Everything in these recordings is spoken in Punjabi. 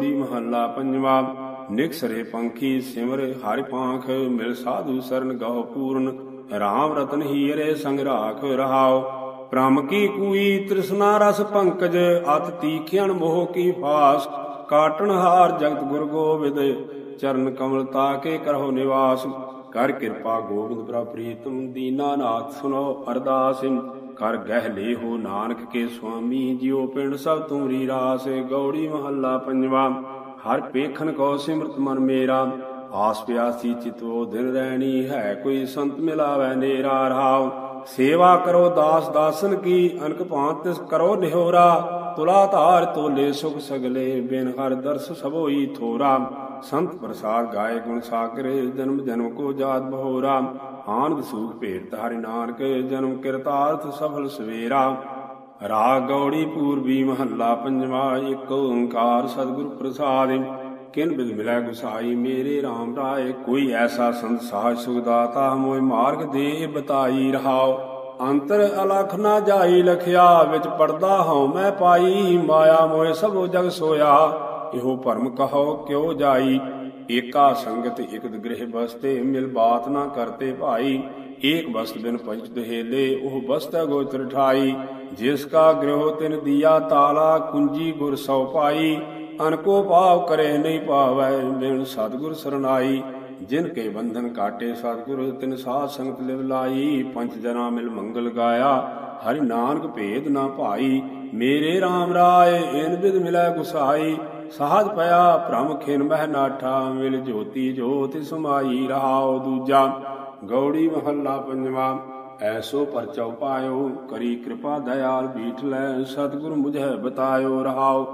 ਗੌੜੀ ਮਹੱਲਾ ਪੰਜਵਾ। ਨਿਕਸਰੇ ਪੰਖੀ ਸਿਮਰ, ਹਰਿ ਪਾਂਖ ਮਿਲ ਸਾਧੂ ਸਰਨ ਗਹੁ ਪੂਰਨ। ਰਾਮ ਰਤਨ ਹੀਰੇ ਸੰਗ ਰਾਖ ਰਹਾਉ ਪ੍ਰਮ ਕੀ ਕੂਈ ਤ੍ਰਿਸ਼ਨਾ ਰਸ ਪੰਕਜ, ਅਤ ਤੀਖਿਆਨ ਮੋਹ ਕੀ ਫਾਸ। ਕਾਟਣ ਹਾਰ ਜਗਤ ਗੁਰ ਗੋਬਿੰਦ, ਚਰਨ ਕਮਲ ਤਾਕੇ ਕਰਹੁ ਨਿਵਾਸ। ਕਰ ਕਿਰਪਾ ਗੋਬਿੰਦ ਪ੍ਰਭ ਪ੍ਰੀਤਮ ਦੀਨਾਨਾਥ ਸੁਨੋ ਅਰਦਾਸ। ਕਰ ਗਹਿ ਲੇ ਹੋ ਨਾਨਕ ਕੇ ਸੁਆਮੀ, ਜਿਉ ਪਿੰਡ ਸਭ ਤੂੰ ਰਾਸ, ਗੌੜੀ ਮਹੱਲਾ ਪੰਜਵਾ। ਹਰ ਪੇਖਨ ਕੋ ਸਿਮਰਤ ਮਨ ਮੇਰਾ, ਆਸ ਪਿਆਸੀ ਚਿਤੋ ਦਿਨ ਰਹਿਣੀ ਹੈ, ਕੋਈ ਸੰਤ ਮਿਲਾਵੇ ਨੇਰਾ ਰਹਾਉ ਸੇਵਾ ਕਰੋ ਦਾਸ ਦਾਸਨ ਕੀ, ਅਨਕ ਭਾਂਤ ਤਿਸ ਕਰੋ ਨਿਹੋਰਾ। ਤੁਲਾ ਧਾਰ ਤੋਲੇ ਸੁਖ ਸਗਲੇ, ਬਿਨ ਹਰ ਦਰਸ ਸਭੋਈ ਥੋਰਾ। ਸੰਤ ਪ੍ਰਸਾਦ ਗਾਏ ਗੁਣ ਸਾਗਰ, ਜਨਮ ਜਨਮ ਕੋ ਜਾਤ ਬਹੋਰਾ। ਆਨੰਦ ਸੂਖ ਭੇਟ ਹਰਿ ਨਾਨਕ, ਜਨਮ ਕਿਰਤਾਰਥ ਸਫਲ ਸਵੇਰਾ। ਰਾਗ ਗੌੜੀ ਪੂਰਬੀ ਮਹੱਲਾ ਪੰਜਵਾ, ਇੱਕ ਓੰਕਾਰ ਸਤਿਗੁਰ ਪ੍ਰਸਾਦਿ। ਕਿਨ ਬਿਦ ਮਿਲੈ ਗੁਸਾਈ, ਮੇਰੇ RAM ਰਾਏ। ਕੋਈ ਐਸਾ ਸੰਤ ਸਾਜ ਸੁਖਦਾਤਾ ਮੋਇ ਮਾਰਗ ਦੇ ਬਤਾਈ ਰਹਾਓ ਅੰਤਰ ਅਲਖ ਨਾ ਜਾਈ ਲਖਿਆ, ਵਿੱਚ ਪਰਦਾ ਹਉ ਮੈਂ ਪਾਈ। ਮਾਇਆ ਮੋਇ ਸਭੋ ਜਗ ਸੋਇਆ। ਇਹੋ ਭਰਮ ਕਹੋ, ਕਿਉ ਜਾਈ? ਏਕਾ ਸੰਗਤ ਇਕ ਗ੍ਰਹਿ ਬਸਤੇ, ਮਿਲ ਬਾਤ ਨਾ ਕਰਤੇ ਭਾਈ। ਏਕ ਬਸਤ ਬਿਨ ਪੰਚ ਦਹੇਲੇ, ਉਹ ਬਸਤੈ ਗੋਚਰ ਠਾਈ। ਜਿਸ ਕਾ ਗ੍ਰਹਿ ਤਿਨ ਦੀਆ ਤਾਲਾ, ਕੁੰਜੀ ਗੁਰ ਸਉ ਪਾਈ। ਅਨਕੋ ਭਾਵ ਕਰੇ ਨਹੀਂ ਭਾਵੈ, ਬਿਨ ਸਤਗੁਰ ਸਰਨਾਈ। ਜਿਨ ਕੇ ਬੰਧਨ ਕਾਟੇ ਸਤਗੁਰ, ਤਿਨ ਸਾਧ ਸੰਗਤ ਲਿਵ ਲਾਈ। ਪੰਜ ਜਨਾ ਮਿਲ ਮੰਗਲ ਗਾਇਆ, ਹਰਿ ਨਾਨਕ ਭੇਦ ਨਾ ਭਾਈ। ਮੇਰੇ RAM ਰਾਏ, ਇਨ ਬਿਦ ਮਿਲੈ ਗੁਸਾਈ। ਸਾਧ ਪਿਆ ਭ੍ਰਮ ਖਿਨ ਮਹਿ ਨਾਠਾ, ਮਿਲ ਜੋਤੀ ਜੋਤ ਸਮਾਈ ਰਹਾਉ ਦੂਜਾ। ਗੌੜੀ ਮਹੱਲਾ ਪੰਜਵਾ ਐਸੋ ਪਰਚਉ ਪਾਇਓ, ਕਰੀ ਕਿਰਪਾ ਦਇਆਲ ਬੀਠ ਲੈ, ਸਤਿਗੁਰ ਮੁਝੈ ਬਤਾਇਓ ਰਹਾਉ।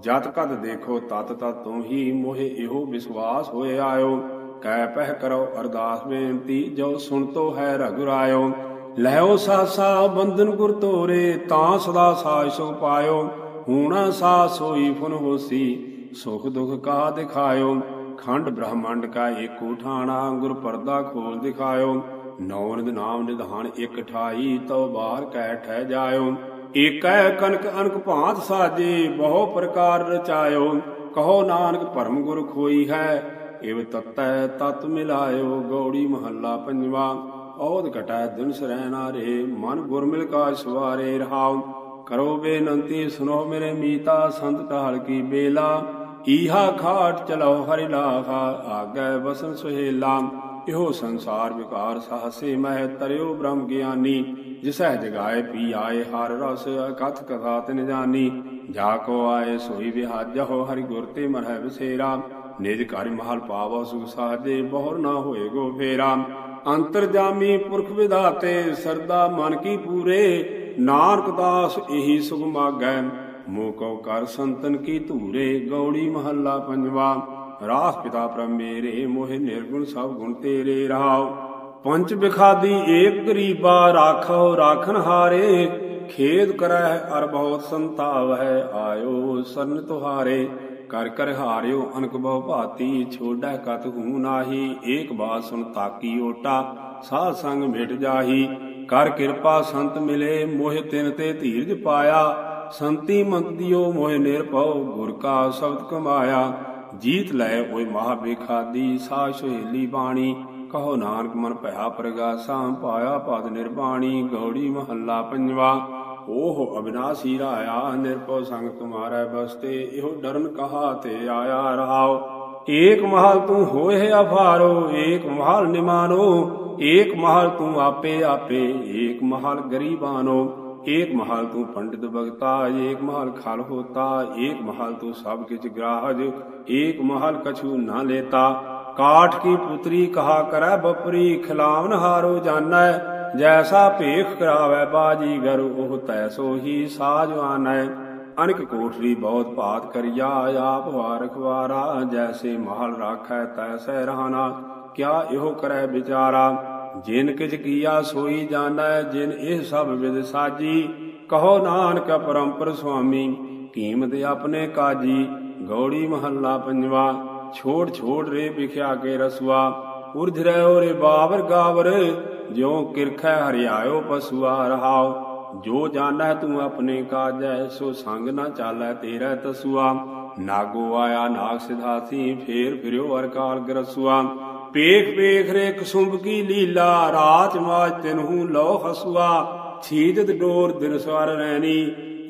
ਜਤ ਕਦ ਦੇਖੋ, ਤਤ ਤਤ ਤੋਂ ਹੀ ਮੋਹਿ ਇਹੋ ਵਿਸ਼ਵਾਸ ਹੋਏ ਆਇਓ। ਕਹਿ ਪਹਿ ਕਰੋ ਅਰਦਾਸ ਬੇਨਤੀ, ਜੋ ਸੁਣ ਤੋ ਹੈ ਰਘੁਰਾਇਓ। ਲਹਿਓ ਸਾਸਾ ਬੰਧਨ ਗੁਰ ਤੋਰੇ, ਤਾਂ ਸਦਾ ਸਾਜ ਸੁਖ ਪਾਇਓ। ਹੂਣਾ ਸਾ ਸੋਈ ਫੁਨ ਹੋਸੀ, ਸੁਖ ਦੁਖ ਕਾ ਦਿਖਾਇਓ। ਖੰਡ ਬ੍ਰਹਮੰਡ ਕਾ ਏਕੋ ਠਾਣਾ ਗੁਰ ਪਰਦਾ ਖੋਲ ਦਿਖਾਇਓ। ਨੌ ਨਿਦ ਨਾਮ ਨਿਧਾਨ ਇਕ ਠਾਈ, ਤਉ ਬਾਹਰ ਕਹਿ ਠਹਿ ਜਾਇਓ। ਏਕੈ ਕਨਕ ਅਨਕ ਭਾਂਤ ਸਾਜੇ, ਬਹੁ ਪ੍ਰਕਾਰ ਰਚਾਇਓ। ਕਹੋ ਨਾਨਕ ਭਰਮ ਗੁਰ ਖੋਈ ਹੈ, ਇਵ ਤਤੈ ਤਤ ਮਿਲਾਇਓ। ਗੌੜੀ ਮਹੱਲਾ ਪੰਜਵਾ ਔਦ ਘਟੈ ਦਿਨ ਸਰੈਨਾ ਰੇ ਮਨ ਗੁਰ ਮਿਲ ਕਾ ਸਵਾਰੇ ਰਹਾਉ ਕਰੋ ਬੇਨੰਤੀ ਸੁਨੋ ਮੇਰੇ ਮੀਤਾ, ਸੰਤ ਟਾਲ ਕੀ ਬੇਲਾ। ਈਹਾ ਖਾਟ ਚਲੋ ਹਰਿ ਲਾਖਾ ਆਗੈ ਬਸਨ ਸੁਹੇਲਾ। ਇਹੋ ਸੰਸਾਰ ਵਿਕਾਰ ਸਾਹਸੇ, ਮਹਿ ਤਰਿਓ ਬ੍ਰਹਮ ਗਿਆਨੀ। ਜਿਸਹਿ ਜਗਾਏ ਪੀ ਆਏ ਹਰ ਰਸ ਕਥ ਕਥਾ ਤਿਨ ਜਾਨੀ। ਜਾ ਕੋ ਆਏ ਸੋਈ ਵਿਹਾਜਹੁ ਹਰਿ ਗੁਰ ਤੇ ਮਰਹਿ ਬਸੇਰਾ ਨਿਜ ਘਰ ਮਹਲ ਪਾਵੋ, ਸੁਖ ਸਾਜੇ, ਬਹੁਰ ਨਾ ਹੋਏ ਗੋ ਫੇਰਾ। ਅੰਤਰ ਜਾਮੀ ਪੁਰਖ ਵਿਧਾਤੇ, ਸਰਦਾ ਮਨ ਕੀ ਪੂਰੇ। ਨਾਨਕ ਦਾਸ ਇਹੀ ਸੁਖ ਮਾਗੈ, ਮੋਹ ਕਉ ਕਰ ਸੰਤਨ ਕੀ ਧੂਰੇ, ਗੌੜੀ ਮਹੱਲਾ ਪੰਜਵਾ। ਰਾਸ ਪਿਤਾ ਪ੍ਰਭ ਮੇਰੇ, ਮੋਹਿ ਨਿਰਗੁਣ ਸਭ ਗੁਣ ਤੇਰੇ ਰਹਾਉ। ਪੰਚ ਬਿਖਾਦੀ ਏਕ ਗਰੀਬਾ ਰਾਖੋ ਰਾਖਨ ਹਾਰੇ, ਖੇਦ ਕਰੈ ਅਰ ਬਹੁਤ ਸੰਤਾਵ ਹੈ ਆਇਓ ਸਰਨ ਤੁਹਾਰੇ। ਕਰ ਕਰ ਹਾਰਿਓ ਅਨਕ ਬਹੁ ਭਾਤੀ ਛੋੜੈ ਕਤ ਹੂ ਨਾਹੀ, ਏਕ ਬਾਤ ਸੁਨ ਤਾਕੀ ਓਟਾ, ਸਾਧ ਸੰਗ ਮਿਟ ਜਾਹੀ। ਕਰ ਕਿਰਪਾ ਸੰਤ ਮਿਲੇ, ਮੋਹਿ ਤਿਨ ਤੇ ਧੀਰਜ ਪਾਇਆ। ਸੰਤੀ ਮੰਤ ਦਿਓ, ਮੋਹਿ ਨਿਰਭਉ ਗੁਰ ਕਾ ਸ਼ਬਦ ਕਮਾਇਆ। ਜੀਤ ਲੈ ਓਏ ਮਹਾ ਬੇਖਾਦੀ ਸਾ ਸੁਹੇਲੀ ਬਾਣੀ। ਕਹੋ ਨਾਨਕ ਮਨ ਭਇਆ ਪ੍ਰਗਾਸਾ ਪਾਇਆ ਪਦ ਨਿਰਬਾਣੀ। ਗੌੜੀ ਮਹੱਲਾ ਪੰਜਵਾ, ਓਹ ਅਬਿਨਾਸੀ ਰਾਇਆ, ਨਿਰਭਉ ਸੰਗ ਤੁਮਾਰੈ ਬਸਤੇ। ਇਹੋ ਡਰਨ ਕਹਾ ਤੇ ਆਇਆ ਰਹਾਓ ਏਕ ਮਹਲ ਤੂੰ ਹੋਏ ਅਫਾਰੋ ਏਕ ਮਹਲ ਨਿਮਾਨੋ, ਏਕ ਮਹਲ ਤੂੰ ਆਪੇ ਆਪੇ, ਏਕ ਮਹਲ ਗਰੀਬਾਨੋ, ਏਕ ਮਹਲ ਤੂੰ ਪੰਡਿਤ ਭਗਤਾ, ਏਕ ਮਹਲ ਖਲ ਹੋਤਾ, ਏਕ ਮਹਲ ਤੂੰ ਸਭ ਕਿਛ ਗ੍ਰਾਹਜ, ਏਕ ਮਹਲ ਕਛੂ ਨਾ ਲੇਤਾ। ਕਾਠ ਕੀ ਪੁਤਰੀ ਕਹਾ ਕਰੈ ਬਪਰੀ, ਖਿਲਾਵਨ ਹਾਰੋ ਜਾਣੈ, ਜੈਸਾ ਭੇਖ ਕਰਾਵੈ ਬਾਜੀ ਗਰ ਉਹ ਤੈਸੋ ਹੀ ਸਾਜ ਅਨਿਕ ਕੋਠਰੀ ਬਹੁਤ ਭਾਤ ਕਰਿਆ, ਆਪ ਵਾਰਖਵਾਰਾ ਜੈਸੇ ਮਹਲ ਰਾਖੈ ਤੈਸੈ ਰਹਾਨਾ। ਕਿਆ ਇਹੋ ਕਰੈ ਵਿਚਾਰਾ? ਜਿਨ ਕਿਛ ਕੀਆ ਸੋਈ ਜਾਣੈ, ਜਿਨ ਇਹ ਸਭ ਵਿਦ ਸਾਜੀ। ਕਹੋ ਨਾਨਕ ਪਰੰਪਰ ਸੁਆਮੀ, ਕੀਮਤ ਆਪਣੇ ਕਾਜੀ, ਗੌੜੀ ਮਹੱਲਾ ਪੰਜਵਾ। ਛੋੜ ਛੋੜ ਰੇ ਵਿਖਿਆ ਕੇ ਰਸਵਾ ਉਰਧ ਰਹਿ ਰੇ ਬਾਬਰ ਗਾਵਰ, ਜਿਉ ਕਿਰਖੈ ਹਰਿਆਇਓ ਪਸੂਆ ਰਹਾਓ ਜੋ ਜਾਣੈ ਤੂੰ ਆਪਣੇ ਕਾਜੈ ਸੋ ਸੰਗ ਨਾ ਚਾਲੈ ਤੇਰਾ ਤਸੁਆ। ਨਾਗੋ ਆਇਆ ਨਾਗ ਸਿਧਾਸੀ ਫੇਰ ਫਿਰਿਓ ਅਰ ਕਾਲ ਗਰਸੁਆ। ਪੇਖ ਪੇਖ ਰੇ ਕਸੁੰਭ ਕੀ ਲੀਲਾ, ਰਾਤ ਮਾਜ ਤਿਨਹੂ ਲੋ ਹਸੁਆ। ਛੀਦਤ ਡੋਰ ਦਿਨ ਸਵਾਰ ਰਹਿਣੀ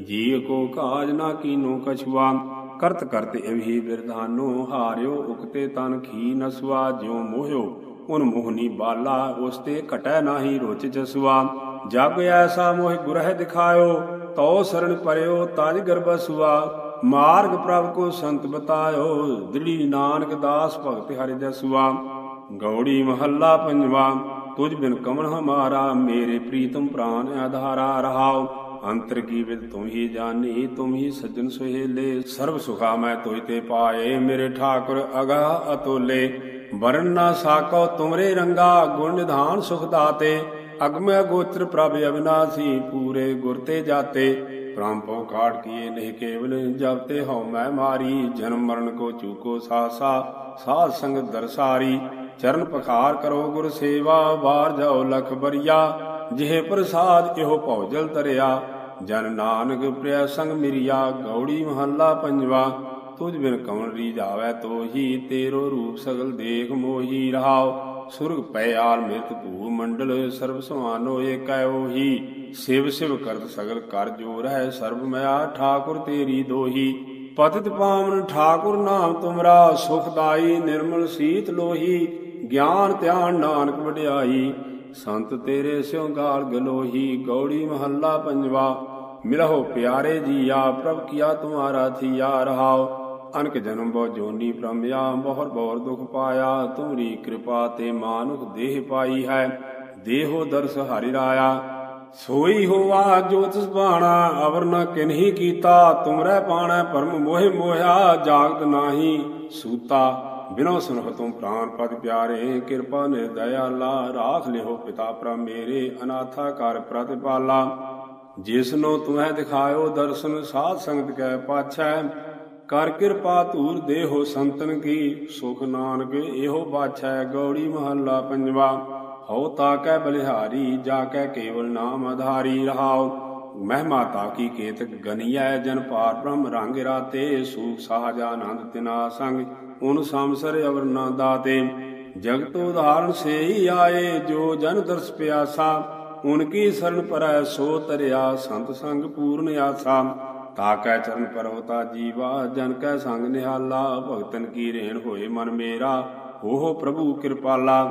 ਜੀ ਕੋ ਕਾਜ ਨਾ ਕੀਨੋ ਕਛੁਆ। ਕਰਤ ਕਰਤ ਇਵਹੀ ਬਿਰਧਾਨੋ, ਹਾਰਿਓ ਉਕਤੇ ਤਨ ਖੀ ਨਸਵਾ ਜਿਉ ਮੋਹਿਓ, ਉਨ ਮੋਹਨੀ ਬਾਲਾ, ਉਸ ਤੇ ਘਟੈ ਨਾਹੀ ਰੁਚ ਜਸਵਾ ਜਗ ਐਸਾ ਮੋਹਿ ਗੁਰਹਿ ਦਿਖਾਇਓ, ਤਉ ਸਰਣ ਪਰਿਓ ਤਜ ਗਰਬਸੁਆ ਮਾਰਗ ਪ੍ਰਭ ਕੋ ਸੰਤ ਬਤਾਇਓ ਦਿਲੀ ਨਾਨਕ ਦਾਸ ਭਗਤ ਹਰਿ ਜਸੁਆ ਗੌੜੀ ਮਹੱਲਾ ਪੰਜਵਾ ਤੁਝ ਬਿਨ ਕਮਨ ਹਮਾਰਾ, ਮੇਰੇ ਪ੍ਰੀਤਮ ਪ੍ਰਾਨ ਆਧਾਰਾ ਰਹਾਉ ਅੰਤਰ ਕੀ ਵਿਦ ਤੁਮ ਹੀ ਜਾਣੀ, ਤੁਮ ਹੀ ਸੱਜਣ ਸੁਹੇਲੇ। ਸਰਬ ਸੁਖਾ ਮੈਂ ਤੋਇ ਤੇ ਪਾਏ, ਮੇਰੇ ਠਾਕੁਰ ਅਗਾ ਅਤੋਲੇ। ਵਰਨ ਨਾ ਸਾਕੋ ਤੁਮਰੇ ਰੰਗਾ, ਗੁਣ ਨਿਧਾਨ ਸੁਖ ਦਾਤੇ। ਅਗਮੈ ਗੋਚਰ ਪ੍ਰਭ ਅਵਿਨਾਸੀ, ਪੂਰੇ ਗੁਰ ਤੇ ਜਾਤੇ। ਪ੍ਰਮ ਪਉ ਕਾੜ ਕੀਏ ਨਹੀਂ ਕੇਵਲ, ਜਬ ਤੇ ਹਉ ਮੈਂ ਮਾਰੀ, ਜਨਮ ਮਰਨ ਕੋ ਚੂਕੋ ਸਾਸਾ, ਸਾਧ ਸੰਗ ਦਰਸਾਰੀ ਚਰਨ ਪਖਾਰ ਕਰੋ ਗੁਰ ਸੇਵਾ ਬਾਰ ਜਾਓ ਲਖ ਬਰੀਆ। ਜਿਹ ਪ੍ਰਸਾਦ ਇਹੋ ਭੌਜਲ ਤਰਿਆ ਜਨ ਨਾਨਕ ਪ੍ਰਿਆ ਸੰਗ ਮਿਰਿਆ, ਗੌੜੀ ਮਹੱਲਾ ਪੰਜਵਾ। ਤੁਝ ਬਿਨ ਕੌਣ ਰੀ ਜਾਵੇ ਤੋਹੀ, ਤੇਰੋ ਰੂਪ ਸਗਲ ਦੇਖ ਮੋਹੀ ਰਹਾਓ ਸੁਰਗ ਪੈ ਆਲ ਮਿਰਤ ਭੂ ਮੰਡਲ, ਸਰਬ ਸਮਾਨੋ ਏਕੈ ਉਹੀ। ਸਿਵ ਸਿਵ ਕਰਤ ਸਗਲ ਕਰ ਜੋ ਰਹਿ, ਸਰਬ ਮਿਆ ਠਾਕੁਰ ਤੇਰੀ ਦੋਹੀ। ਪਤਿਤ ਪਾਵਨ ਠਾਕੁਰ ਨਾਮ ਤੁਮਰਾ ਸੁਖਦਾਈ ਨਿਰਮਲ ਸੀਤ ਲੋਹੀ। ਗਿਆਨ ਧਿਆਨ ਨਾਨਕ ਵਡਿਆਈ, ਸੰਤ ਤੇਰੇ ਸਿਉ ਗਾਲ ਗਲੋਹੀ। ਗੌੜੀ ਮਹੱਲਾ ਪੰਜਵਾ, ਮਿਲਹੁ ਪਿਆਰੇ ਜੀਆ, ਪ੍ਰਭ ਕੀਆ ਤੁਮਾਰਾ ਥੀਆ ਰਹਾਓ ਅਨਕ ਜਨਮ ਬਹੁ ਜੋਨੀ ਪ੍ਰਮਿਆ ਬਹੁਰ ਬਹੁਰ ਦੁਖ ਪਾਇਆ ਤੁਮਰੀ ਕਿਰਪਾ ਤੇ ਮਾਨੁਖ ਦੇਹ ਪਾਈ ਹੈ। ਦੇਹੋ ਦਰਸ ਹਰਿ ਰਾਇਆ, ਸੋਈ ਹੋਵਾ ਜੋ ਬਾਣਾ, ਅਵਰ ਨ ਕਿਨਹੀ ਕੀਤਾ, ਤੁਮਰੇ ਪਾਣੈ ਪਰਮ ਮੋਹਿ ਮੋਹਿਆ, ਜਾਗਤ ਨਾਹੀ ਸੂਤਾ, ਬਿਨੋ ਸੁਨਹ ਤੁਮ ਪ੍ਰਾਨ ਪਦ ਪਿਆਰੇ, ਕਿਰਪਾ ਨੇ ਦਇਆਲਾ ਰਾਖ ਲਿਓ ਪਿਤਾ ਪ੍ਰਭ ਮੇਰੇ, ਅਨਾਥਾ ਕਰ ਪ੍ਰਤਿਪਾਲਾ। ਜਿਸਨੋ ਤੁਮੈ ਦਿਖਾਇਓ ਦਰਸ਼ਨ, ਸਾਧ ਸੰਗਤ ਕੈ ਪਾਛੈ ਕਰ ਕਿਰਪਾ ਧੂਰ ਦੇਹੋ ਸੰਤਨ ਕੀ, ਸੁਖ ਨਾਨਕ ਇਹੋ ਬਾਛੈ ਗੌੜੀ ਮਹੱਲਾ ਪੰਜਵਾ। ਹਉ ਤਾਕੈ ਬਲਿਹਾਰੀ, ਜਾ ਕੈ ਕੇਵਲ ਨਾਮ ਆਧਾਰੀ ਰਹਾਉ। ਮਹਿਮਾ ਤਾਕੀ ਕੇਤਕ ਗਨੀਐ, ਜਨ ਪਾਰ ਬ੍ਰਹਮ ਰੰਗ ਰਾਤੇ, ਸੂਖ ਸਾਜ ਆਨੰਦ ਤਿਨਾ ਸੰਗ, ਉਨ ਸੰਸਰ ਅਵਰ ਨਾ ਦਾਤੇ। ਜਗਤ ਉਧਾਰਨ ਸੇਈ ਆਏ, ਜੋ ਜਨ ਦਰਸ ਪਿਆਸਾ। ਉਨ ਕੀ ਸਰਣ ਪਰੈ ਸੋ ਤਰਿਆ, ਸੰਤ ਸੰਗ ਪੂਰਨ ਆਸਾ। ਤਾਕੈ ਚਰਨ ਪਰਵਤਾ ਜੀਵਾ, ਜਨ ਕੈ ਸੰਗ ਨਿਹਾਲਾ, ਭਗਤਨ ਕੀ ਰੇਣ ਹੋਏ ਮਨ ਮੇਰਾ ਹੋੋ ਪ੍ਰਭੂ ਕਿਰਪਾਲਾ।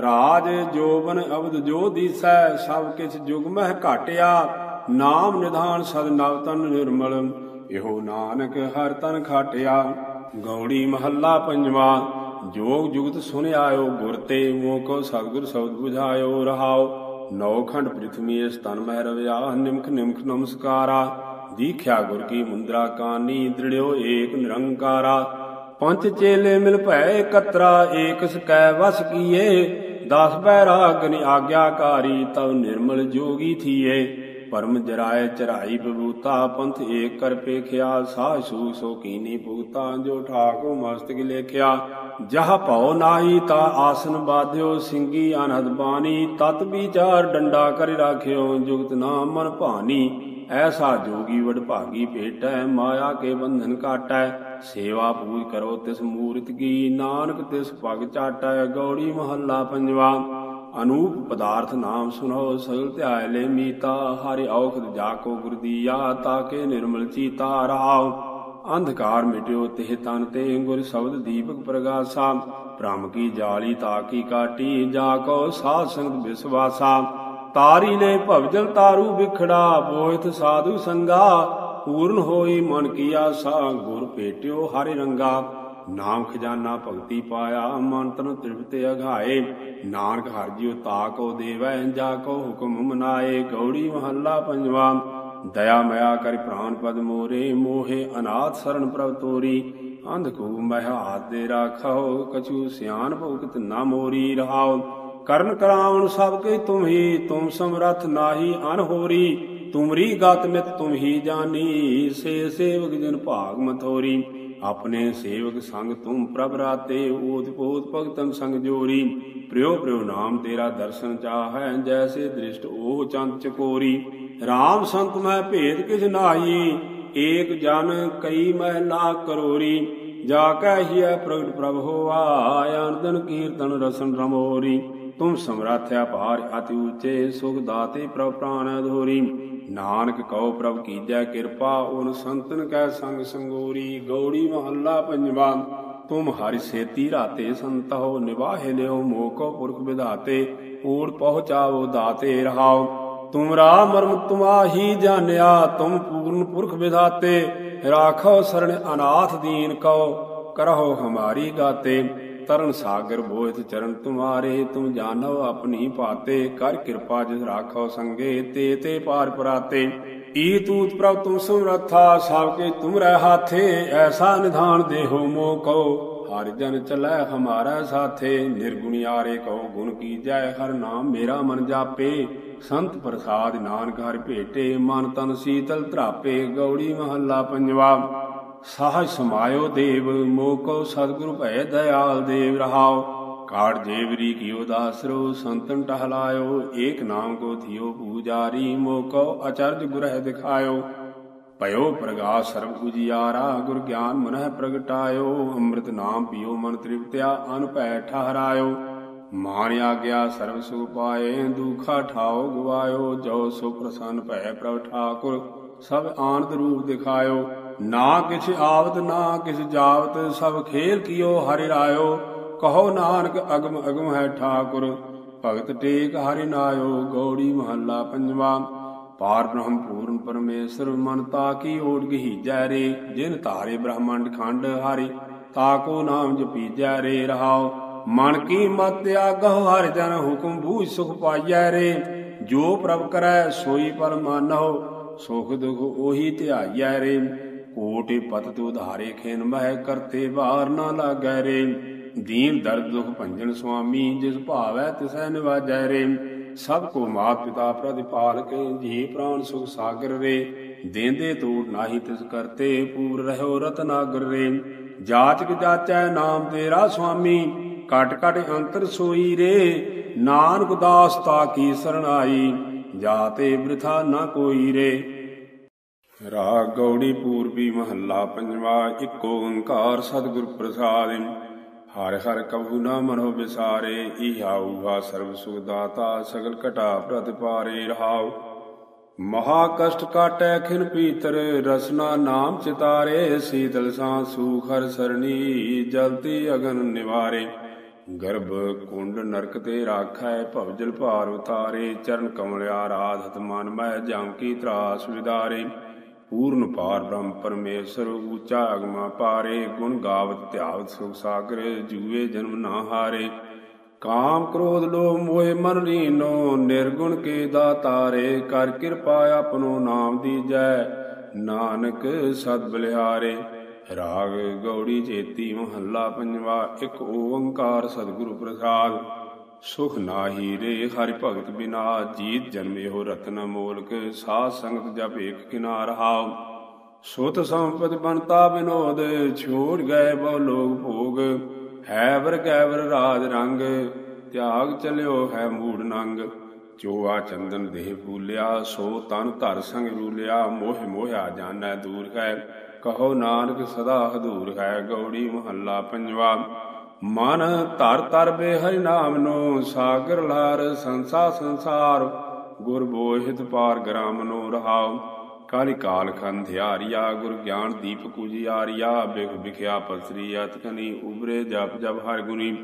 ਰਾਜ ਜੋਬਨ ਅਬਦ ਜੋ ਦੀਸੈ, ਸਭ ਕਿਛ ਜੁਗ ਮਹਿ ਘਾਟਿਆ। ਨਾਮ ਨਿਧਾਨ ਸਦ ਨਵ ਤਨ ਨਿਰਮਲ, ਇਹੋ ਨਾਨਕ ਹਰ ਤਨ ਖਾਟਿਆ। ਗੌੜੀ ਮਹੱਲਾ ਪੰਜਵਾ ਜੋਗ ਜੁਗਤ ਸੁਨ ਆਇਓ ਗੁਰ ਤੇ, ਮੋਹ ਕੋ ਸਤਿਗੁਰ ਸ਼ਬਦ 부ਝਾਇਓ ਰਹਾਓ। ਨੌ ਖੰਡ ਪ੍ਰਿਥਵੀ ਇਸ ਤਨ ਮਹਿ ਰਵਿਆ, ਨਿਮਖ ਨਿਮਖ ਨਮਸਕਾਰਾ। ਦੀਖਿਆ ਗੁਰ ਕੀ ਮੁੰਦਰਾ ਕਾਨੀ ਦ੍ਰਿੜਿਓ ਏਕ ਨਿਰੰਕਾਰਾ। ਪੰਜ ਚੇਲੇ ਮਿਲ ਭੈ ਇਕਤਰਾ ਏਕਸ ਕੈ ਵਸ ਕੀਏ। ਦਸ ਬੈਰਾਗ ਆਗਿਆਕਾਰੀ, ਤਵ ਨਿਰਮਲ ਜੋਗੀ ਥੀਏ। ਪਰਮ ਜਰਾਏ ਚਰਾਈ ਬਬੂਤਾ ਪੰਥ ਏਕ ਕਰ ਪੇਖਿਆ। ਸਾਹ ਸੂ ਸੋ ਕੀਨੀ ਭੂਤਾ, ਜੋ ਠਾਕੋ ਮਸਤਕ ਲੇਖਿਆ। ਜਹ ਭਉ ਨਾਹੀ, ਤਾ ਆਸਨ ਬਾਧਿਓ, ਸਿੰਗੀ ਅਨਹਦ ਬਾਣੀ। ਤਤ ਵਿਚਾਰ ਡੰਡਾ ਕਰਿ ਰਾਖਿਓ, ਜੁਗਤ ਨਾਮ ਮਨ ਭਾਨੀ। ਐਸਾ ਜੋਗੀ ਵਡਭਾਗੀ ਭੇਟੈ, ਮਾਇਆ ਕੇ ਬੰਧਨ ਕਾਟੈ ਸੇਵਾ ਪੂਜ ਕਰੋ ਤਿਸ ਮੂਰਤ ਕੀ, ਨਾਨਕ ਤਿਸ ਪਗ ਚਾਟੈ, ਗੌੜੀ ਮਹੱਲਾ ਪੰਜਵਾ। ਅਨੂਪ ਪਦਾਰਥ ਨਾਮ ਸੁਨੋ ਸਗਲ ਧਿਆਇ ਲੈ ਮੀਤਾ, ਹਰਿ ਔਖਦ ਜਾ ਕੋ ਗੁਰਦੀਆ ਤਾਕੇ ਨਿਰਮਲ ਚੀਤਾ ਰਾਵ ਅੰਧਕਾਰ ਮਿਟਿਓ ਤਿਹ ਤਨ ਤੇ, ਗੁਰ ਸ਼ਬਦ ਦੀਪਕ ਪ੍ਰਗਾਸਾ। ਭ੍ਰਮ ਕੀ ਜਾਲੀ ਤਾਕੀ ਕਾਟੀ ਜਾ ਕੋ ਸਾਧ ਸੰਗਤ ਵਿਸਵਾਸਾ ਤਾਰੀ ਨੇ ਭਵਜਲ ਤਾਰੂ ਵਿਖੜਾ ਬੋਇਤ ਸਾਧੂ ਸੰਗਾ। ਪੂਰਨ ਹੋਈ ਮਨ ਕੀ ਆਸਾ ਗੁਰ ਭੇਟਿਓ ਹਰਿ ਰੰਗਾ। ਨਾਮ ਖਜ਼ਾਨਾ ਭਗਤੀ ਪਾਇਆ ਮਨ ਤਨ ਤ੍ਰਿਪਤ ਅਘਾਏ ਨਾਨਕ ਹਰ ਜਿਓ ਤਾ ਕੋ ਦੇਵੈ, ਜਾ ਕੋ ਹੁਕਮ ਮਨਾਏ। ਗੌੜੀ ਮਹੱਲਾ ਪੰਜਵਾ। ਦਇਆ ਮਇਆ ਕਰਿ ਪ੍ਰਾਨ ਪਦ ਮੋਰੇ, ਮੋਹੇ ਅਨਾਥ ਸਰਣ ਪ੍ਰਭ ਤੋਰੀ। ਅੰਧ ਕੋ ਮਹਿ ਹਾਥ ਦੇ ਰਾਖੋ ਕਛੂ ਸਿਆਨ ਭੁਗਤ ਨਾ ਮੋਰੀ ਰਹਾਓ ਕਰਨ ਕਰਾਵਣ ਸਭ ਕੇ ਤੁਮ ਹੀ ਤੁਮ ਸਮਰਥ ਨਾਹੀ ਅਨਹੋਰੀ ਤੁਮਰੀ ਗਤ ਮਿਤ ਤੁਮ ਹੀ ਜਾਨੀ, ਸੇ ਸੇਵਕ ਜਨ ਭਾਗ ਮਥੋਰੀ, ਆਪਣੇ ਸੇਵਕ ਸੰਗ ਤੁਮ ਪ੍ਰਭ ਰਾਤੇ ਓਤ ਪੋਤ ਭਗਤਨ ਸੰਗ ਜੋਰੀ ਪ੍ਰਿਓ ਪ੍ਰਿਓ ਨਾਮ ਤੇਰਾ ਦਰਸ਼ਨ ਚਾਹੈ, ਜੈਸੇ ਦ੍ਰਿਸ਼ਟ ਉਹ ਚੰਦ ਚਕੋਰੀ RAM ਸੰਤ ਮੈਂ ਭੇਦ ਕਿਛ ਨਾਹੀ, ਏਕ ਜਨ ਕਈ ਮਹਿਲਾ ਕਰੋਰੀ, ਜਾ ਕੈ ਹੀਐ ਪ੍ਰਗਟ ਪ੍ਰਭ ਹੋਆ ਆਨੰਦਨ ਕੀਰਤਨ ਰਸਨ ਰਮੋਰੀ। ਤੁਮ ਸਮਰੱਥ ਅਪਾਰ ਅਤਿ ਉਚੇ ਸੁਖ ਦਾਤੇ ਪ੍ਰਭ ਪ੍ਰਾਨ ਅਧੋਰੀ। ਨਾਨਕ ਕਉ ਪ੍ਰਭ ਕੀਜੈ ਕਿਰਪਾ ਓਨ ਸੰਤਨ ਕੈ ਸੰਗ ਸੰਗੋਰੀ। ਗੌੜੀ ਮਹੱਲਾ ਪੰਜਵਾ, ਤੁਮ ਹਰਿ ਸੇਤੀ ਰਾਤੇ ਸੰਤਹੁ, ਨਿਵਾਹਿ ਲਿਓ ਮੋਕੋ ਪੁਰਖ ਵਿਧਾਤੇ ਊੜ ਪਹੁੰਚਾਵੋ ਦਾਤੇ ਰਹਾਓ। ਤੁਮਰਾ ਮਰਮ ਤੁਮਾਹੀ ਜਾਣਿਆ, ਤੁਮ ਪੂਰਨ ਪੁਰਖ ਵਿਧਾਤੇ। ਰਾਖੋ ਸਰਣ ਅਨਾਥ ਦੀਨ ਕਉ, ਕਰਹੁ ਹਮਾਰੀ ਗਾਤੇ। ਤਰਨ ਸਾਗਰ ਬੋਹਿਤ ਚਰਨ ਤੁਮਾਰੇ, ਤੁਮ ਜਾਣੋ ਆਪਣੀ ਪਾਤੇ ਕਰ ਕਿਰਪਾ ਜਿਸ ਰਾਖੋ ਸੰਗੇ, ਤੇ ਤੇ ਪਾਰ ਪਰਾਤੇ। ਈ ਤੂਤ ਪ੍ਰਭ ਤੁਮ ਸਮਰੱਥਾ ਸਭ ਕੇ ਤੁਮ ਹਾਥੇ, ਐਸਾ ਨਿਧਾਨ ਦੇਹੋ ਮੋ ਕਉ ਹਰ ਜਨ ਚਲੈ ਹਮਾਰਾ ਸਾਥੇ ਨਿਰਗੁਣੀ ਆਰੇ ਕਉ ਗੁਣ ਕੀਜੈ ਹਰ ਨਾਮ ਮੇਰਾ ਮਨ ਜਾਪੇ। ਸੰਤ ਪ੍ਰਸਾਦ ਨਾਨਕ ਹਰਿ ਭੇਟੇ, ਮਨ ਤਨ ਸੀਤਲ ਧਰਾਪੇ, ਗੌੜੀ ਮਹੱਲਾ ਪੰਜਵਾ। ਸਾਹਜ ਸਮਾਇਓ ਦੇਵ, ਮੋਕੋ ਸਤਿਗੁਰੂ ਭੈ ਦਇਆਲ ਦੇਵ ਰਹਾਓ। ਕਾੜ ਜੇਵਰੀ ਕੀਓ ਦਾਸਰੋ, ਸੰਤਨ ਟਹਲਾਇਓ, ਏਕ ਨਾਮ ਕੋ ਥਿਓ ਪੂਜਾਰੀ, ਮੋਕੋ ਅਚਰਜ ਗੁਰਹਿ ਦਿਖਾਇਓ। ਭਇਓ ਪ੍ਰਗਾਸ ਸਰਬ ਉਜਿਆਰਾ ਗੁਰ ਗਿਆਨ ਮਨਹਿ ਪ੍ਰਗਟਾਇਓ, ਅੰਮ੍ਰਿਤ ਨਾਮ ਪਿਓ ਮਨ ਤ੍ਰਿਪਤਿਆ ਅਨੁਭੈ ਠਹਰਾਇਓ। ਮਾਨ ਆਗਿਆ ਸਰਬ ਸੁਖ ਪਾਏ, ਦੁਖਾ ਠਾਓ ਗਵਾਇਓ, ਜੋ ਸੋ ਪ੍ਰਸੰਨ ਭੈ ਪ੍ਰਭ ਠਾਕੁਰ, ਸਭ ਆਨੰਦ ਰੂਪ ਦਿਖਾਇਓ। ਨਾ ਕਿਛ ਆਵਤ, ਨਾ ਕਿਛ ਜਾਵਤ, ਸਭ ਖੇਲ ਕੀਓ, ਹਰਿ ਰਾਇਓ। ਕਹੋ ਨਾਨਕ, ਅਗਮ ਅਗਮ ਹੈ ਠਾਕੁਰ। ਭਗਤ ਟੇਕ ਹਰਿ ਨਾਇਓ, ਗੌੜੀ ਮਹੱਲਾ ਪੰਜਵਾ। ਪਾਰ ਬ੍ਰਹਮ ਪੂਰਨ ਪਰਮੇਸ਼ਰ, ਮਨ ਤਾ ਕੀ ਓਟ ਗਹੀਜੈ ਰੇ। ਜਿਨ ਧਾਰੇ ਬ੍ਰਹਮੰਡ ਖੰਡ ਹਰਿ ਤਾਕੋ ਨਾਮ ਜਪੀਜੈ ਰੇ ਰਹਾਓ। ਮਨ ਕੀ ਮਤ ਆਗਹੁ, ਹਰਿ ਜਨ ਹੁਕਮ ਬੂਝ ਸੁਖ ਪਾਈਐ ਰੇ। ਜੋ ਪ੍ਰਭ ਕਰੈ, ਸੋਈ ਪਰ ਮਾਨਹੁ ਸੁਖ ਦੁਖ ਉਹੀ ਧਿਆਈਐ ਰੇ। ਕੋਟਿ ਪਤ ਉਧਾਰੇ ਖੇਨ ਮਹਿ ਕਰਤੇ ਬਾਰ ਨਾ ਲਾਗੈ ਰੇ। ਦੀਨ ਦਰਦ ਦੁਖ ਭੰਜਨ ਸੁਆਮੀ, ਜਿਸ ਭਾਵੈ ਤਿਸੈ ਨਿਵਾਜੈ ਰੇ। ਸਭ ਕੋ ਮਾਤ ਪਿਤਾ ਪ੍ਰਤਿਪਾਲਕ ਜੀ ਪ੍ਰਾਨ ਸੁਖ ਸਾਗਰ ਰੇ। ਦੇਂਦੇ ਤੋੜ ਨਾਹੀ ਤਿਸ ਕਰਤੇ, ਪੂਰ ਰਹਿਓ ਰਤਨਾਗਰ ਰੇ। ਜਾਚਕ ਜਾਚੈ ਨਾਮ ਤੇਰਾ ਸੁਆਮੀ, ਕਟ ਕਟ ਅੰਤਰ ਸੋਈ ਰੇ। ਨਾਨਕ ਦਾਸ ਤਾ ਕੀ ਸਰਣਾਈ, ਜਾਤੇ ਬ੍ਰਿਥਾ ਨਾ ਕੋਈ ਰੇ। ਰਾਗ ਗੌੜੀ ਪੂਰਬੀ ਮਹੱਲਾ ਪੰਜਵਾ, ਇੱਕ ਓੰਕਾਰ ਸਤਿਗੁਰ ਪ੍ਰਸਾਦਿ ਹਰਿ ਹਰਿ ਕਬੂ ਨਾ ਮਨੋ ਵਿਸਾਰੇ, ਈਹਾ ਊਹਾ ਸਰਬ ਸੁਖ ਦਾਤਾ, ਸਗਲ ਘਟਾ ਪ੍ਰਤਿਪਾਰੇ ਰਹਾਉ। ਮਹਾ ਕਸ਼ਟ ਕਾਟੈ ਖਿਨ ਪੀਤਰ, ਰਸਨਾ ਨਾਮ ਚਿਤਾਰੇ, ਸੀਤਲ ਸਾਂ ਸੂਖ ਹਰ ਸਰਣੀ ਜਲਤੀ ਅਗਨ ਨਿਵਾਰੇ। ਗਰਭ ਕੁੰਡ ਨਰਕ ਤੇ ਰਾਖੈ ਭਵਜਲ ਭਾਰ ਉਤਾਰੇ, ਚਰਨ ਕਮਲ ਆਰਾਧਤ ਮਨ ਮਹਿ, ਜਮ ਕੀ ਤਰਾਸ ਵਿਦਾਰੇ। ਪੂਰਨ ਪਾਰ ਬ੍ਰਹਮ ਪਰਮੇਸ਼ਰ ਊਚਾ ਅਗਮਾ ਪਾਰੇ, ਗੁਣ ਗਾਵਤ ਧਿਆਵਤ ਸੁਖ ਸਾਗਰ, ਜੂਏ ਜਨਮ ਨਾ ਹਾਰੇ। ਕਾਮ ਕ੍ਰੋਧ ਲੋਭ ਮੋਹ ਮਨ ਲੀਨੋ, ਨਿਰਗੁਣ ਕੇ ਦਾਤਾਰੇ, ਕਰ ਕਿਰਪਾ ਆਪਣੋ ਨਾਮ ਦੀਜੈ ਨਾਨਕ ਸਤ ਬਲਿਹਾਰੇ। ਰਾਗ ਗੌੜੀ ਚੇਤੀ ਮਹੱਲਾ ਪੰਜਵਾ, ਇੱਕ ਓੰਕਾਰ ਸਤਿਗੁਰੂ ਪ੍ਰਸਾਦ। ਸੁਖ ਨਾਹੀ ਰੇ, ਹਰਿ ਭਗਤ ਬਿਨਾ ਜੀਤ ਜਨਮੇ ਹੋ ਰਤਨ ਮੋਲਕ, ਸਾਧ ਸੰਗਤ ਜਪ ਏਕ ਕਿਨਾਰ ਹਾਉ। ਸੁਤ ਸੰਪਤ ਬੰਤਾ ਬਿਨੋਦ, ਛੋੜ ਗਏ ਬਹੁ ਲੋਗ ਭੋਗ। ਹੈ ਵਰ ਕੈ ਰਾਜ ਰੰਗ, ਤਿਆਗ ਚਲਿਓ ਹੈ ਮੂੜ ਨੰਗ। ਚੋਆ ਚੰਦਨ ਦੇਹ ਫੂਲਿਆ, ਸੋ ਤਨ ਧਰ ਸੰਗ ਰੂਲਿਆ, ਮੋਹ ਮੋਹਿਆ ਜਾਣੈ ਦੂਰ ਹੈ। ਕਹੋ ਨਾਨਕ ਸਦਾ ਹਦੂਰ ਹੈ, ਗੌੜੀ ਮਹੱਲਾ ਪੰਜਵਾ। ਮਨ ਧਰ ਧਰ ਬੇ ਹਰਿ ਨਾਮ ਨੂੰ ਸਾਗਰ ਲਾਰ ਸੰਸਾ ਸੰਸਾਰ। ਗੁਰ ਬੋਹਿਤ ਪਾਰ ਗ੍ਰਾਮ ਨੂੰ ਰਹਾਉ, ਕਾਲੀ ਕਾਲ ਖੰਧਿਆਰੀਆ ਗੁਰ ਗਿਆਨ ਦੀਪ ਕੁਜਿਆਰੀਆ ਬਿਖ ਬਿਖਿਆ ਪਸਰੀ ਅਤਕਨੀ ਉਬਰੇ ਜਪ ਜਪ ਹਰ ਗੁਨੀ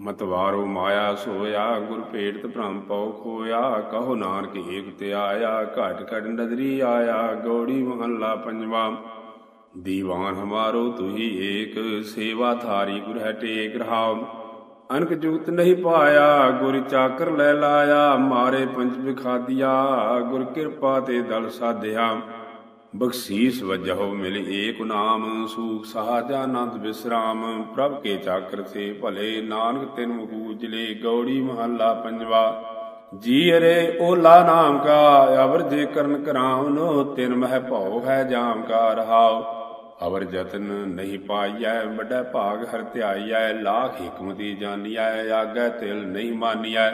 ਮਤਵਾਰੋ ਮਾਇਆ ਸੋਇਆ, ਗੁਰ ਭੇਟਤ ਭ੍ਰਮ ਪਉ ਖੋਇਆ, ਕਹੋ ਨਾਨਕ ਏਕ ਤੇ ਆਇਆ, ਘਟ ਘਟ ਨਦਰੀ ਆਇਆ, ਗੌੜੀ ਮਹੱਲਾ ਪੰਜਵਾ। ਦੀਵਾਨ ਹਮਾਰੋ ਤੁਹੀ ਏਕ, ਸੇਵਾ ਥਾਰੀ ਗੁਰ ਹੈ ਟੇਕ ਰਹਾਉ। ਅਨਕ ਜੁਗਤ ਨਹੀਂ ਪਾਇਆ, ਗੁਰ ਚਾਕਰ ਲੈ ਲਾਇਆ, ਮਾਰੇ ਪੰਜ ਵਿਖਾਦੀਆ ਗੁਰ ਕਿਰਪਾ ਤੇ ਦਲ ਸਾਧਿਆ। ਬਖਸ਼ੀਸ ਵਜਹੁ ਮਿਲ ਏਕ ਨਾਮ, ਸੂਖ ਸਹਾਜਾ ਆਨੰਦ ਵਿਸਰਾਮ ਪ੍ਰਭ ਕੇ ਚਾਕਰ ਸੇ ਭਲੇ, ਨਾਨਕ ਤਿਨ ਮੁਕੂਜਲੇ ਗੌੜੀ ਮਹੱਲਾ ਪੰਜਵਾ। ਜੀ ਅਰੇ ਓਲਾ ਨਾਮ ਕਾ, ਅਵਰ ਜੇ ਕਰਨ ਕਰਾਮ ਨੋ ਤਿਨ ਮਹਿ ਭਉ ਹੈ ਜਾਮ ਕਾ ਰਹਾਉ। ਅਵਰ ਜਤਨ ਨਹੀਂ ਪਾਈਐ, ਵੱਡਾ ਭਾਗ ਹਰ ਧਿਆਈਐ, ਲਾਖ ਹਕਮਤੀ ਜਾਣੀਐ ਆਗੈ ਤਿਲ ਨਹੀਂ ਮਾਨੀਐ।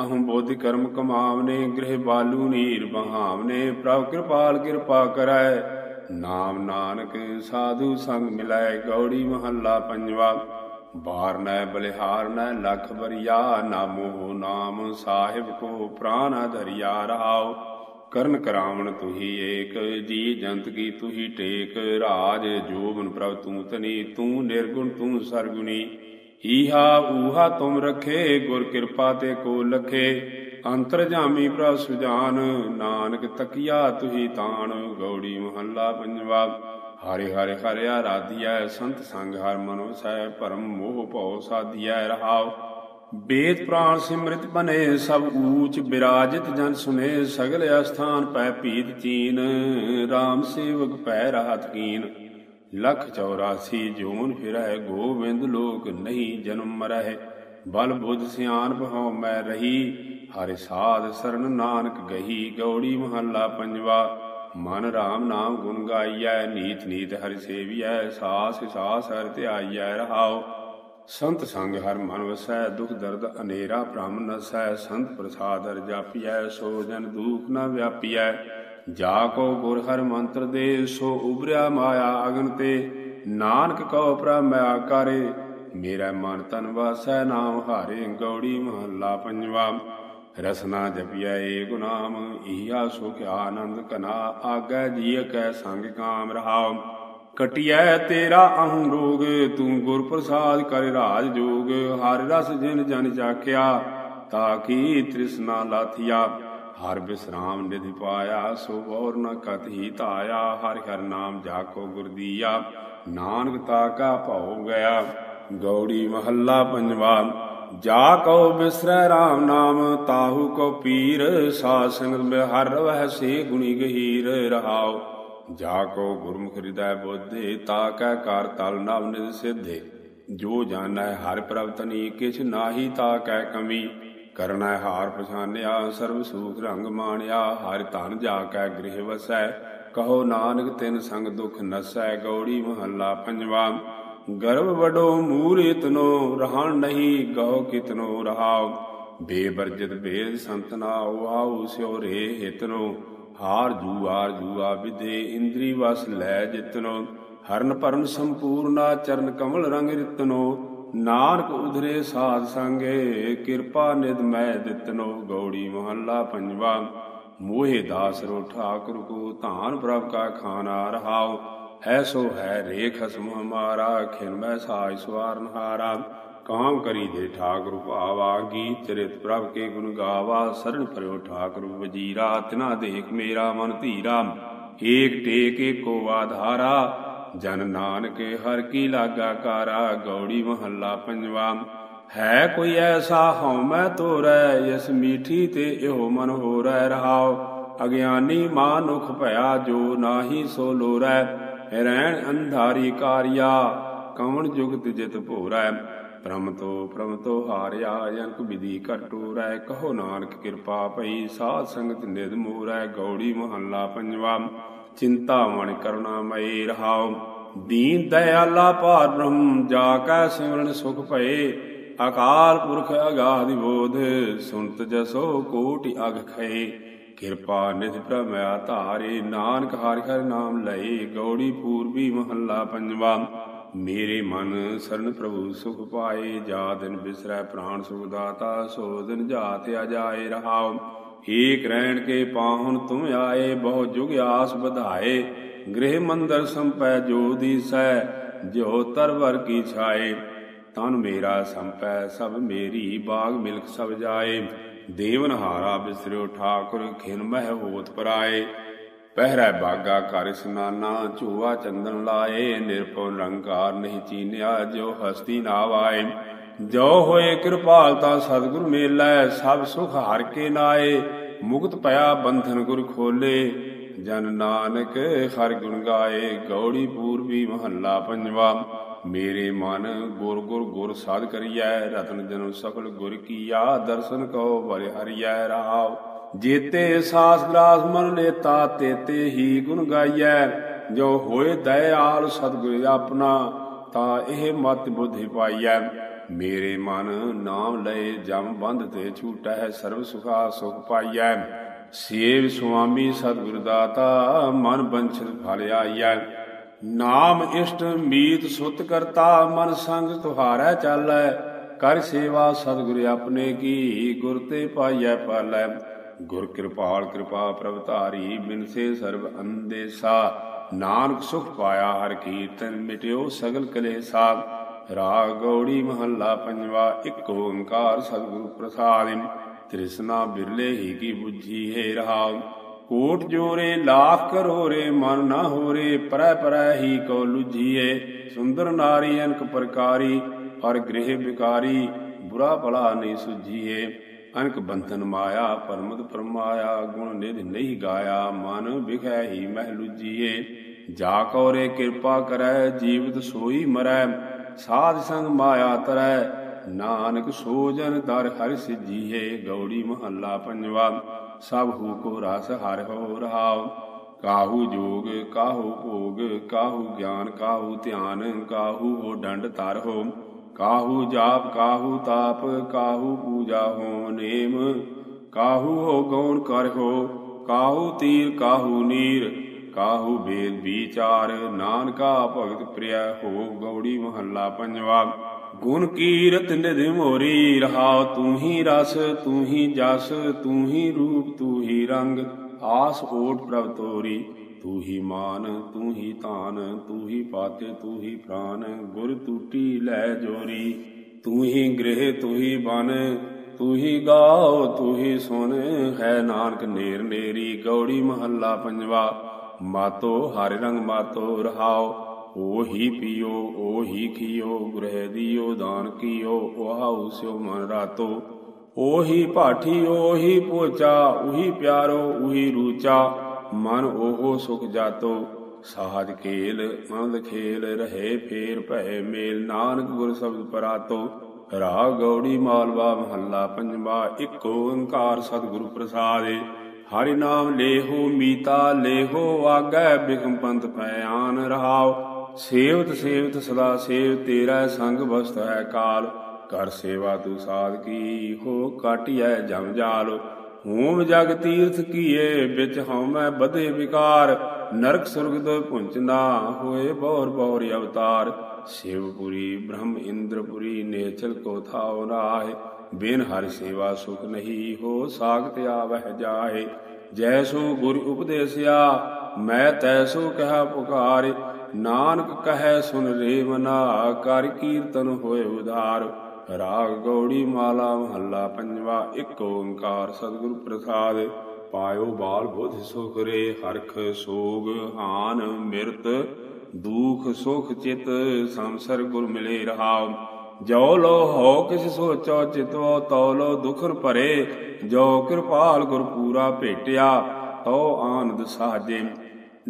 ਅਹੰ ਬੋਧਿ ਕਰਮ ਕਮਾਵਨੇ, ਗ੍ਰਹਿ ਬਾਲੂ ਨੀਰ ਬਹਾਵਨੇ, ਪ੍ਰਭ ਕਿਰਪਾਲ ਕਿਰਪਾ ਕਰੈ। ਨਾਮ ਨਾਨਕ ਸਾਧੂ ਸੰਗ ਮਿਲੈ, ਗੌੜੀ ਮਹੱਲਾ ਪੰਜਵਾ। ਬਾਰ ਨੈ ਬਲਿਹਾਰ, ਨੈ ਲਖ ਬਰਿਆ, ਨਾਮੋ ਨਾਮ ਸਾਹਿਬ ਕੋ ਪ੍ਰਾਨ ਧਰਿਆ ਰਹਾਓ। ਕਰਨ ਕਰਾਵਣ ਤੁਹੀ ਏਕ, ਜੀ ਜੰਤ ਕੀ ਤੁਹੀ ਟੇਕ, ਰਾਜ ਜੋਬਨ ਪ੍ਰਭ ਤੂੰ ਤਨੀ ਤੂੰ ਨਿਰਗੁਣ, ਤੂੰ ਸਰਗੁਣੀ। ਈਹਾ ਊਹਾ ਤੁਮ ਰਖੇ, ਗੁਰ ਕਿਰਪਾ ਤੇ ਕੋ ਲਖੇ। ਅੰਤਰ ਜਾਮੀ ਪ੍ਰਭ ਸੁਜਾਨ, ਨਾਨਕ ਤਕੀਆ ਤੁਹੀ ਤਾਣ, ਗੌੜੀ ਮਹੱਲਾ ਪੰਜਵਾ। ਹਰੇ ਹਰੇ ਹਰਿਆ ਆਰਾਧਿਆ ਸੰਤ ਸੰਗ ਹਰ ਮਨ ਵਸੈ ਭਰਮ ਮੋਹ ਭਉ ਸਾਧਿਆ ਰਹਾਓ ਬੇਦ ਪ੍ਰਾਣ ਸਿਮਰਿਤ ਬਨੇ, ਸਭ ਊਚ ਬਿਰਾਜਿਤ ਜਨ ਸੁਨੇ, ਸਗਲ ਅਸਥਾਨ ਪੈ ਭੀਤ ਚੀਨ RAM ਸੇਵਕ ਪੈ ਰਾਤ ਕੀਨ। ਲਖ 84 ਜੂਨ ਫਿਰੈ ਗੋਬਿੰਦ ਲੋਕ ਨਹੀਂ ਜਨਮ ਮਰਹਿ। ਬਲ ਬੁੱਧ ਸਿਆਨ ਬਹਉ ਮੈਂ ਰਹੀ, ਹਰਿ ਸਾਧ ਸਰਨ ਨਾਨਕ ਗਹੀ, ਗੌੜੀ ਮਹੱਲਾ ਪੰਜਵਾ। ਮਨ RAM ਨਾਮ ਗੁਣ ਗਾਈਐ, ਨੀਤ ਨੀਤ ਹਰਿ ਸੇਵੀਐ ਸਾਸ ਸਾਸ ਹਰਿ ਧਿਆਈਐ ਰਹਾਓ ਸੰਤ ਸੰਗ ਹਰ ਮਨ ਵਸੈ, ਦੁਖ ਦਰਦ ਅਨੇਰਾ ਭ੍ਰਮ ਨਸੈ ਸੰਤ ਪ੍ਰਸਾਦ ਹਰ ਜਾਪੀਐ, ਸੋ ਜਨ ਦੂਖ ਨ ਵਿਆਪੀਐ। ਜਾ ਕੋ ਗੁਰ ਹਰ ਮੰਤਰ ਦੇ, ਸੋ ਉਬਰਿਆ ਮਾਇਆ ਅਗਨ ਤੇ। ਨਾਨਕ ਕਉ ਪ੍ਰਭ ਮੈਂ ਆਕਾਰੇ, ਮੇਰਾ ਮਨ ਤਨ ਵਾਸੈ, ਨਾਮ ਹਾਰੇ ਗੌੜੀ ਮਹੱਲਾ ਪੰਜਵਾ। ਰਸਨਾ ਜਪਿਆ ਏ ਗੁਨਾਮ ਈਆ ਸੁਖ ਆਨੰਦ ਕਨਾ ਆਗੈ ਜੀਅ ਕੈ ਸੰਗ ਕਾਮ ਰਹਾਓ ਕਟਿਐ ਤੇਰਾ ਅਹੰ ਰੋਗ ਤੂੰ ਗੁਰ ਪ੍ਰਸਾਦ ਕਰ ਰਾਜ ਜੋਗ। ਹਰ ਰਸ ਜਿਨ ਜਨ ਚਾਖਿਆ, ਤਾ ਕੀ ਤ੍ਰਿਸ਼ਨਾ ਲਾਥਿਆ। ਹਰ ਬਿਸਰਾਮ ਨਿਧਿ ਪਾਇਆ, ਸੋ ਬੋਰ ਨ ਕਤਹੀ ਧਾਇਆ। ਹਰਿ ਹਰ ਨਾਮ ਜਾਕੋ ਗੁਰ ਦੀਆ, ਨਾਨਕ ਤਾ ਕਾ ਭਉ ਗਿਆ ਗੌੜੀ ਮਹੱਲਾ ਪੰਜਵਾ, ਜਾ ਕਉ ਬਿਸਰੈ RAM ਨਾਮ, ਤਾਹੂ ਕੋ ਪੀਰ, ਸਾਧ ਸੰਗਤ ਮੇ ਹਰ ਰਵਹਿ ਸੇ ਗੁਣੀ ਗਹੀਰ ਰਹਾਓ ਜਾ ਕੋ ਗੁਰਮੁਖ ਹਿਰਦੈ ਬੋਧੇ, ਤਾ ਕੈ ਕਰ ਤਲ ਨਵ ਨਿਦ ਸਿਧੇ। ਜੋ ਜਾਣੈ ਹਰਿ ਪ੍ਰਭ ਤਨੀ ਕਿਛ ਨਾਹੀ ਤਾ ਕੈ ਕਮੀ। ਕਰਨਾ ਹਾਰ ਪਛਾਨਿਆ, ਸਰਬ ਸੂਖ ਰੰਗ ਮਾਣਿਆ, ਹਰਿ ਧਨ ਜਾ ਕੈ ਗ੍ਰਹਿ ਵਸੈ। ਕਹੋ ਨਾਨਕ ਤਿਨ ਸੰਗ ਦੁਖ ਨਸੈ, ਗੌੜੀ ਮਹੱਲਾ ਪੰਜਵਾ। ਗਰਭ ਵਡੋ ਮੂਰ ਇਤਨੋ ਰਹਿਣ ਨਹੀਂ ਗਉ ਕਿਤਨੋ ਰਹਾਉ। ਬੇਬਰਜਤ ਬੇਦ ਸੰਤਨਾ ਆਉ ਸਿਓ ਰੇ ਹਿਤਨੋ। ਹਾਰ ਜੂਆਰ ਜੂਆ ਵਿਦੇ ਇੰਦਰੀ ਵਸ ਲੈ ਜਿਤਨੋ। ਹਰਨ ਪਰਨ ਸੰਪੂਰਨਾ ਚਰਨ ਕਮਲ ਰੰਗ ਰਿਤਨੋ। ਨਾਨਕ ਉਧਰੇ ਸਾਧ ਸੰਗੇ, ਕਿਰਪਾ ਨਿਦ ਮੈਂ ਦਿੱਤਨੋ। ਗੌੜੀ ਮਹੱਲਾ ਪੰਜਵਾ, ਮੋਹਿ ਦਾਸ ਰੋ ਠਾਕੁਰ ਕੋ, ਧਾਨ ਪ੍ਰਭ ਕਾ ਖਾਨਾ ਰਹਾਉ। ਐਸੋ ਹੈ ਰੇ ਖਸਮ ਹਮਾਰਾ ਖਿਨ ਮੈਂ ਸਾਜ ਸਵਾਰਨ ਹਾਰਾ। ਕਾਮ ਕਰੀ ਦੇ ਠਾਕੁਰ ਭਾਵਾ, ਗੀਤ ਚਰਿਤ ਪ੍ਰਭ ਕੇ ਗੁਣ ਗਾਵਾ ਸਰਣ ਪਰਿਓ ਠਾਕੁਰ ਵਜੀਰਾ, ਤਿਨਾ ਦੇਖ ਮੇਰਾ ਮਨ ਧੀਰਾ, ਏਕ ਟੇਕ ਏਕੋ ਆਧਾਰਾ, ਜਨ ਨਾਨਕ ਹਰ ਕੀ ਲਾਗਾ ਕਾਰਾ, ਗੌੜੀ ਮਹੱਲਾ ਪੰਜਵਾ, ਹੈ ਕੋਈ ਐਸਾ ਹਉ ਮੈਂ ਤੋਰੈ ਇਸ ਮੀਠੀ ਤੇ ਇਹੋ ਮਨ ਹੋਰੈ, ਰਹਾਉ, ਅਗਿਆਨੀ ਮਾਨੁਖ ਭਇਆ ਜੋ ਨਾਹੀ ਸੋ ਲੋਰੈ, ਰਹਿਣ ਅੰਧਾਰੀ ਕਾਰਿਆ, ਕਵਣ ਜੁਗਤ ਜਿਤ ਭੋਰੈ। ਪ੍ਰਮ ਤੋ ਪ੍ਰਮ ਤੋ ਹਾਰਿਆ ਅਨਕ ਵਿਧੀ ਘਟੂਰੈ ਕਹੋ ਨਾਨਕ ਕਿਰਪਾ ਭਈ ਸਾਧ ਸੰਗਤ ਨਿਦ ਮੂਰੈ, ਗੌੜੀ ਮਹੱਲਾ ਪੰਜਵਾ, ਚਿੰਤਾ ਮਣ ਕਰੁਣਾ ਮਈ ਰਹਾਉ। ਦੀਨ ਦਇਆਲਾ ਭਾਰ ਬ੍ਰਹਮ, ਜਾ ਕੈ ਸਿਮਰਨ ਸੁਖ ਭਏ। ਅਕਾਲ ਪੁਰਖ ਅਗਾਧਿ ਬੋਧ ਸੁਨਤ ਜਸੋ ਕੋਟਿ ਅਗ ਖਏ। ਕਿਰਪਾ ਨਿਧ ਪ੍ਰਮਿਆ ਧਾਰੇ, ਨਾਨਕ ਹਰਿ ਹਰਿ ਨਾਮ ਲਏ, ਗੌੜੀ ਪੂਰਬੀ ਮਹੱਲਾ ਪੰਜਵਾ। ਮੇਰੇ ਮਨ ਸਰਨ ਪ੍ਰਭੂ ਸੁਖ ਪਾਏ, ਜਾ ਦਿਨ ਬਿਸਰੈ ਪ੍ਰਾਣ ਸੁਖ ਦਾਤਾ ਸੋ ਦਿਨ ਜਾਤ ਅਜਾਏ ਰਹਾਉ। ਏਕ ਰਹਿਣ ਕੇ ਪਾਹੁਨ ਤੁਮ ਆਏ, ਬਹੁ ਜੁਗ ਆਸ ਵਧਾਏ। ਗ੍ਰਹਿ ਮੰਦਰ ਸੰਪੈ ਜੋ ਦੀਸੈ ਜੋ ਤਰਵਰ ਕੀ ਛਾਏ। ਤਨ ਮੇਰਾ ਸੰਪੈ, ਸਭ ਮੇਰੀ ਬਾਗ ਮਿਲਕ ਸਭ ਜਾਏ। ਦੇਵਨ ਹਾਰਾ ਬਿਸਰਿਓ ਠਾਕੁਰ, ਖਿਨ ਮਹਿ ਹੋਤ ਪਰਾਏ। ਪਹਿਰੈ ਬਾਗਾ ਘਰ ਇਸਨਾਨਾ ਝੂਆ ਚੰਦਨ ਲਾਏ ਨਿਰਪਉ ਰੰਕਾਰ ਨਹੀਂ ਚੀਨਿਆ ਜੋ ਹਸਤੀ ਨਾ ਆਏ ਜੋ ਹੋਏ ਕਿਰਪਾਲਤਾ ਸਤਿਗੁਰ ਮੇਲੈ, ਸਭ ਸੁਖ ਹਰ ਕੇ ਨਾਏ। ਮੁਕਤ ਭਇਆ ਬੰਧਨ ਗੁਰ ਖੋਲੇ, ਜਨ ਨਾਨਕ ਹਰ ਗੁਣ ਗਾਏ। ਗੌੜੀ ਪੂਰਬੀ ਮਹੱਲਾ ਪੰਜਵਾ, ਮੇਰੇ ਮਨ ਗੁਰ ਗੁਰ ਗੁਰ ਸਾਧ ਕਰੀਐ, ਰਤਨ ਜਨਮ ਸਫਲ ਗੁਰ ਕੀਆ, ਦਰਸ਼ਨ ਕਉ ਬਰਿ ਹਰਿਐ ਰਾਵ। ਜੇਤੇ ਸਾਸ ਗਲਾਸ ਮਨ ਲੇਤਾ ਤੇਤੇ ਹੀ ਗੁਣ ਗਾਈਐ, ਜੋ ਹੋਏ ਦਇਆਲ ਸਤਿਗੁਰ ਆਪਣਾ, ਤਾਂ ਇਹ ਮਤ ਬੁੱਧੀ ਪਾਈਐ। ਮੇਰੇ ਮਨ ਨਾਮ ਲਏ ਜਮ ਬੰਧ ਤੇ ਛੂਟੈ ਸਰਬ ਸੁਖਾ ਸੁਖ ਪਾਈਐ। ਸੇਵ ਸੁਆਮੀ ਸਤਿਗੁਰ ਦਾਤਾ, ਮਨ ਬੰਛਤ ਫਲ ਆਈਐ। ਨਾਮ ਇਸ਼ਟ ਮੀਤ ਸੁਤ ਕਰਤਾ, ਮਨ ਸੰਗ ਤੁਹਾਰੈ ਚਾਲੈ। ਕਰ ਸੇਵਾ ਸਤਿਗੁਰ ਆਪਣੇ ਕੀ, ਗੁਰ ਤੇ ਪਾਈਐ ਪਾਲੈ। ਗੁਰ ਕਿਰਪਾਲ ਕਿਰਪਾ ਪ੍ਰਭ ਧਾਰੀ ਬਿਨਸੇ ਸਰਬ ਅੰਦੇਸਾ। ਨਾਨਕ ਸੁਖ ਪਾਇਆ ਹਰ ਕੀਰਤਨ ਮਿਟਿਓ ਸਗਲ ਕਲੇਸਾ। ਰਾਗ ਗੌੜੀ ਮਹੱਲਾ ਪੰਜਵਾ, ਇੱਕ ਓੰਕਾਰ ਸਤਿਗੁਰੂ ਪ੍ਰਸਾਦਿ ਤ੍ਰਿਸ਼ਨਾ ਬਿਰਲੇ ਹੀ ਕੀ 부ਜੀ ਹੈ ਰਹਾਉ। ਕੋਟ ਜੋਰੇ, ਲਾਖ ਕਰੋਰੇ, ਮਨ ਨਾ ਹੋਰੇ, ਪਰੈ ਪਰੈ ਹੀ ਕੋ ਲੁਜੀਏ ਸੁੰਦਰ ਨਾਰੀ, ਅਨਕ ਪ੍ਰਕਾਰੀ, ਹਰ ਗ੍ਰਹਿ ਵਿਕਾਰੀ ਬੁਰਾ ਭਲਾ ਨਹੀਂ ਸੁਝੀਏ। ਅਨਕ ਬੰਧਨ ਮਾਇਆ, ਪਰਮਦ ਪਰਮਾਇਆ, ਗੁਣ ਨਿਧ ਨਹੀਂ ਗਾਇਆ, ਮਨ ਵਿਖੈ ਹੀ ਮਹਿ ਲੁਜੀਏ। ਜਾ ਕਉਰੇ ਕਿਰਪਾ ਕਰੈ, ਜੀਵਤ ਸੋਈ ਮਰੈ, ਸਾਧ ਸੰਗ ਮਾਇਆ ਤਰੈ। ਨਾਨਕ ਸੋਜਨ ਦਰ ਹਰਿ ਸਿਜੀਏ ਗੌੜੀ ਮਹੱਲਾ ਪੰਜਵਾ। ਸਭ ਹੂ ਕੋ ਰਸ ਹਰਿ ਹੋ ਰਹਾਉ। ਕਾਹੂ ਜੋਗ, ਕਾਹੂ ਭੋਗ, ਕਾਹੂ ਗਿਆਨ, ਕਾਹੂ ਧਿਆਨ, ਕਾਹੂ ਹੋ ਡੰਡ ਤਰ ਹੋ। ਕਾਹੂ ਜਾਪ, ਕਾਹੂ ਤਾਪ, ਕਾਹੂ ਪੂਜਾ ਹੋ ਨੇਮ, ਕਾਹੂ ਹੋ ਗਉਣ ਕਰ ਹੋ, ਕਾਹੂ ਤੀਰ, ਕਾਹੂ ਨੀਰ, ਕਾਹੂ ਵੇਦ ਵਿਚਾਰ, ਨਾਨਕਾ ਭਗਤ ਪ੍ਰਿਆ ਹੋ ਗੌੜੀ ਮਹੱਲਾ ਪੰਜਵਾ। ਗੁਣ ਕੀਰਤ ਨਿਧ ਮੋਰੀ ਰਹਾਉ ਤੂੰ ਹੀ ਰਸ, ਤੂੰ ਹੀ ਜਸ, ਤੂੰ ਹੀ ਰੂਪ, ਤੂੰ ਹੀ ਰੰਗ, ਆਸ ਓਟ ਪ੍ਰਭ ਤੋਰੀ। ਤੂੰ ਹੀ ਮਾਨ ਤੂੰ ਹੀ ਧਾਨ ਤੂੰ ਹੀ ਪਾਤੇ ਤੂੰ ਹੀ ਪ੍ਰਾਨ, ਗੁਰ ਟੂਟੀ ਲੈ ਜੋਰੀ। ਤੂੰ ਹੀ ਗ੍ਰਹਿ ਤੂੰ ਹੀ ਬਨ ਤੂੰ ਹੀ ਗਾਓ ਤੂੰ ਹੀ ਸੁਣ ਹੈ ਨਾਨਕ ਨੇਰ ਨੇਰੀ, ਗੌੜੀ ਮਹੱਲਾ ਪੰਜਵਾ। ਮਾਤੋ ਹਰ ਰੰਗ ਮਾਤੋ ਰਹਾਓ, ਉਹੀ ਪੀਓ, ਉਹੀ ਖੀਓ, ਗ੍ਰਹਿ ਦਿਓ, ਦਾਨ ਕੀਓ ਉਹੂ ਸਿਓ ਮਨ ਰਾਤੋ। ਉਹੀ ਭਾਠੀ, ਉਹੀ ਪੋਚਾ, ਉਹੀ ਪਿਆਰੋ, ਉਹੀ ਰੂਚਾ। ਮਨ ਉਹ ਸੁਖ ਜਾਤੋ ਸਾਜ ਖੇਲ ਆਨੰਦ ਖੇਲ ਰਹੇ ਫੇਰ ਭੈ ਮੇਲ। ਨਾਨਕ ਗੁਰ ਸ਼ਬਦ ਪਰਾਤੋ, ਰਾਗ ਗੌੜੀ ਮਾਲਵਾ ਮਹੱਲਾ ਪੰਜਵਾ, ਇੱਕ ਓੰਕਾਰ ਸਤਿਗੁਰੂ ਪ੍ਰਸਾਦਿ। ਹਰਿ ਨਾਮ ਲੇਹੋ ਮੀਤਾ, ਲੇਹੋ ਆਗੈ ਬਿਖਮ ਪੰਤ ਪਿਆਨ ਰਹਾਉ। ਸੇਵਤ ਸੇਵਤ ਸਦਾ ਸੇਵ ਤੇਰਾ ਸੰਗ ਬਸਤ ਹੈ ਕਾਲ। ਕਰ ਸੇਵਾ ਤੂੰ ਸਾਧ ਕੀ ਹੋ ਕਾਟਿਐ ਜਮ ਜਾਲ। ਹੂਮ ਜਗ ਤੀਰਥ ਕੀਏ, ਵਿੱਚ ਹਉਮੈ ਬਧੇ ਵਿਕਾਰ। ਨਰਕ ਸੁਰਗ ਤੋਂ ਪੁੰਚਨਾ ਹੋਏ ਬੌਰ ਬੌਰ ਅਵਤਾਰ। ਸ਼ਿਵਪੁਰੀ ਬ੍ਰਹਮ ਇੰਦਰਪੁਰੀ ਨੇਚਲ ਕੋ ਥਾਉ ਰਾਹੇ ਬਿਨ ਹਰਿ ਸੇਵਾ ਸੁਖ ਨਹੀਂ ਹੋ, ਸਾਖਤ ਆਵਹਿ ਜਾਹੇ। ਜੈਸੋ ਗੁਰ ਉਪਦੇਸਿਆ, ਮੈਂ ਤੈਸੋ ਕਹਾ ਪੁਕਾਰ। ਨਾਨਕ ਕਹੈ ਸੁਨ ਰੇ ਮਨਾ ਕਰ ਕੀਰਤਨ ਹੋਏ ਉਧਾਰ। ਰਾਗ ਗੌੜੀ ਮਾਲਾ ਮਹੱਲਾ ਪੰਜਵਾ, ਇੱਕ ਓੰਕਾਰ ਸਤਿਗੁਰ ਪ੍ਰਸਾਦ, ਪਾਇਓ ਬਾਲ ਬੁੱਧ ਸੁਖ ਹਰਖ ਸੋਗ ਹਾਨ ਮਿਰਤ, ਦੁਖ ਸੁਖ ਚਿਤ ਸੰਸਰ ਗੁਰ ਮਿਲੇ ਰਹਾਉ। ਜੋ ਲੋ ਹੋ ਕਿਸ ਸੋਚੋ, ਚਿਤੋ ਤੋ ਲੋ ਦੁਖਨ ਭਰੇ, ਜੋ ਕਿਰਪਾਲ ਗੁਰ ਪੂਰਾ ਭੇਟਿਆ, ਤੋ ਆਨੰਦ ਸਾਜੇ।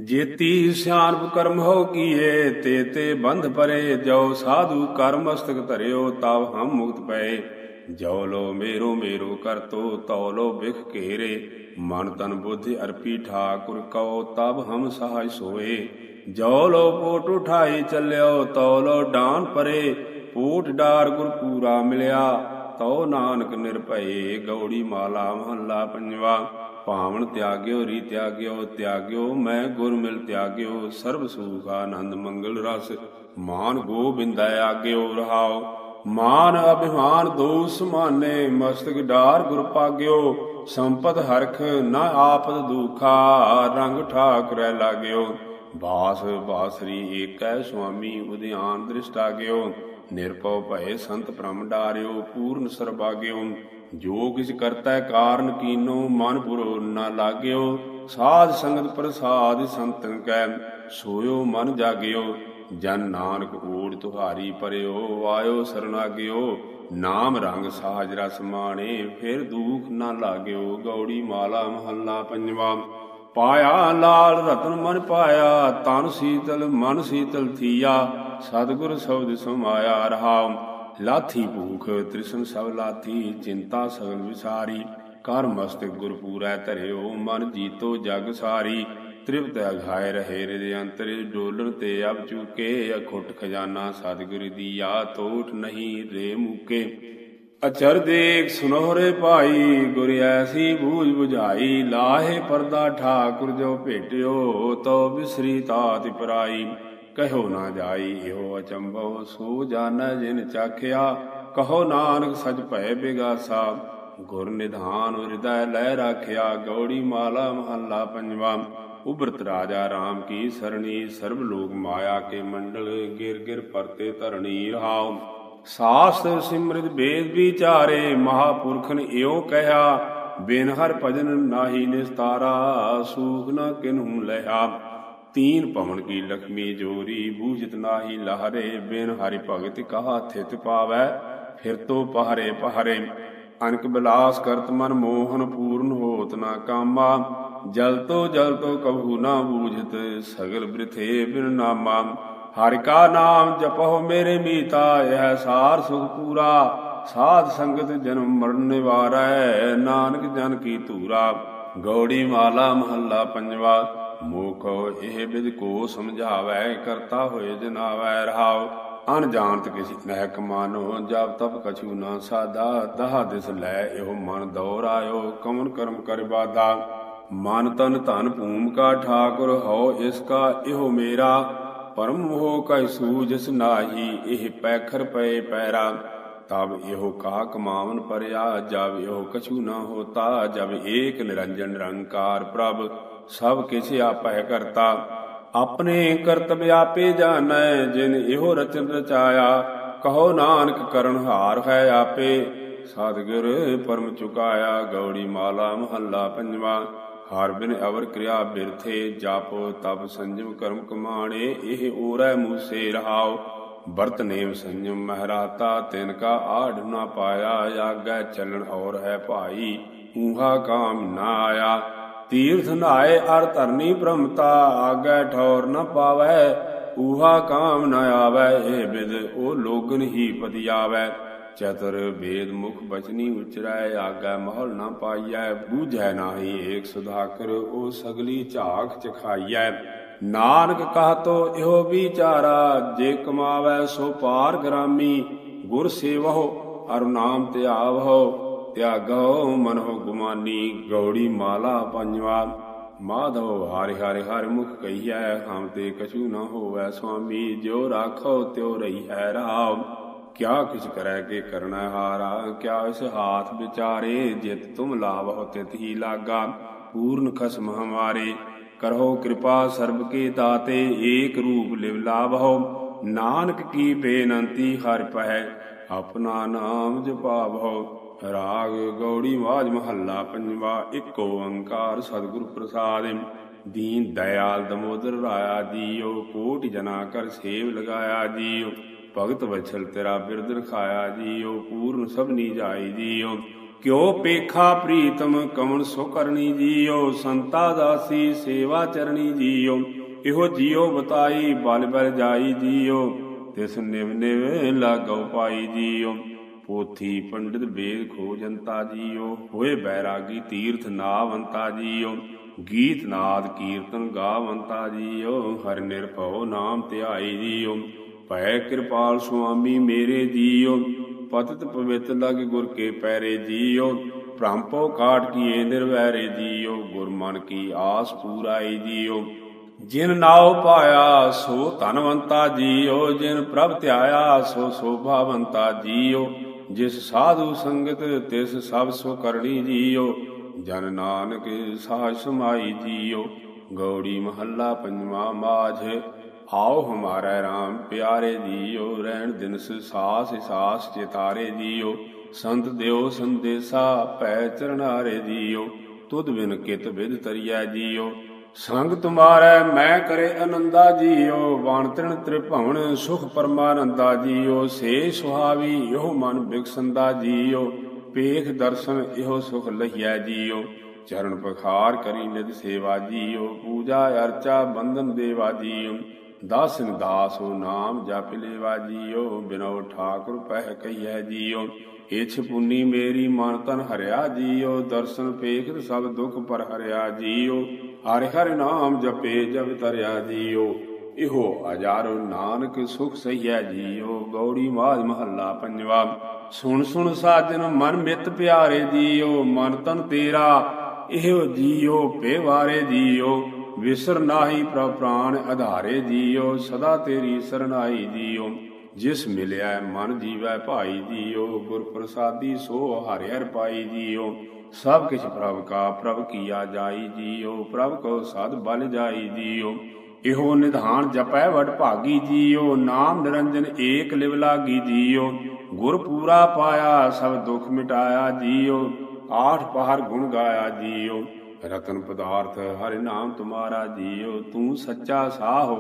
ਜੇਤੀ ਸਿਆਣਪ ਕਰਮ ਹੋ ਕੀਏ, ਤੇ ਤੇ ਬੰਧ ਪਰੇ ਜੋ ਸਾਧੂ ਕਰਮ ਮਸਤਕ ਧਰਿਓ ਤਬ ਹਮ ਮੁਕਤ ਪਏ। ਜੋ ਲੋ ਮੇਰੋ ਮੇਰੋ ਕਰਤੋ, ਤਉ ਲੋ ਬਿਖ ਘੇਰੇ। ਮਨ ਤਨ ਬੁੱਧਿ ਅਰਪੀ ਠਾਕੁਰ ਕਉ ਤਬ ਹਮ ਸਹਾਇ ਸੋਏ। ਜੋ ਲੋ ਪੋਟ ਉਠਾਈ ਚੱਲਿਓ, ਤਉ ਲੋ ਡਾਨ ਪਰੇ। ਪੂਟ ਡਾਰ ਗੁਰ ਪੂਰਾ ਮਿਲਿਆ, ਤਉ ਨਾਨਕ ਨਿਰਭਏ, ਗੌੜੀ ਮਾਲਾ ਮਹੱਲਾ ਪੰਜਵਾ। ਭਾਵਨ ਤਿਆਗਿਓ, ਰੀ ਤਿਆਗਿਓ ਤਿਆਗਿਓ, ਮੈਂ ਗੁਰ ਮਿਲ ਤਿਆਗਿਓ, ਸਰਬ ਸੁਖ ਆਨੰਦ ਮੰਗਲ ਰਸ, ਮਾਨ ਗੋਬਿੰਦੈ ਆਗਿਓ ਰਹਾਓ। ਮਾਨ ਅਭਿਮਾਨ ਦੋਸ ਮਾਨੇ, ਮਸਤਕ ਡਾਰ ਗੁਰ ਪਾਗਿਓ, ਸੰਪਤ ਹਰਖ ਨਾ ਆਪਦ ਦੁਖਾ, ਰੰਗ ਠਾਕਰੈ ਲਾਗਿਓ। ਬਾਸ, ਬਾਸਰੀ ਏਕੈ ਸੁਆਮੀ ਉਦਿਆਨ ਦ੍ਰਿਸ਼ਟਾਗਿਓ ਨਿਰਭਉ ਭਏ ਸੰਤ ਬ੍ਰਹਮ ਡਾਰਿਓ, ਪੂਰਨ ਸਰਬਾਗਿਓ ਜੋ ਕਿਛ ਕਰਤਾ ਕਾਰਨ ਕੀਨੋ, ਮਨ ਪੁਰੋ ਨਾ ਲਾਗਿਓ। ਸਾਧ ਸੰਗਤ ਪ੍ਰਸਾਦ ਸੰਤਨ ਕੈ, ਸੋਇਓ ਮਨ ਜਾਗਿਓ। ਜਨ ਨਾਨਕ ਓੜ ਤੁਹਾਰੀ ਪਰਿਓ, ਆਇਓ ਸਰਨਾਗਿਓ। ਨਾਮ ਰੰਗ ਸਾਜ ਰਸ ਮਾਣੇ, ਫਿਰ ਦੂਖ ਨਾ ਲਾਗਿਓ। ਗੌੜੀ ਮਾਲਾ ਮਹੱਲਾ ਪੰਜਵਾ, ਪਾਇਆ ਲਾਲ ਰਤਨ ਮਨ ਪਾਇਆ, ਤਨ ਸੀਤਲ ਮਨ ਸੀਤਲ ਥੀਆ। ਸਤਿਗੁਰ ਸ਼ਬਦ ਸਮਾਇਆ ਰਹਾਉ ਲਾਥੀ ਭੂਖ ਤ੍ਰਿਸ਼ਨ ਸਭ ਲਾਥੀ, ਚਿੰਤਾ ਸਗਲ ਵਿਸਾਰੀ। ਕਰ ਮਸਤਕ ਗੁਰ ਪੂਰੈ ਧਰਿਓ, ਮਨ ਜੀਤੋ ਜਗ ਸਾਰੀ। ਤ੍ਰਿਪਤ ਅਘਾਇ ਰਹੇ ਰਿਦੇ ਅੰਤਰ, ਡੋਲਣ ਤੇ ਅਬ ਚੁਕੇ। ਅਖੁੱਟ ਖਜ਼ਾਨਾ ਸਤਿਗੁਰ ਦੀ ਆ ਤੋਟ ਨਹੀਂ ਰੇ ਮੁਕੇ। ਅਚਰ ਦੇਖ ਸੁਨੋਹਰੇ ਭਾਈ, ਗੁਰ ਐਸੀ ਬੂਝ 부ਝਾਈ ਲਾਹੇ ਪਰਦਾ ਠਾਕੁਰ ਜੋ ਭੇਟਿਓ, ਤੋ ਬਿਸਰੀ ਤਾਤ ਪਰਾਈ। ਕਹਿਓ ਨਾ ਜਾਈ, ਇਹੋ ਅਚੰਭੋ ਸੋ ਜਾਣੈ ਜਿਨ ਚਾਖਿਆ। ਕਹੋ ਨਾਨਕ ਸਚ ਭੈ ਬਿਗਾਸਾ। ਗੁਰ ਨਿਧਾਨ ਹਿਰਦੈ ਲੈ ਰਾਖਿਆ। ਗੌੜੀ ਮਾਲਾ ਮਹੱਲਾ ਪੰਜਵਾ। ਉਬਰਤ ਰਾਜਾ RAM ਕੀ ਸਰਣੀ, ਸਰਬ ਲੋਕ ਮਾਇਆ ਕੇ ਮੰਡਲ ਗਿਰ ਗਿਰ ਪਰਤੇ ਧਰਣੀ ਰਹਾਉ। ਸਾਸਤ ਸਿਮਰਿਤ ਬੇਦ ਵਿਚਾਰੇ ਮਹਾਪੁਰਖਨ ਇਉ ਕਹਿਆ ਬਿਨ ਹਰ ਭਜਨ ਨਾਹੀ ਨਿਸਤਾਰਾ, ਸੂਖ ਨ ਕਿਨਹੂ ਲਹਾ ਤੀਨ ਪਵਨ ਕੀ ਲక్ష్ਮੀ ਜੋਰੀ, ਬੂਝਤ ਨਾਹੀ ਲਹਰੇ, ਬਿਨ ਹਰਿ ਭਗਤ ਕਹਾ ਥਿਤ ਪਾਵੈ, ਫਿਰ ਤੋ ਪਹਰੇ ਪਹਰੇ। ਅਨਕ ਬਿਲਾਸ ਕਰਤ ਮਨ ਮੋਹਨ ਪੂਰਨ ਹੋਤ ਨਾ ਕਾਮਾ, ਜਲ ਤੋ ਜਲ ਤੋ ਕਬੂ ਨਾ ਬੂਝਤ ਸਗਲ ਬ੍ਰਿਥੇ ਬਿਨ ਨਾਮਾ। ਹਰਿ ਕਾ ਨਾਮ ਜਪੋ ਮੇਰੇ ਮੀਤਾ, ਇਹ ਸਾਰ ਸੁਖ ਪੂਰਾ। ਸਾਧ ਸੰਗਤ ਜਨਮ ਮਰਨ ਨਿਵਾਰੈ, ਨਾਨਕ ਜਨ ਕੀ ਧੂਰਾ। ਗੌੜੀ ਮਾਲਾ ਮਹੱਲਾ ਪੰਜਵਾ। ਮੋਖੋ ਇਹ ਬਿਦ ਕੋ ਸਮਝਾਵੈ, ਕਰਤਾ ਹੋਏ ਜਨਾਵੈ ਰਹਾਉ। ਅਨ ਜਾਣਤ ਕਿਸੀ ਮਹਿਕ ਮਾਨੋ ਜਬ ਤਬ ਕਛੂ ਨਾ ਸਾਦਾ, ਦਹਾ ਦਿਸ ਲੈ ਇਹੋ ਮਨ ਦੌਰ ਆਇਓ ਕਮਨ ਕਰਮ ਕਰ ਬਾਦਾ ਮਨ ਤਨ ਧਨ ਭੂਮ ਕਾ ਠਾਕੁਰ ਹਉ, ਇਸ ਕਾ ਇਹੋ ਮੇਰਾ। ਪਰਮ ਹੋ ਕੈ ਸੂਜਸ ਨਾਹੀ, ਇਹ ਪੈਖਰ ਪਏ ਪੈਰਾ। ਤਬ ਇਹੋ ਕਾ ਕਮਾਵਨ ਪਰਿਆ, ਜਬ ਇਹੋ ਕਛੂ ਨਾ ਹੋਤਾ, ਜਬ ਏਕ ਨਿਰੰਜਨ ਨਿਰੰਕਾਰ ਪ੍ਰਭ। ਸਭ ਕਿਛ ਆਪਹਿ ਕਰਤਾ। ਆਪਣੇ ਕਰਤਬ ਆਪੇ ਜਾਣੈ, ਜਿਨ ਇਹੋ ਰਚਨ ਰਚਾਇਆ, ਕਹੋ ਨਾਨਕ ਕਰਨ ਹਾਰ ਹੈ ਆਪੇ। ਸਤਿਗੁਰ ਪਰਮ ਚੁਕਾਇਆ, ਗੌੜੀ ਮਾਲਾ ਮਹੱਲਾ ਪੰਜਵਾ। ਹਰ ਬਿਨ ਅਵਰ ਕਿਰਿਆ ਬਿਰਥੇ, ਜਪ ਤਬ ਸੰਜਮ ਕਰਮ ਕਮਾਣੇ, ਇਹ ਓਰੈ ਮੂਸੇ ਰਹਾਓ ਵਰਤ ਨੇਮ ਸੰਜਮ ਮਹਰਾਤਾ, ਤਿਨ ਕਾ ਆੜ ਨਾ ਪਾਇਆ, ਆਗੈ ਚੱਲਣ ਔਰ ਹੈ ਭਾਈ, ਊਹਾ ਕਾਮ ਨਾ ਆਇਆ। ਤੀਰਥ ਨਾਏ ਅਰ ਧਰਨੀ ਭ੍ਰਮਤਾ ਆਗੈ ਠੌਰ ਨ ਪਾਵੈ, ਊਹਾ ਕਾਮ ਨ ਆਵੈ ਇਹ ਬਿਦ ਉਹ ਲੋਗਨ ਹੀ ਪਤਿਆਵੈ। ਚਤੁਰ ਵੇਦ ਮੁਖ ਬਚਨੀ ਉਚਰੈ, ਆਗੈ ਮਹਲ ਨ ਪਾਈਐ, ਬੂਝੈ ਨਾਹੀ ਏਕ ਸੁਧਾਕਰ, ਉਹ ਸਗਲੀ ਝਾਕ ਚਖਾਈਐ। ਨਾਨਕ ਕਹਤੋ ਇਹੋ ਵਿਚਾਰਾ, ਜੇ ਕਮਾਵੈ ਸੋ ਪਾਰ ਗ੍ਰਾਮੀ, ਗੁਰ ਸੇਵਹੁ ਅਰ ਨਾਮ ਧਿਆਵਹੁ। ਤਿਆਗੋ ਮਨੋ ਗੁਮਾਨੀ ਗੌੜੀ ਮਾਲਾ ਪੰਜਵਾ। ਮਾਧਵ ਹਾਰਿ ਹਾਰਿ ਹਰਿ ਮੁਖ ਕਹੀਐ, ਹਮ ਤੇ ਕਛੂ ਨ ਹੋਵੈ ਸੁਆਮੀ ਜੋ ਰਾਖੋ ਤਿਉ ਰਹੀ ਹੈ ਰਾਵ ਕਿਆ ਕਿਛ ਕਰੈ ਕੇ ਕਰਨਾ ਹਾਰਾ, ਕਿਆ ਇਸ ਹਾਥ ਵਿਚਾਰੇ, ਜਿਤ ਤੁਮ ਲਾਭੋ ਤਿਤ ਹੀ ਲਾਗਾ। ਪੂਰਨ ਖਸਮ ਹਮਾਰੇ ਕਰੋ ਕਿਰਪਾ ਸਰਬ ਕੇ ਦਾਤੇ, ਏਕ ਰੂਪ ਲਿਵ ਲਾਭੋ ਨਾਨਕ ਕੀ ਬੇਨੰਤੀ ਹਰਿ ਪਹਿ, ਆਪਣਾ ਨਾਮ ਜਪਾਵੋ ਰਾਗ ਗੌੜੀ ਮਾਜ ਮਹੱਲਾ ਪੰਜਵਾ, ਇੱਕ ਓੰਕਾਰ ਸਤਿਗੁਰ ਪ੍ਰਸਾਦਿ। ਦੀਨ ਦਇਆਲ ਦਮੋਦਰ ਰਾਇਆ ਜੀਓ ਕੋਟ ਜਨਾ ਕਰ ਸੇਵ ਲਗਾਇਆ ਜੀਓ ਭਗਤ ਵਛਲ ਤੇਰਾ ਬਿਰਦ ਰਖਾਇਆ ਜੀਓ ਪੂਰਨ ਸਭਨੀ ਜਾਈ ਜੀਓ ਕਿਉ ਪੇਖਾ ਪ੍ਰੀਤਮ ਕਮਨ ਸੋ ਕਰਨੀ ਜੀਓ ਸੰਤਾ ਦਾਸੀ ਸੇਵਾ ਚਰਣੀ ਜੀਓ ਇਹੋ ਜੀਓ ਬਤਾਈ, ਬਲ ਬਲ ਜਾਈ ਜੀਓ ਤਿਸ ਨਿਵ ਨਿਵ ਲਾਗੋ ਪਾਈ ਜੀਓ ਪੋਥੀ ਪੰਡਿਤ ਵੇਦ ਖੋਜੰਤਾ ਜੀਓ, ਹੋਏ ਬੈਰਾਗੀ ਤੀਰਥ ਨਾਵੰਤਾ ਜੀਓ, ਗੀਤ ਨਾਦ ਕੀਰਤਨ ਗਾਵੰਤਾ ਜੀਓ, ਹਰਿ ਨਿਰਭਉ ਨਾਮ ਧਿਆਈ ਜੀਓ, ਭੈ ਕਿਰਪਾਲ ਸੁਆਮੀ ਮੇਰੇ ਜੀਓ, ਪਤਿਤ ਪਵਿੱਤ ਲਗ ਗੁਰ ਕੇ ਪੈਰੇ ਜੀਓ ਭ੍ਰਮਪੋ ਕਾਟ ਕੀਏ ਨਿਰਵੈਰੇ ਜੀਓ, ਗੁਰ ਮਨ ਕੀ ਆਸ ਪੂਰਾਈ ਜੀਓ। ਜਿਨ ਨਾਉ ਪਾਇਆ ਸੋ ਧਨਵੰਤਾ ਜੀਓ, ਜਿਨ ਪ੍ਰਭ ਧਿਆਇਆ ਸੋ ਸੋਭਾਵੰਤਾ ਜੀਓ। ਜਿਸ ਸਾਧੂ ਸੰਗਤ ਤਿਸ ਸਭ ਸੋ ਕਰਣੀ ਜੀਓ, ਜਨ ਨਾਨਕ ਸਾਜ ਸਮਾਈ ਜੀਓ। ਗੌੜੀ ਮਹੱਲਾ ਪੰਜਵਾ ਮਾਝ, ਆਓ ਹਮਾਰਾ RAM ਪਿਆਰੇ ਜੀਓ, ਰਹਿਣ ਦਿਨਸ ਸਾਸ ਸਾਸ ਚਿਤਾਰੇ ਜੀਓ। ਸੰਤ ਦਿਓ ਸੰਦੇਸਾ, ਪੈ ਚਰਨਾਰੇ ਜੀਓ, ਤੁਧ ਬਿਨ ਕਿਤ ਵਿਦ ਤਰੀਆ ਜੀਓ। ਸੰਗ ਤੁਮਾਰੈ ਮੈਂ ਕਰੇ ਅਨੰਦਾ ਜੀਓ ਬਾਣ ਤ੍ਰਿਣ ਤ੍ਰਿਭਵਨ, ਸੁਖ ਪਰਮਾਨੰਦਾ ਜੀਓ, ਸੇ ਸੁਹਾਵੀ ਇਹੋ ਮਨ ਬਿਕਸੰਦਾ ਜੀਓ, ਪੇਖ ਦਰਸ਼ਨ ਇਹੋ ਸੁਖ ਲਹੀਐ ਜੀਓ, ਚਰਨ ਪਖਾਰ ਕਰੀ ਨਿਦ ਸੇਵਾ ਜੀਓ, ਪੂਜਾ ਅਰਚਾ ਬੰਦਨ ਦੇਵਾ ਜੀਓ ਦਾਸਨ ਦਾਸੋ ਨਾਮ ਜਪ ਲੇਵਾ ਜੀਓ, ਬਿਨੋ ਠਾਕੁਰ ਪਹਿ ਕਹੀਐ ਜੀਓ ਇਛ ਪੁੰਨੀ ਮੇਰੀ ਮਨ ਤਨ ਹਰਿਆ ਜੀਓ, ਦਰਸ਼ਨ ਪੇਖ ਸਭ ਦੁਖ ਪਰ ਹਰਿਆ ਜੀਓ। ਹਰਿ ਹਰਿ ਨਾਮ ਜਪੇ ਜਬ ਤਰਿਆ ਜੀਓ। ਇਹੋ ਹਜ਼ਾਰੋ ਨਾਨਕ ਸੁਖ ਸਹੀਐ ਜੀਓ। ਗੌੜੀ ਮਾਜ ਮਹੱਲਾ ਪੰਜਵਾ, ਸੁਣ ਸੁਣ ਸਾਜਨ ਮਨ ਮਿਤ ਪਿਆਰੇ ਜੀਓ। ਮਨ ਤਨ ਤੇਰਾ, ਇਹੋ ਜੀਓ, ਪੇਵਾਰੇ ਜੀਓ। ਵਿਸਰ ਨਾਹੀ ਪ੍ਰਭ ਪ੍ਰਾਨ ਆਧਾਰੇ ਜੀਓ। ਸਦਾ ਤੇਰੀ ਸਰਨਾਈ ਜੀਓ। ਜਿਸ ਮਿਲਿਆ ਮਨ ਜੀਵੈ ਭਾਈ ਜੀਓ ਗੁਰ ਪ੍ਰਸਾਦੀ ਸੋ ਹਰਿ ਹਰਿ ਪਾਈ ਜੀਓ। ਸਭ ਕਿਛ ਪ੍ਰਭ ਕਾ, ਪ੍ਰਭ ਕੀਆ ਜਾਈ ਜੀਓ, ਪ੍ਰਭ ਕੋ ਸਦ ਬਲ ਜਾਈ ਜੀਓ। ਇਹੋ ਨਿਧਾਨ ਜਪੈ ਵਡ ਭਾਗੀ ਜੀਓ, ਨਾਮ ਨਿਰੰਜਨ ਏਕ ਲਿਵ ਲਾਗੀ ਜੀਓ। ਗੁਰ ਪੂਰਾ ਪਾਇਆ, ਸਭ ਦੁਖ ਮਿਟਾਇਆ ਜੀਓ। ਆਠ ਪਹਰ ਗੁਣ ਗਾਇਆ ਜੀਓ। ਰਤਨ ਪਦਾਰਥ ਹਰਿ ਨਾਮ ਤੁਮਾਰਾ ਜੀਓ। ਤੂੰ ਸੱਚਾ ਸਾਹੋ,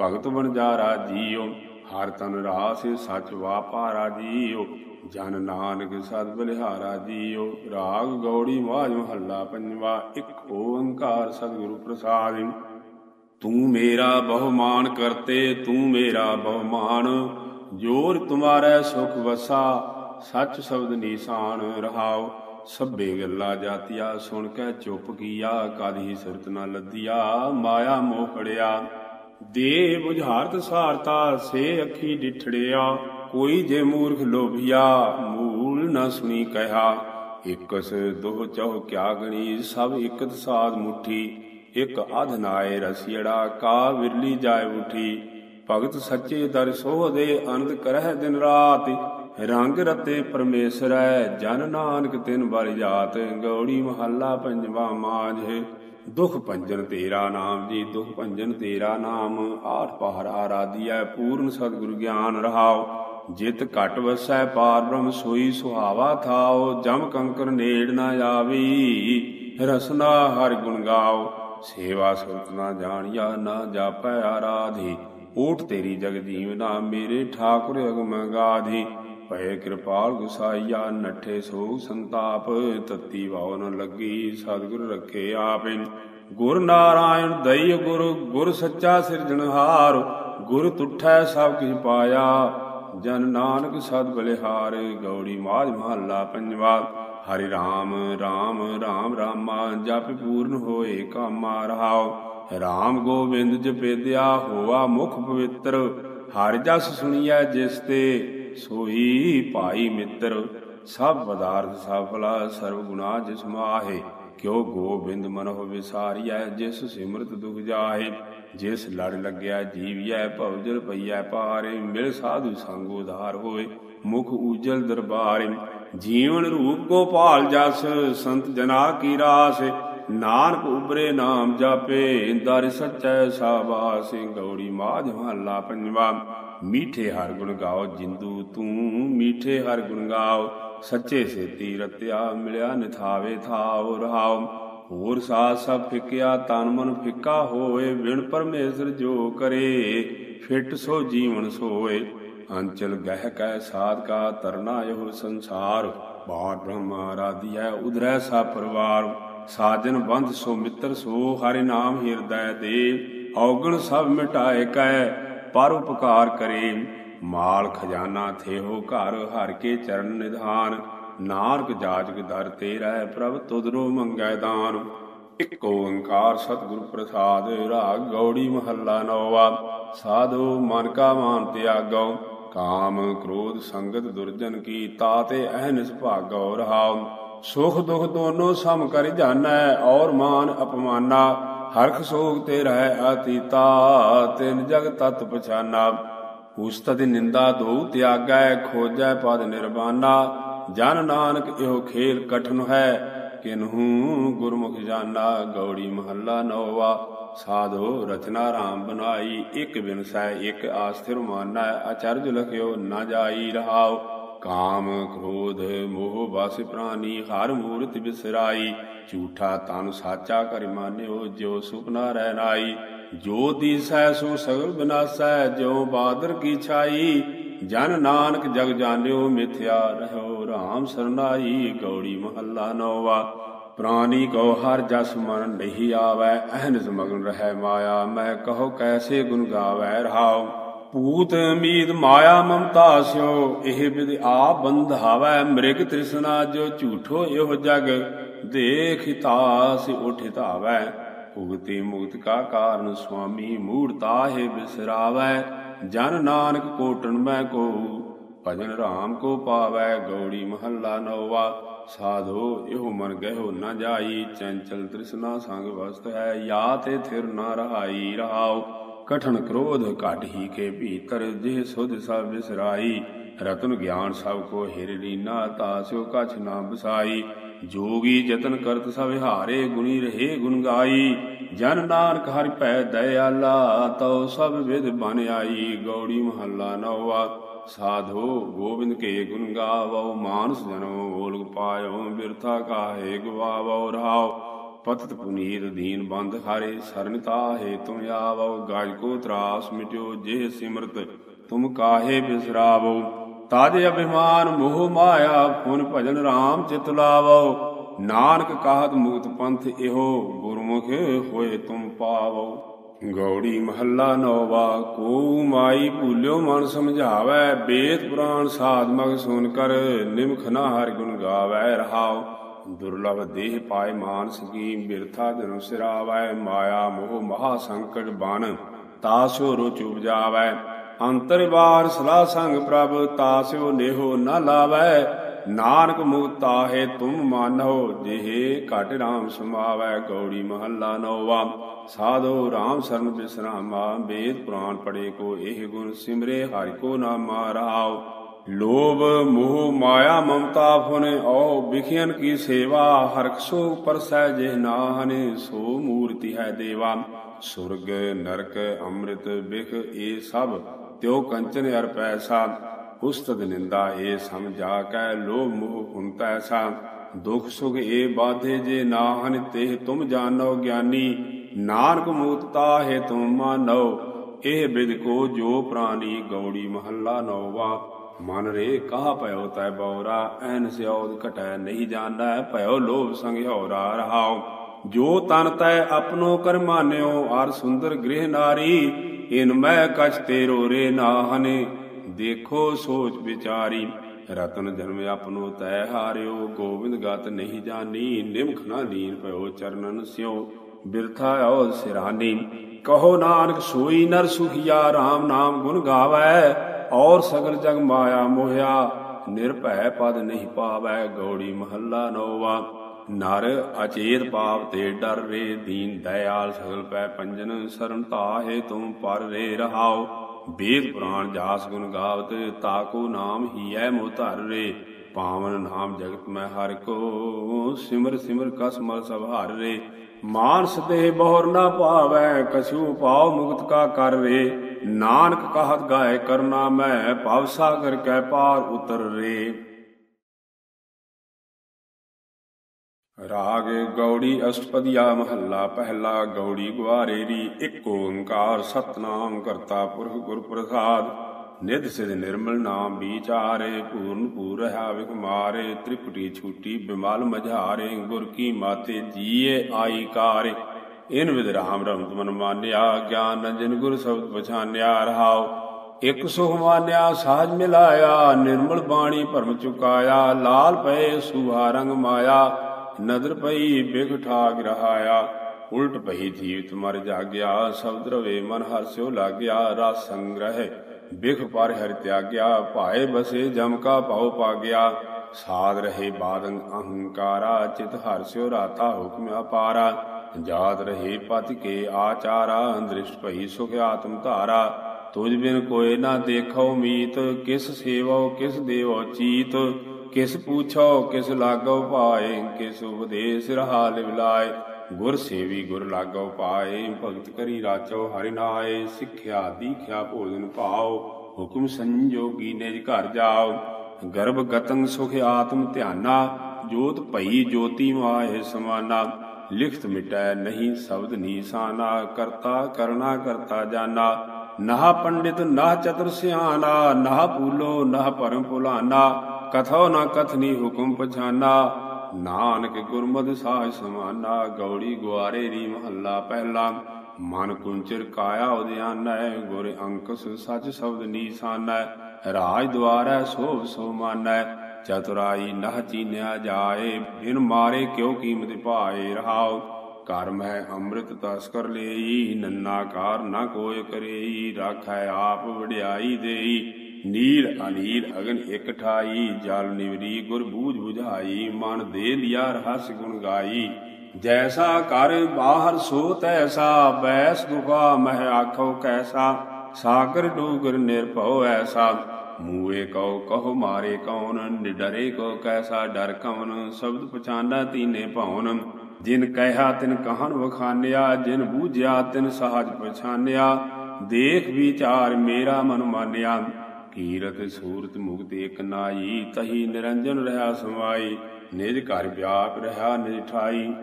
ਭਗਤ ਬਣ ਜਾ ਰਾ ਜੀਓ। ਹਰ ਤਨ ਰਾਸ, ਸਚ ਵਾਪਾਰਾ ਜੀਓ ਜਨ ਨਾਨਕ ਸਦ ਬਲਿਹਾਰਾ ਜੀਓ। ਰਾਗ ਗੌੜੀ ਮਾਜ ਮਹੱਲਾ ਪੰਜਵਾ, ਇੱਕ ਓੰਕਾਰ ਸਤਿਗੁਰੂ ਪ੍ਰਸਾਦਿ। ਤੂੰ ਮੇਰਾ ਬਹੁਮਾਨ ਕਰਤੇ, ਤੂੰ ਮੇਰਾ ਬਹੁਮਾਨ। ਜੋਰ ਤੁਮਾਰੇ ਸੁਖ ਵਸਾ, ਸੱਚ ਸ਼ਬਦ ਨੀਸਾਨ ਰਹਾਓ ਸਭੇ ਗੱਲਾਂ ਜਾਤੀਆ, ਸੁਣ ਕੇ ਚੁੱਪ ਕੀਆ, ਕਾਦੀ ਸੁਰਤ ਨਾ ਲੱਦੀਆ, ਮਾਇਆ ਮੋਹ ਫੜਿਆ। ਦੇ ਬੁਝਾਰਤ ਸਾਰਤਾ, ਸੇ ਅੱਖੀ ਡਿਠੜਿਆ, ਕੋਈ ਜੇ ਮੂਰਖ ਲੋਭਿਆ, ਮੂਲ ਨਾ ਸੁਣੀ ਕਹਿਆ। ਇਕਸ ਦੋ ਚਹੁ ਕਿਆ ਗਣੀ ਸਭ ਇਕਤ ਸਾਧ ਮੁਠੀ। ਇਕ ਅਧਨਾਏ ਰਸੀੜਾ, ਕਾ ਵਿਰਲੀ ਜਾਏ ਉਠੀ। ਭਗਤ ਸੱਚੇ ਦਰ ਸੋਹ ਦੇ ਅਨੰਦ ਕਰਹਿ ਦਿਨ ਰਾਤ। ਰੰਗ ਰਤੇ ਪਰਮੇਸ਼ਰੈ, ਜਨ ਨਾਨਕ ਤਿਨ ਬਲ ਜਾਤ। ਗੌੜੀ ਮਹੱਲਾ ਪੰਜਵਾ ਮਾਝ। ਦੁਖ ਭੰਜਨ ਤੇਰਾ ਨਾਮ ਜੀ, ਦੁਖ ਭੰਜਨ ਤੇਰਾ ਨਾਮ ਆਠ ਪਹਾੜ ਆਰਾਧਿਐ, ਪੂਰਨ ਸਤਿਗੁਰ ਗਿਆਨ ਰਹਾਓ ਜਿਤ ਘਟ ਵਸੈ ਪਾਰ ਬ੍ਰਹਮ ਸੋਈ ਸੁਹਾਵਾ ਥਾਓ ਜਮ ਕੰਕਰ ਨੇੜ ਨਾ ਆਵੀ, ਰਸਨਾ ਹਰ ਗੁਣ ਗਾਓ ਸੇਵਾ ਸੁਰਤ ਨਾ ਜਾਣਿਆ, ਨਾ ਜਾਪੈ ਆਰਾਧੀ। ਓਟ ਤੇਰੀ ਜਗ ਜੀਵਨਾ, ਮੇਰੇ ਠਾਕੁਰ ਅਗਮ ਗਾਧੀ। ਭਏ ਕਿਰਪਾਲ ਗੁਸਾਈਆ, ਨੱਠੇ ਸੋਗ ਸੰਤਾਪ, ਤਤੀ ਵਾਉ ਨ ਲੱਗੀ, ਸਤਿਗੁਰ ਰੱਖੇ ਆਪੇ। ਗੁਰ ਨਾਰਾਇਣ, ਦਈ ਗੁਰ ਗੁਰ ਸੱਚਾ ਸਿਰਜਣਹਾਰ ਗੁਰ ਤੁਠੈ ਸਭ ਕਿਛ ਪਾਇਆ। ਜਨ ਨਾਨਕ ਸਦ ਬਲਿਹਾਰ, ਗੌੜੀ ਮਾਝ ਮਹੱਲਾ ਪੰਜਵਾ। ਹਰਿ ਰਾਮ ਰਾਮ ਰਾਮ, ਰਾਮਾ, ਜਪ ਪੂਰਨ ਹੋਏ ਕਾਮਾ ਰਹਾਓ ਰਾਮ ਗੋਬਿੰਦ ਜਪੇਦਿਆ ਹੋਆ ਮੁਖ ਪਵਿੱਤਰ। ਹਰਿ ਜਸ ਸੁਣੀਐ ਜਿਸ ਤੇ। ਸੋਈ ਭਾਈ ਮਿੱਤਰ, ਸਭ ਪਦਾਰਥ ਸਫਲਾ ਸਰਬ ਗੁਣਾ ਜਿਸ ਮਾਹੇ। ਕਿਉ ਗੋਬਿੰਦ ਮਨੋ ਵਿਸਾਰੀਐ, ਜਿਸ ਸਿਮਰਤ ਦੁਖ ਜਾਹੇ। ਜਿਸ ਲੜ ਲੱਗਿਆ ਜੀਵਿਐ ਭਵਜਲ ਪਈਐ ਪਾਰੇ ਮਿਲ ਸਾਧੂ ਸੰਗ ਉਧਾਰ ਹੋਏ, ਮੁਖ ਉਜਲ ਦਰਬਾਰੇ। ਜੀਵਨ ਰੂਪ ਗੋਪਾਲ ਜਸ, ਸੰਤ ਜਨਾ ਕੀ ਰਾਸ। ਨਾਨਕ ਉਬਰੇ ਨਾਮ ਜਾਪੇ, ਦਰ ਸਚੈ ਸਾਬਾਸ ਗੌੜੀ ਮਾਝ ਮਹੱਲਾ ਪੰਜਵਾ। ਮੀਠੇ ਹਰ ਗੁਣ ਗਾਓ ਜਿੰਦੂ ਤੂੰ ਮੀਠੇ ਹਰ ਗੁਣ ਗਾਓ ਸੱਚੇ ਸੇਤੀ ਰਤਿਆ ਮਿਲਿਆ ਨਿਥਾਵੇ ਥਾਉ ਰਹਾਉ ਹੋਰ ਸਾਥ ਸਭ ਫਿਕਿਆ ਤਨ ਮਨ ਫਿੱਕਾ ਹੋਏ ਵਿਣ ਪਰਮੇਸ਼ਰ ਜੋ ਕਰੇ ਫਿਟ ਸੋ ਜੀਵਨ ਸੋਏ ਅੰਚਲ ਗਹਿ ਕੈ ਸਾਧ ਕਾ ਤਰਨਾ ਇਹੋ ਸੰਸਾਰ ਬਾਰ ਬ੍ਰਹਮ ਆਰਾਧਿਐ ਉਧਰੈ ਸਾ ਪਰਿਵਾਰ ਸਾਜਨ ਬੰਧ ਸੋ ਮਿੱਤਰ ਸੋ ਹਰਿ ਨਾਮ ਹਿਰਦੈ ਦੇ ਔਗਣ ਸਭ ਮਿਟਾਏ ਕੈ ਪਰ ਉਪਕਾਰ ਕਰੇ। ਮਾਲ ਖਜ਼ਾਨਾ ਥੇਹੋ ਘਰ, ਹਰ ਕੇ ਚਰਨ ਨਿਧਾਨ। ਨਾਰਕ ਜਾਜਕ ਦਰ ਤੇਰਾ ਪ੍ਰਭ ਤੁਧਰੋ ਮੰਗੈ ਦਾਨ। ਇਕ ਓੰਕਾਰ ਸਤਿਗੁਰ ਪ੍ਰਸਾਦ, ਰਾਗ ਗੌੜੀ ਮਹੱਲਾ ਨੌਵਾ। ਸਾਧੂ ਮਨ ਕਾ ਮਾਨ ਤਿਆਗੋ, ਕਾਮ ਕ੍ਰੋਧ ਸੰਗਤ ਦੁਰਜਨ ਕੀ ਤਾਤੇ ਅਹਨਿਸ ਭਾਗੋ ਰਹਾਉ। ਸੁਖ ਦੁਖ ਦੋਨੋ ਸਮ ਕਰ ਜਾਣੈ, ਔਰ ਮਾਨ ਅਪਮਾਨਾ। ਹਰਖ ਸੋਗ ਤੇ ਰਹਿ ਆਤੀਤਾ ਤਿਨ ਜਗ ਤਤ ਪਛਾਨਾ। ਉਸਤਤ ਨਿੰਦਾ ਦੋ ਤਿਆਗੈ, ਖੋਜੈ ਪਦ ਨਿਰਵਾਨਾ। ਜਨ ਨਾਨਕ ਇਹੋ ਖੇਲ ਕਠਨ ਹੈ, ਕਿਨਹੂ ਗੁਰਮੁਖ ਜਾਨਾ। ਗੌੜੀ ਮਹੱਲਾ ਨੌਵਾ, ਸਾਧੋ ਰਚਨਾ ਰਾਮ ਬਨਾਈ ਇੱਕ ਬਿਨਸੈ ਇਕ ਆਸਥਿਰ ਮਾਨਾ, ਅਚਰਜ ਲਖਿਓ ਨਾ ਜਾਈ ਰਹਾਓ ਕਾਮ ਕ੍ਰੋਧ ਮੋਹ ਬਸ ਪ੍ਰਾਨੀ ਹਰ ਮੂਰਤ ਬਿਸਰਾਈ। ਝੂਠਾ ਤਨ ਸਾਚਾ ਕਰ ਮਾਨਿਓ ਜੋ ਸੁਪਨਾ ਰਹਿ ਨਾਈ। ਜੋ ਦੀਸੈ ਸੋ ਸਗਲ ਬਿਨਾਸੈ ਜੋ ਬਾਦਰ ਕੀ ਛਾਈ। ਜਨ ਨਾਨਕ ਜਗ ਜਾਣਿਓ, ਮਿਥਿਆ ਰਹੋ RAM ਸਰਨਾਈ। ਗੌੜੀ ਮਹੱਲਾ ਨੌਵਾ, ਪ੍ਰਾਨੀ ਕੋ ਹਰ ਜਸ ਮਨ ਨਹੀਂ ਆਵੈ, ਅਹਨਿਸ ਮਗਨ ਰਹਿ ਮਾਇਆ। ਮੈਂ ਕਹੋ ਕੈਸੇ ਗੁਣ ਗਾਵੈ, ਰਹਾਉ। ਭੂਤ ਮੀਦ ਮਾਇਆ ਮਮਤਾ ਸਿਓ, ਇਹ ਵਿਦ ਆਪ ਬੰਧਾਵੈ ਮ੍ਰਿਗ ਤ੍ਰਿਸ਼ਨਾ ਜੋ ਝੂਠੋ ਇਹੋ ਜਗ, ਦੇਖ ਤਾਸ ਉਠ ਧਾਵੈ। ਭੁਗਤੀ ਮੁਕਤ ਕਾ ਕਾਰਨ ਸੁਆਮੀ ਮੂਰਤਾ ਹੈ ਬਿਸਰਾਵੈ, ਜਨ ਨਾਨਕ ਕੋਟਣ ਮੈਂ ਕੋ, ਭਜਨ ਰਾਮ ਕੋ ਪਾਵੈ, ਗੌੜੀ ਮਹੱਲਾ ਨੌਵਾ। ਸਾਧੋ, ਇਹੋ ਮਨ ਗਹਿਓ ਨਾ ਜਾਈ, ਚੰਚਲ ਤ੍ਰਿਸ਼ਨਾ ਸੰਗ ਵਸਤ ਹੈ ਯਾ ਤੇ ਥਿਰ ਨਾ ਰਹਾਈ ਰਹਾਓ ਕਠਨ ਕ੍ਰੋਧ ਘਟ ਹੀ ਕੇ ਭੀਤਰ ਜਿਹ ਸੁਧ ਸਭ ਵਿਸਰਾਈ। ਰਤਨ ਗਿਆਨ ਸਭ ਕੋ ਹਿਰ ਲੀਨਾ ਤਾਸਿਓ ਕਛ ਨਾ ਬਸਾਈ। ਜੋਗੀ ਜਤਨ ਕਰਤ ਸਭ ਹਾਰੇ, ਗੁਣੀ ਰਹੇ ਗੁਣ ਗਾਈ। ਜਨ ਨਾਨਕ ਹਰਿ ਭੈ ਦਇਆਲਾ, ਤਉ ਸਭ ਵਿਦ ਬਨ ਆਈ। ਗੌੜੀ ਮਹੱਲਾ ਨੌਵਾ, ਸਾਧੋ ਗੋਬਿੰਦ ਕੇ ਗੁਣ ਗਾਵੋ। ਮਾਨਸ ਜਨੋ ਓਲਗ ਪਾਇਓ, ਬਿਰਥਾ ਕਾਹੇ ਗਵਾਵੋ, ਰਹਾਓ। ਪਤਤ ਪੁਨੀਤ ਦੀਨ ਬੰਦ ਹਾਰੇ ਸਰਨਤਾ ਹੈ ਤੁਮ ਆਵੋ, ਗਾਜ ਕੋ ਤਰਾਸ ਮਿਟਿਓ ਜੇ ਸਿਮਰਤ ਤੁਮ ਕਾਹੇ ਬਿਸਰਾਵੋ। ਤਾਜ ਅਭਿਮਾਨ ਮੋਹ ਮਾਇਆ ਫੁਨ ਭਜਨ ਰਾਮ ਚਿਤ ਲਾਵੋ। ਨਾਨਕ ਕਾਹਤ ਮੁਕਤ ਪੰਥ ਇਹੋ, ਗੁਰਮੁਖ ਹੋਏ ਤੁਮ ਪਾਵੋ। ਗੌੜੀ ਮਹੱਲਾ ਨੌਵਾ, ਕੋ ਮਾਈ ਭੂਲਿਓ ਮਨ ਸਮਝਾਵੈ ਬੇਦ ਪੁਰਾਣ ਸਾਧ ਮਗ ਸੁਨ ਕਰ, ਨਿਮਖ ਨਾ ਹਰਿ ਗੁਣ ਗਾਵੈ ਰਹਾਓ ਦੁਰਲਭ ਦੇਹ ਪਾਏ ਮਾਨਸ ਕੀ ਬਿਰਥਾ ਜਨਮ ਸਿਰਾਵੈ, ਮਾਇਆ ਮੋਹ ਮਹਾ ਸੰਕਟ ਬਨ। ਤਾਸਿਓ ਰੁਚ ਉਪਜਾਵੈ ਅੰਤਰਵਾਰ ਸਲਾ ਸੰਗ ਪ੍ਰਭ ਤਾਸਿਓ ਨੇਹੋ ਨਾ ਲਾਵੈ। ਨਾਨਕ ਮੁਕਤਾ ਹੈ ਤੁਮ ਮਾਨੋ ਜਿਹੇ ਘਟ ਰਾਮ ਸਮਾਵੈ ਗੌੜੀ ਮਹੱਲਾ ਨੌਵਾ। ਸਾਧੋ ਰਾਮ ਸਰਨ ਬਿਸਰਾਮਾ, ਵੇਦ ਪੁਰਾਣ ਪੜੇ ਕੋ ਇਹ ਗੁਣ ਸਿਮਰੇ, ਹਰਿ ਕੋ ਨਾਮਾ ਰਹਾਉ ਲੋਭ, ਮੋਹ, ਮਾਇਆ, ਮਮਤਾ ਫੁਨ ਔ ਵਿਖਿਆਨ ਕੀ ਸੇਵਾ ਹਰਖ ਸੋ ਪਰਸੈ ਜਿਹ ਨਾਹਨੇ, ਸੋ ਮੂਰਤੀ ਹੈ ਦੇਵਾ। ਸੁਰਗ, ਨਰਕ, ਅੰਮ੍ਰਿਤ ਬਿਖ ਇਹ ਸਭ, ਤਿਉ ਕੰਚਨ ਅਰ ਪੈਸਾ। ਉਸਤਦ ਨਿੰਦਾ ਏ ਸਮਝਾ ਕੈ ਲੋਭ, ਮੋਹ ਹੁੰਤਾ ਐਸਾ ਦੁਖ ਸੁਖ ਏ ਬਾਧੇ ਜੇ ਨਾਹਨ ਤੇ ਤੁਮ ਜਾਣੋ ਗਿਆਨੀ। ਨਾਨਕ ਮੁਕਤਾ ਹੈ ਤੁਮ ਮਾਨੋ, ਇਹ ਬਿਦ ਕੋ ਜੋ ਪ੍ਰਾਨੀ ਗੌੜੀ ਮਹੱਲਾ ਨੌਵਾ। ਮਨ ਰੇ ਕਹਾ ਭਇਓ ਤੈ ਬੌਰਾ, ਐਨ ਸਿਉਦ ਘਟੈ ਨਹੀਂ ਜਾਣਦਾ ਭਇਓ ਲੋਭ ਸੰਘਿਓਰਾ ਰਹਾਉ। ਜੋ ਤਨ ਤੈ ਆਪਣੋ ਕਰ ਮਾਨਿਓ ਆਰ ਸੁੰਦਰ ਗ੍ਰਹਿ ਨਾਰੀ, ਇਨ ਮੈਂ ਕਛ ਤੇਰੋ ਰੇ ਨਾਹਨੇ। ਦੇਖੋ ਸੋਚ ਵਿਚਾਰੀ, ਰਤਨ ਜਨਮ ਆਪਣੋ ਤੈ ਹਾਰਿਓ, ਗੋਬਿੰਦ ਗਤ ਨਹੀਂ ਜਾਣੀ ਨਿਮਖ ਨਾ ਲੀਨ ਭਇਓ ਚਰਨਨ ਸਿਓ ਬਿਰਥਾ ਆਓ ਸਿਰਾਨੀ, ਕਹੋ ਨਾਨਕ ਸੋਈ ਨਰ ਸੁਖੀਆ RAM ਨਾਮ ਗੁਣ ਗਾਵੈ। ਔਰ ਸਗਲ ਜਗ ਮਾਇਆ ਮੋਹਿਆ, ਨਿਰਭੈ ਪਦ ਨਹੀਂ ਪਾਵੈ ਗੌੜੀ ਮਹੱਲਾ ਨੋਵਾ। ਨਰ ਅਚੇਤ ਪਾਪ ਤੇ ਡਰ ਰੇ ਦੀਨ ਦਇਆਲ ਸਗਲ ਪੈ ਪੰਜਨ ਸਰਨ ਤਾਹੇ ਤੁਮ ਪਰ ਰੇ ਰਹਾਓ। ਵੇਦ ਪੁਰਾਣ ਜਾਸ ਗੁਣ ਗਾਵਤ ਤਾਕੋ ਨਾਮ ਹੀ ਐ ਮੋ ਧਰ ਰੇ। ਪਾਵਨ ਨਾਮ ਜਗਤ ਮੈਂ ਹਰ ਕੋ, ਸਿਮਰ ਸਿਮਰ ਕਸ ਮਲ ਸਭ ਹਰ ਰੇ। ਮਾਨਸ ਦੇ ਬਹੁਰ ਨਾ ਭਾਵੈ ਕਛੂ ਪਾਉ ਮੁਕਤ ਕਾ ਕਰ ਰੇ। ਨਾਨਕ ਕਹਤ ਗਾਏ ਕਰਨਾ ਮੈਂ, ਭਵ ਸਾਗਰ ਕੈ ਪਾਰ ਉਤਰ ਰੇ। ਰਾਗ ਗੌੜੀ ਅਸ਼ਟਪਦੀਆ ਮਹੱਲਾ, ਪਹਿਲਾ ਗੌੜੀ ਗੁਆਰੇਰੀ ਇੱਕ ਓੰਕਾਰ ਸਤਨਾਮ ਕਰਤਾ ਪੁਰਖ ਗੁਰ ਪ੍ਰਸਾਦ ਨਿਧ ਸਿਧ ਨਿਰਮਲ ਨਾਮ ਵਿਚਾਰੇ, ਪੂਰਨ ਪੂਰ ਰਹਾ ਵਿਖ ਮਾਰੇ, ਤ੍ਰਿਪਟੀ ਛੂਟੀ ਬਿਮਲ ਮਝਾਰੇ, ਗੁਰ ਕੀ ਮਾਤੇ ਜੀਏ ਆਈ ਕਾਰੇ। ਇਨ ਵਿਦ ਰਾਮ ਰਮਤ ਮਨ ਮਾਨਿਆ, ਗਿਆਨ ਅੰਜਨ ਗੁਰ ਸ਼ਬਦ ਪਛਾਨਿਆ, ਰਹਾਉ। ਇਕ ਸੁਖ ਮਾਨਿਆ, ਸਾਜ ਮਿਲਾਇਆ, ਨਿਰਮਲ ਬਾਣੀ ਭਰਮ ਚੁਕਾਇਆ, ਲਾਲ ਪਏ ਸੁਹਾ ਰੰਗ ਮਾਇਆ, ਨਦਰ ਪਈ ਬਿਖ ਠਾਕ ਰਹਾਇਆ। ਉਲਟ ਪਈ ਜੀਵਤ ਮਰ ਜਾਗਿਆ, ਸ਼ਬਦ ਰਵੇ ਮਨ ਹਰਸਿਓ ਲਾਗਿਆ, ਰਸ ਸੰਗ੍ਰਹਿ ਬਿਖ ਪਰ ਹਰਿ ਤਿਆਗਿਆ, ਭਾਏ ਬਸੇ ਜਮ ਕਾ ਪਾਉ ਪਾਗਿਆ। ਸਾਧ ਰਹੇ ਬਾਦੰ ਅਹੰਕਾਰਾ, ਚਿਤ ਹਰਸਿਓ ਰਾਤਾ ਹੁਕਮ ਅਪਾਰਾ। ਜਾਤ ਰਹੇ ਪਤ ਕੇ ਆਚਾਰਾ ਦ੍ਰਿਸ਼ਟ ਭਈ ਸੁਖ ਆਤਮ ਧਾਰਾ ਤੁਝ ਬਿਨ ਕੋਏ ਨਾ ਦੇਖੋ ਮੀਤ ਕਿਸ ਸੇਵੋ ਕਿਸ ਦੇਵੋ ਚੀਤ ਕਿਸ ਪੂਛੋ ਕਿਸ ਲਾਗੋ ਪਾਏ ਕਿਸ ਉਪਦੇਸ਼ ਰਹਾ ਲਿਵਲਾਏ ਗੁਰ ਸੇਵੀ ਗੁਰ ਲਾਗੋ ਪਾਏ ਭਗਤ ਕਰੀ ਰਾਚੋ ਹਰਿ ਨਾਏ ਸਿੱਖਿਆ ਦੀਖਿਆ ਭੋਜਨ ਭਾਉ ਹੁਕਮ ਸੰਜੋਗੀ ਨਿਜ ਘਰ ਜਾਓ ਗਰਭ ਗਤੰ ਸੁਖ ਆਤਮ ਧਿਆਨਾ ਜੋਤ ਭਈ ਜੋਤੀ ਮਾਏ ਸਮਾਨਾ ਲਿਖਤ ਮਿਟੈ ਨਹੀਂ ਸ਼ਬਦ ਨੀਸਾਨਾ, ਕਰਤਾ ਕਰਨਾ ਕਰਤਾ ਜਾਨਾ। ਨਾ ਪੰਡਿਤ ਨਾ ਚਤੁਰ ਸਿਆਣਾ ਨਾ ਪੂਲੋ ਨਾ ਪਰਮ ਭੁਲਾਨਾ। ਕਥੋ ਨਾ ਕਥਨੀ ਹੁਕਮ ਪਛਾਨਾ। ਨਾਨਕ ਗੁਰਮਤਿ ਸਾਜ ਸਮਾਨਾ, ਗੌੜੀ ਗੁਆਰੇ ਰੀ ਮਹੱਲਾ ਪਹਿਲਾ। ਮਨ ਕੁੰਚਰ ਕਾਇਆ ਉਦਿਆਨੈ ਗੁਰ ਅੰਕਸ ਸਚ ਸ਼ਬਦ ਨੀਸਾਨੈ। ਰਾਜ ਦੁਆਰੈ ਸੋਭ ਸੋ ਮਾਨੈ। ਚਤੁਰਾਈ ਨਹ ਚੀਨਿਆ ਜਾਏ, ਬਿਨ ਮਾਰੇ ਕਿਉ ਕੀਮਤ ਭਾਏ ਰਹਾਉ? ਕਰਮ ਹੈ ਅੰਮ੍ਰਿਤ ਤਸਕਰ ਲਈ ਨੰਨਾਕਾਰ ਨਾ ਕੋਇ ਕਰੇਈ, ਰਾਖੈ ਆਪ ਵਡਿਆਈ ਦੇਈ। ਨੀਰ ਅਨੀਰ ਅਗਨ ਇਕ ਠਾਈ, ਜਲ ਨਿਵਰੀ ਗੁਰ ਬੂਝ 부ਝਾਈ ਮਨ ਦੇ ਲਿਆ ਰਸ ਗੁਣ ਗਾਈ। ਜੈਸਾ ਕਰ ਬਾਹਰ ਸੋ ਤੈਸਾ, ਬੈਸ ਦੁਖਾ ਮਹਿ ਆਖੋ ਕੈਸਾ। ਸਾਗਰ ਡੂਗਰ ਨਿਰਭਉ ਐਸਾ। ਮੂਏ ਕਉ, ਕਹੋ ਮਾਰੇ ਕੌਣ? ਨਿਡਰੇ ਕੋ ਕੈਸਾ ਡਰ ਕਵਨ? ਸ਼ਬਦ ਪਛਾਨਾ ਤੀਨੇ ਭਉਨ। ਜਿਨ ਕਹਿਆ ਤਿਨ ਕਹਨ ਵਖਾਨਿਆ, ਜਿਨ ਬੂਝਿਆ ਤਿਨ ਸਹਜ ਪਛਾਨਿਆ। ਦੇਖ ਵਿਚਾਰ ਮੇਰਾ ਮਨ ਮਾਨਿਆ। ਕੀਰਤ ਸੂਰਤ ਮੁਕਤ ਇਕ ਨਾਈ, ਤਹੀ ਨਿਰੰਜਨ ਰਹਾ ਸਮਾਈ। ਨਿਜ ਘਰ ਵਿਆਪ ਰਹਾ ਨਿਜ ਠਾਈ।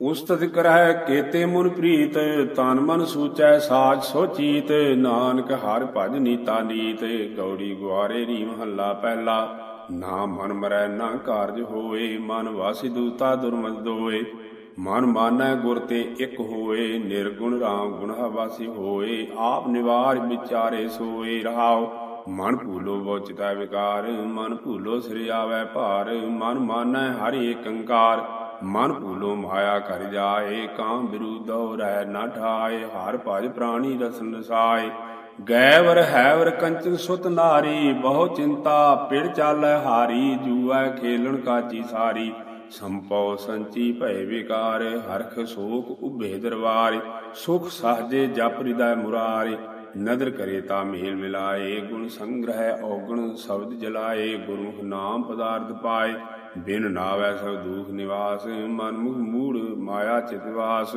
ਉਸਤਤ ਕਰਹਿ ਕੇਤੇ ਮੁਨ ਪ੍ਰੀਤ, ਤਨ ਮਨ ਸੂਚੈ ਸਾਜ ਸੋਚੀਤ, ਨਾਨਕ ਹਰ ਭਜ ਨੀਤਾ ਨੀਤ, ਗੌੜੀ ਗੁਆਰੇ ਰੀ ਮਹੱਲਾ ਪਹਿਲਾ। ਨਾ ਮਨ ਮਰੈ ਨਾ ਕਾਰਜ ਹੋਏ, ਮਨ ਵਾਸੀ ਦੂਤਾ ਦੁਰਮਤ ਦੋਏ। ਮਨ ਮਾਨੈ ਗੁਰ ਤੇ ਇਕ ਹੋਏ, ਨਿਰਗੁਣ ਰਾਮ ਗੁਣ ਹਵਾਸੀ ਹੋਏ, ਆਪ ਨਿਵਾਰ ਵਿਚਾਰੇ ਸੋਏ ਰਹਾਉ ਮਨ ਭੂਲੋ ਬੋਚਿਤਾ ਵਿਕਾਰ, ਮਨ ਭੂਲੋ ਸ੍ਰੀ ਆਵੈ ਭਾਰ, ਮਨ ਮਾਨੈ ਹਰਿ ਏਕੰਕਾਰ। ਮਨ ਭੂਲੋ ਮਾਇਆ ਕਰ ਜਾਏ, ਕਾਮ ਬਿਰੂਦੋ ਰਹਿ ਨਾ ਠਾਏ, ਹਰ ਭਜ ਪ੍ਰਾਣੀ ਰਸਨ ਰਸਾਏ। ਗੈਵਰ ਹੈਵਰ ਕੰਚਨ ਸੁਤ ਨਾਰੀ, ਬਹੁ ਚਿੰਤਾ ਪਿੜ ਚਾਲੈ ਹਾਰੀ, ਜੂਐ ਖੇਲਣ ਕਾਚੀ ਸਾਰੀ। ਸੰਪਉ ਸੰਚੀ ਭੈ ਵਿਕਾਰ, ਹਰਖ ਸੋਖ ਉਭੇ ਦਰਬਾਰ। ਸੁਖ ਸਾਜੇ ਜਪ ਹਿਰਦੈ ਮੁਰਾਰੇ। ਨਦਰ ਕਰੇ ਤਾ ਮੇਲ ਮਿਲਾਏ, ਗੁਣ ਸੰਗ੍ਰਹਿ ਔਗਣ ਸ਼ਬਦ ਜਲਾਏ ਗੁਰੂ ਨਾਮ ਪਦਾਰਥ ਪਾਏ। ਬਿਨ ਨਾਵੈ ਸਭ ਦੁਖ ਨਿਵਾਸ, ਮਨ ਮੁਖ ਮੂੜ ਮਾਇਆ ਚਿਤਵਾਸ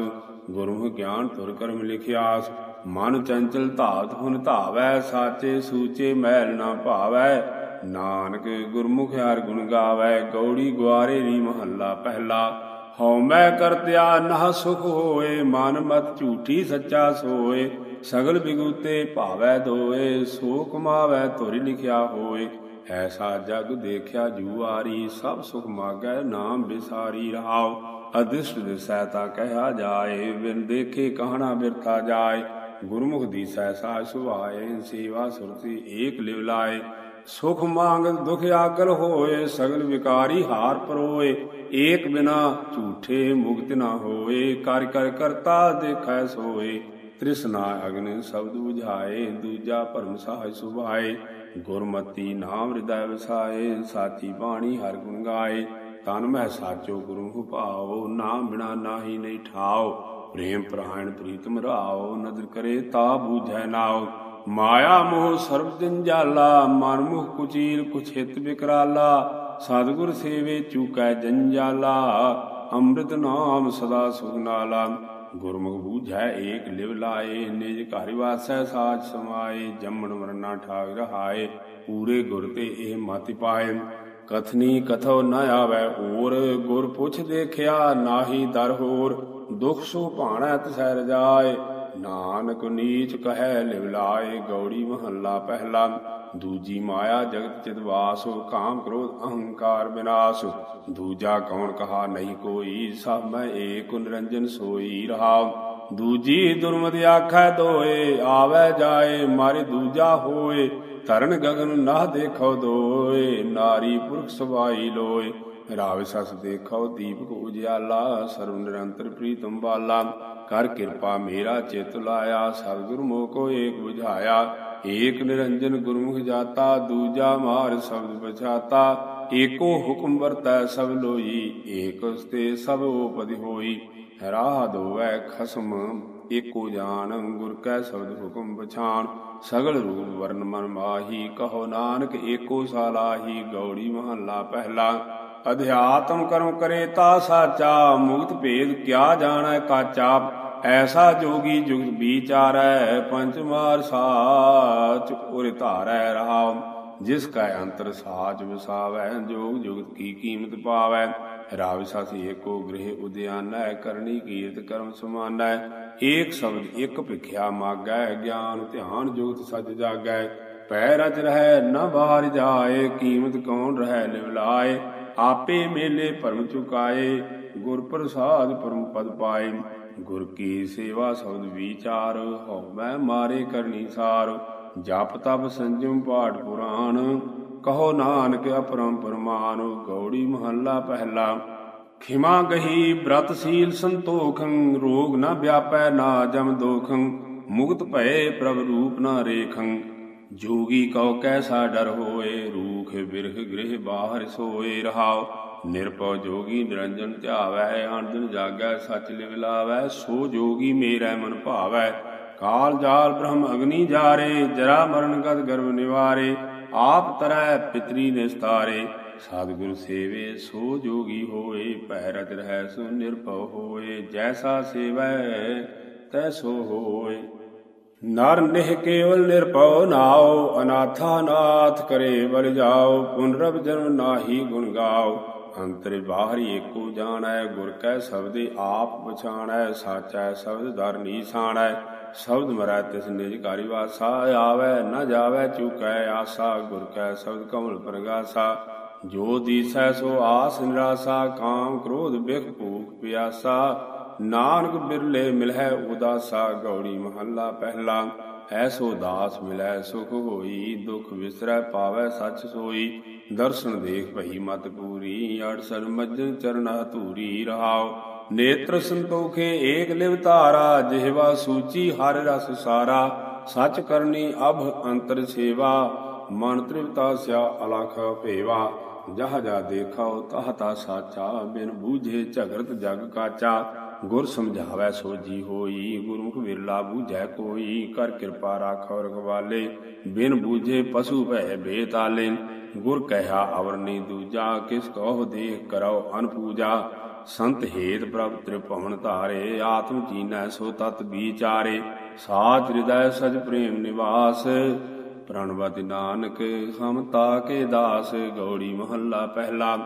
ਗੁਰੂ ਗਿਆਨ ਤੁਰ ਕਰਮ ਲਿਖਿਆਸ, ਮਨ ਚੰਚਲ ਧਾਤ ਹੁਨ ਧਾਵੈ, ਸਾਚੇ ਸੂਚੇ ਮੈਲ ਨਾ ਭਾਵੈ, ਨਾਨਕ ਗੁਰਮੁਖ ਹਰ ਗੁਣ ਗਾਵੈ, ਗੌੜੀ ਗੁਆਰੇ ਨੀ ਮਹੱਲਾ ਪਹਿਲਾ, ਹਉ ਮੈਂ ਕਰਤਿਆ ਨਾ ਸੁਖ ਹੋਏ, ਮਨ ਮਤ ਝੂਠੀ ਸੱਚਾ ਸੋਏ, ਸਗਲ ਬਿਗੂਤੇ ਭਾਵੈ ਦੋਏ ਸੋ ਕਮਾਵੈ ਧੁਰਿ ਲਿਖਿਆ ਹੋਏ ਐਸਾ ਜਗ ਦੇਖਿਆ ਜੂਆਰੀ, ਸਭ ਸੁਖ ਮਾਗੈ, ਨਾਮ ਵਿਸਾਰੀ ਰਹਾਉ। ਅਦਿਸ਼ਟ ਦਿਸੈ ਤਾ ਕਹਿਆ ਜਾਏ, ਬਿਨ ਦੇਖੇ ਕਹਣਾ ਬਿਰਥਾ ਜਾਏ। ਗੁਰਮੁਖ ਦੀ ਸਹਿਸਾ ਸੁਭਾਏ, ਸੇਵਾ ਸੁਰਤੀ ਏਕ ਲਿਵ ਲਾਏ। ਸੁਖ ਮੰਗ ਦੁਖ ਆਗਲ ਹੋਏ, ਸਗਲ ਵਿਕਾਰੀ ਹਾਰ ਪਰੋਏ। ਏਕ ਬਿਨਾ ਝੂਠੇ ਮੁਕਤ ਨਾ ਹੋਏ, ਕਰ ਕਰ ਕਰਤਾ ਦੇਖੈ ਸੋਏ। ਤ੍ਰਿਸ਼ਨਾ ਅਗਨ ਸ਼ਬਦ 부ਝਾਏ ਦੂਜਾ ਭਰਮ ਸਾਜ ਸੁਭਾਏ। ਗੁਰਮਤੀ ਨਾਮ ਹਿਰਦੈ ਵਸਾਏ, ਸਾਚੀ ਬਾਣੀ ਹਰ ਗੁਣ ਗਾਏ। ਤਨ ਮਹਿ ਸਾਚੋ ਗੁਰੂ ਭਾਉ ਨਾਮ ਬਿਨਾ ਨਾਹੀ ਨਹੀਂ ਠਾਓ ਪ੍ਰੇਮ ਪ੍ਰਾਣ ਪ੍ਰੀਤਮ ਰਾਓ ਨਦਰ ਕਰੇ ਤਾ ਬੂਝੈ ਨਾਓ ਮਾਇਆ ਮੋਹ ਸਰਬ ਜੰਜਾਲਾ ਮਨ ਮੁਖ ਕੁਚੀਲ ਕੁਛ ਹਿਤ ਵਿਕਰਾਲਾ ਸਤਿਗੁਰ ਸੇਵੇ ਚੂਕੈ ਜੰਜਾਲਾ, ਅੰਮ੍ਰਿਤ ਨਾਮ ਸਦਾ ਸੁਖ ਨਾਲਾ। ਗੁਰਮੁਖ ਬੂਝੈ ਏਕ ਲਿਵ ਲਾਏ, ਨਿਜ ਘਰ ਵਾਸੈ ਸਾਜ ਸਮਾਏ, ਜੰਮਣ ਮਰਨਾ ਠਾਗ ਰਹਾਏ ਪੂਰੇ ਗੁਰ ਤੇ ਇਹ ਮਤਿ ਪਾਏ। ਕਥਨੀ ਕਥੋ ਨ ਆਵੈ ਔਰ ਗੁਰ ਪੁੱਛ ਦੇਖਿਆ ਨਾਹੀ ਦਰ ਹੋਰ, ਦੁਖ ਸੋ ਭਾਣੈ ਤਸੈ ਰਜਾਏ ਨਾਨਕ ਨੀਚ ਕਹੈ ਲਿਵ ਲਾਏ ਗੌੜੀ ਮਹੱਲਾ ਪਹਿਲਾ। ਦੂਜੀ ਮਾਇਆ ਜਗਤ ਚਿਤ ਕਾਮ ਕ੍ਰੋਧ ਅਹੰਕਾਰ ਵਿਨਾਸ਼ ਦੂਜਾ ਕੌਣ ਕਹਾ, ਨਹੀਂ ਕੋਈ, ਸਭ ਮੈਂ ਏਕ ਨਿਰੰਜਨ ਸੋਈ ਰਹਾ ਦੂਜੀ ਦੁਰਮਤਿ ਆਖੈ, ਦੋਏ, ਆਵੈ ਜਾਏ, ਮਾਰੇ ਦੂਜਾ ਹੋਏ। ਤਰਨ ਗਗਨ ਨਾ ਦੇਖੋ ਦੋਏ, ਨਾਰੀ ਪੁਰਖ ਸਵਾਈ ਲੋਏ। ਰਾਵ ਸਸ ਦੇਖੋ, ਦੀਪਕ ਉਜਿਆਲਾ ਸਰਵ ਨਿਰੰਤਰ ਪ੍ਰੀਤਮ ਬਾਲਾ। ਕਰ ਕਿਰਪਾ ਮੇਰਾ ਚਿਤ ਲਾਇਆ, ਸਤਿਗੁਰ ਮੋ ਕੋ ਏਕ 부ਝਾਇਆ ਏਕ ਨਿਰੰਜਨ ਗੁਰਮੁਖ ਜਾਤਾ, ਦੂਜਾ ਮਾਰ ਸ਼ਬਦ ਬਚਾਤਾ ਏਕੋ ਹੁਕਮ ਵਰਤੈ ਸਭ ਲੋਈ, ਏਕ ਉਸਤੇ ਸਭ ਉਪਦਿ ਹੋਈ। ਰਾਹ ਦੋਵੈ ਖਸਮ, ਏਕੋ ਜਾਣ ਗੁਰ ਕੈ ਸ਼ਬਦ ਹੁਕਮ ਪਛਾਣ। ਸਗਲ ਰੂਪ ਵਰਨ ਮਨ ਮਾਹੀ, ਕਹੋ ਨਾਨਕ ਏਕੋ ਸਾਲਾਹੀ ਗੌੜੀ ਮਹੱਲਾ ਪਹਿਲਾ। ਅਧਿਆਤਮ ਕਰਮ ਕਰੇ ਤਾ ਸਾਚਾ ਮੁਕਤ ਭੇਦ ਕਿਆ ਜਾਣੈ ਕਾਚਾ। ਐਸਾ ਜੋਗੀ ਜੁਗਤ ਵਿਚਾਰੈ ਪੰਚ ਮਾਰ ਸਾਚ ਉਰ ਧਾਰੈ ਰਹਾਉ ਜਿਸ ਕਾ ਅੰਤਰ ਸਾਚ ਵਸਾਵੈ, ਜੋਗ ਜੁਗਤ ਕੀ ਕੀਮਤ ਪਾਵੈ। ਰਾਵ ਸਾਸੀ ਏਕੋ ਗ੍ਰਹਿ ਉਦਿਆਨੈ, ਕਰਨੀ ਕੀਰਤ ਕਰਮ ਸਮਾਨੈ। ਏਕ ਸ਼ਬਦ ਇਕ ਭਿਖਿਆ ਮਾਗੈ, ਗਿਆਨ ਧਿਆਨ ਜੁਗਤ ਸਜ ਜਾਗੈ। ਪੈ ਰਚ ਰਹਿ, ਨ ਬਾਹਰ ਜਾਏ, ਕੀਮਤ ਕੌਣ ਰਹਿ ਲਿਵ ਆਪੇ ਮੇਲੇ ਭਰਮ ਚੁਕਾਏ, ਗੁਰ ਪ੍ਰਸਾਦ ਪਰਮ ਪਦ ਪਾਏ। ਗੁਰ ਕੀ ਸੇਵਾ ਸ਼ਬਦ ਵਿਚਾਰ, ਹਉਮੈ ਮਾਰੇ ਕਰਨੀ ਸਾਰ। ਜਪ ਤਪ ਸੰਜਮ ਪਾਠ ਪੁਰਾਣ, ਕਹੋ ਨਾਨਕ ਅਪਰਮ ਪਰਮਾਨ ਗੌੜੀ ਮਹੱਲਾ ਪਹਿਲਾ। ਖਿਮਾ ਗਹੀ ਬ੍ਰਤ ਸੀਲ ਸੰਤੋਖੰ, ਰੋਗ ਨਾ ਵਿਆਪੈ ਨਾ ਜਮ ਦੋਖੰ, ਮੁਕਤ ਭਏ ਪ੍ਰਭ ਰੂਪ ਨਾ ਰੇਖੰ। ਜੋਗੀ ਕਉ ਕੈਸਾ ਡਰ ਹੋਏ, ਰੂਖ ਬਿਰਹ ਗ੍ਰਹਿ ਬਾਹਰ ਸੋਏ ਰਹਾਉ। ਨਿਰਪਉ ਜੋਗੀ ਨਿਰੰਜਨ ਧਿਆਵੈ ਆਨੰਦ ਜਾਗੈ, ਸਚ ਲਿਵਲਾਵੈ ਸੋ ਜੋਗੀ ਮੇਰਾ ਮਨ ਭਾਵੈ। ਕਾਲ ਜਾਲ ਬ੍ਰਹਮ ਅਗਨੀ ਜਾਰੇ, ਜਰਾ ਮਰਨ ਗਤ ਗਰਭ ਨਿਵਾਰੇ, ਆਪ ਤਰੈ ਪਿਤਰੀ ਨਿਸਤਾਰੇ। ਸਤਿਗੁਰ ਸੇਵੇ, ਸੋ ਜੋਗੀ ਹੋਏ ਭੈ ਰਤ ਰਹਿ, ਸੋ ਨਿਰਭਉ ਹੋਏ, ਜੈਸਾ ਸੇਵੈ, ਤੈ ਸੋ ਹੋਏ। ਨਰ ਨਿਹ ਕੇਵਲ ਨਿਰਭਉ ਨਾਉ ਅਨਾਥਾ ਨਾਥ ਕਰੇ ਵਰ ਜਾਓ ਪੁਨਰਬ ਜਨਮ ਨਾਹੀ ਗੁਣ ਗਾਓ ਅੰਤਰ ਬਾਹਰੀ ਏਕੋ ਜਾਣੈ, ਗੁਰ ਕੈ ਸ਼ਬਦੇ ਆਪ ਪਛਾਣੈ, ਸਾਚੈ ਸ਼ਬਦ ਦਰ ਨੀਸਾਣੈ, ਸ਼ਬਦ ਮਰੈ ਤਿਸ ਨਿਜ ਕਾਰੀ ਵਾਸਾ, ਆਵੈ ਨ ਜਾਵੈ ਚੁਕੈ ਆਸਾ, ਗੁਰ ਕੈ ਸ਼ਬਦ ਕਮਲ ਪ੍ਰਗਾਸਾ, ਜੋ ਦੀਸੈ ਸੋ ਆਸ ਨਿਰਾਸਾ, ਕਾਮ ਕ੍ਰੋਧ ਬਿਖ ਭੂਖ ਪਿਆਸਾ, ਨਾਨਕ ਬਿਰਲੇ ਮਿਲਹਿ ਉਦਾਸਾ, ਗੌੜੀ ਮਹੱਲਾ ਪਹਿਲਾ ਐਸੋ ਦਾਸ ਮਿਲੈ ਸੁਖ ਹੋਈ, ਦੁਖ ਵਿਸਰੈ ਪਾਵੈ ਸਚ ਸੋਈ ਦਰਸ਼ਨ ਦੇਖ ਭਈ ਮਤ ਪੂਰੀ ਅੜਸਰ ਮੱਜਨ ਚਰਨਾ ਧੂਰੀ ਰਹਾਉ ਨੇਤਰ ਸੰਤੋਖੇ ਏਕ ਲਿਵ ਧਾਰਾ, ਜਿਹਵਾ ਸੂਚੀ ਹਰ ਰਸ ਸਾਰਾ। ਸੱਚ ਕਰਨੀ ਅਭ ਅੰਤਰ ਸੇਵਾ, ਮਨ ਤ੍ਰਿਵਤਾ ਸਿਆ ਅਲਖ ਭੇਵਾ। ਜਹ ਜਾ ਦੇਖਾਓ, ਤਹ ਤਾ ਸਾਚਾ, ਬਿਨ ਬੂਝੇ ਝਗਰਤ ਜਗ ਕਾਚਾ। ਗੁਰ ਸਮਝਾਵੈ ਸੋਜੀ ਹੋਈ, ਗੁਰਮੁਖ ਵਿਰਲਾ ਬੂਝੈ ਕੋਈ, ਕਰ ਕਿਰਪਾ ਰਾਖੋ ਰਖਵਾਲੇ ਬਿਨ ਬੂਝੇ ਪਸ਼ੂ ਭੈ ਬੇਤਾਲੇ। ਗੁਰ ਕਹਿਆ ਅਵਰਨੀ ਦੂਜਾ, ਕਿਸ ਕੋ ਦੇਖ ਕਰੋ ਅਨ ਸੰਤ ਹੇਤ ਪ੍ਰਭ ਤ੍ਰਿਭਵਨ ਧਾਰੇ, ਆਤਮ ਜੀਨੈ ਸੋ ਤਤ ਵਿਚਾਰੇ। ਸਾਚ ਹਿਰਦੈ ਸਜ ਪ੍ਰੇਮ ਨਿਵਾਸ, ਪ੍ਰਣਵਤਿ ਨਾਨਕ ਹਮ ਤਾਕੇ ਦਾਸ ਗੌੜੀ ਮਹੱਲਾ ਪਹਿਲਾ।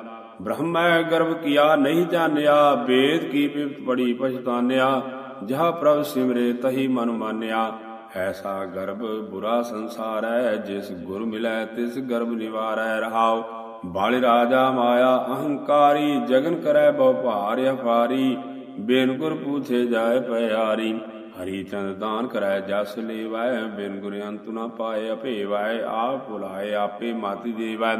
ਬ੍ਰਹਮੈ ਗਰਭ ਕੀਆ ਨਹੀਂ ਜਾਣਿਆ, ਵੇਦ ਕੀ ਬਿਪਤ ਬੜੀ ਪਛਤਾਨਿਆ, ਜਹ ਪ੍ਰਭ ਸਿਮਰੇ ਤਹੀ ਮਨ ਮਾਨਿਆ। ਐਸਾ ਗਰਭ ਬੁਰਾ ਸੰਸਾਰ ਹੈ, ਜਿਸ ਗੁਰ ਮਿਲੈ ਤਿਸ ਗਰਭ ਨਿਵਾਰੈ ਰਹਾਉ। ਬਾਲ ਰਾਜਾ ਮਾਇਆ, ਅਹੰਕਾਰੀ, ਜਗਨ ਕਰੈ ਬਹੁ ਭਾਰ ਅਫਾਰੀ, ਬੇਨ ਗੁਰ ਪੂਛੇ ਜਾਏ ਪਿਆਰੀ। ਹਰੀ ਚੰਦ ਦਾਨ ਕਰੈ ਜਸ ਲੇਵੈ, ਬਿਨ ਗੁਰ ਅੰਤ ਨ ਪਾਏ ਅਭੇਵੈ ਆਪ ਭੁਲਾਏ ਆਪੇ ਮਾਤੀ ਦੇਵੈ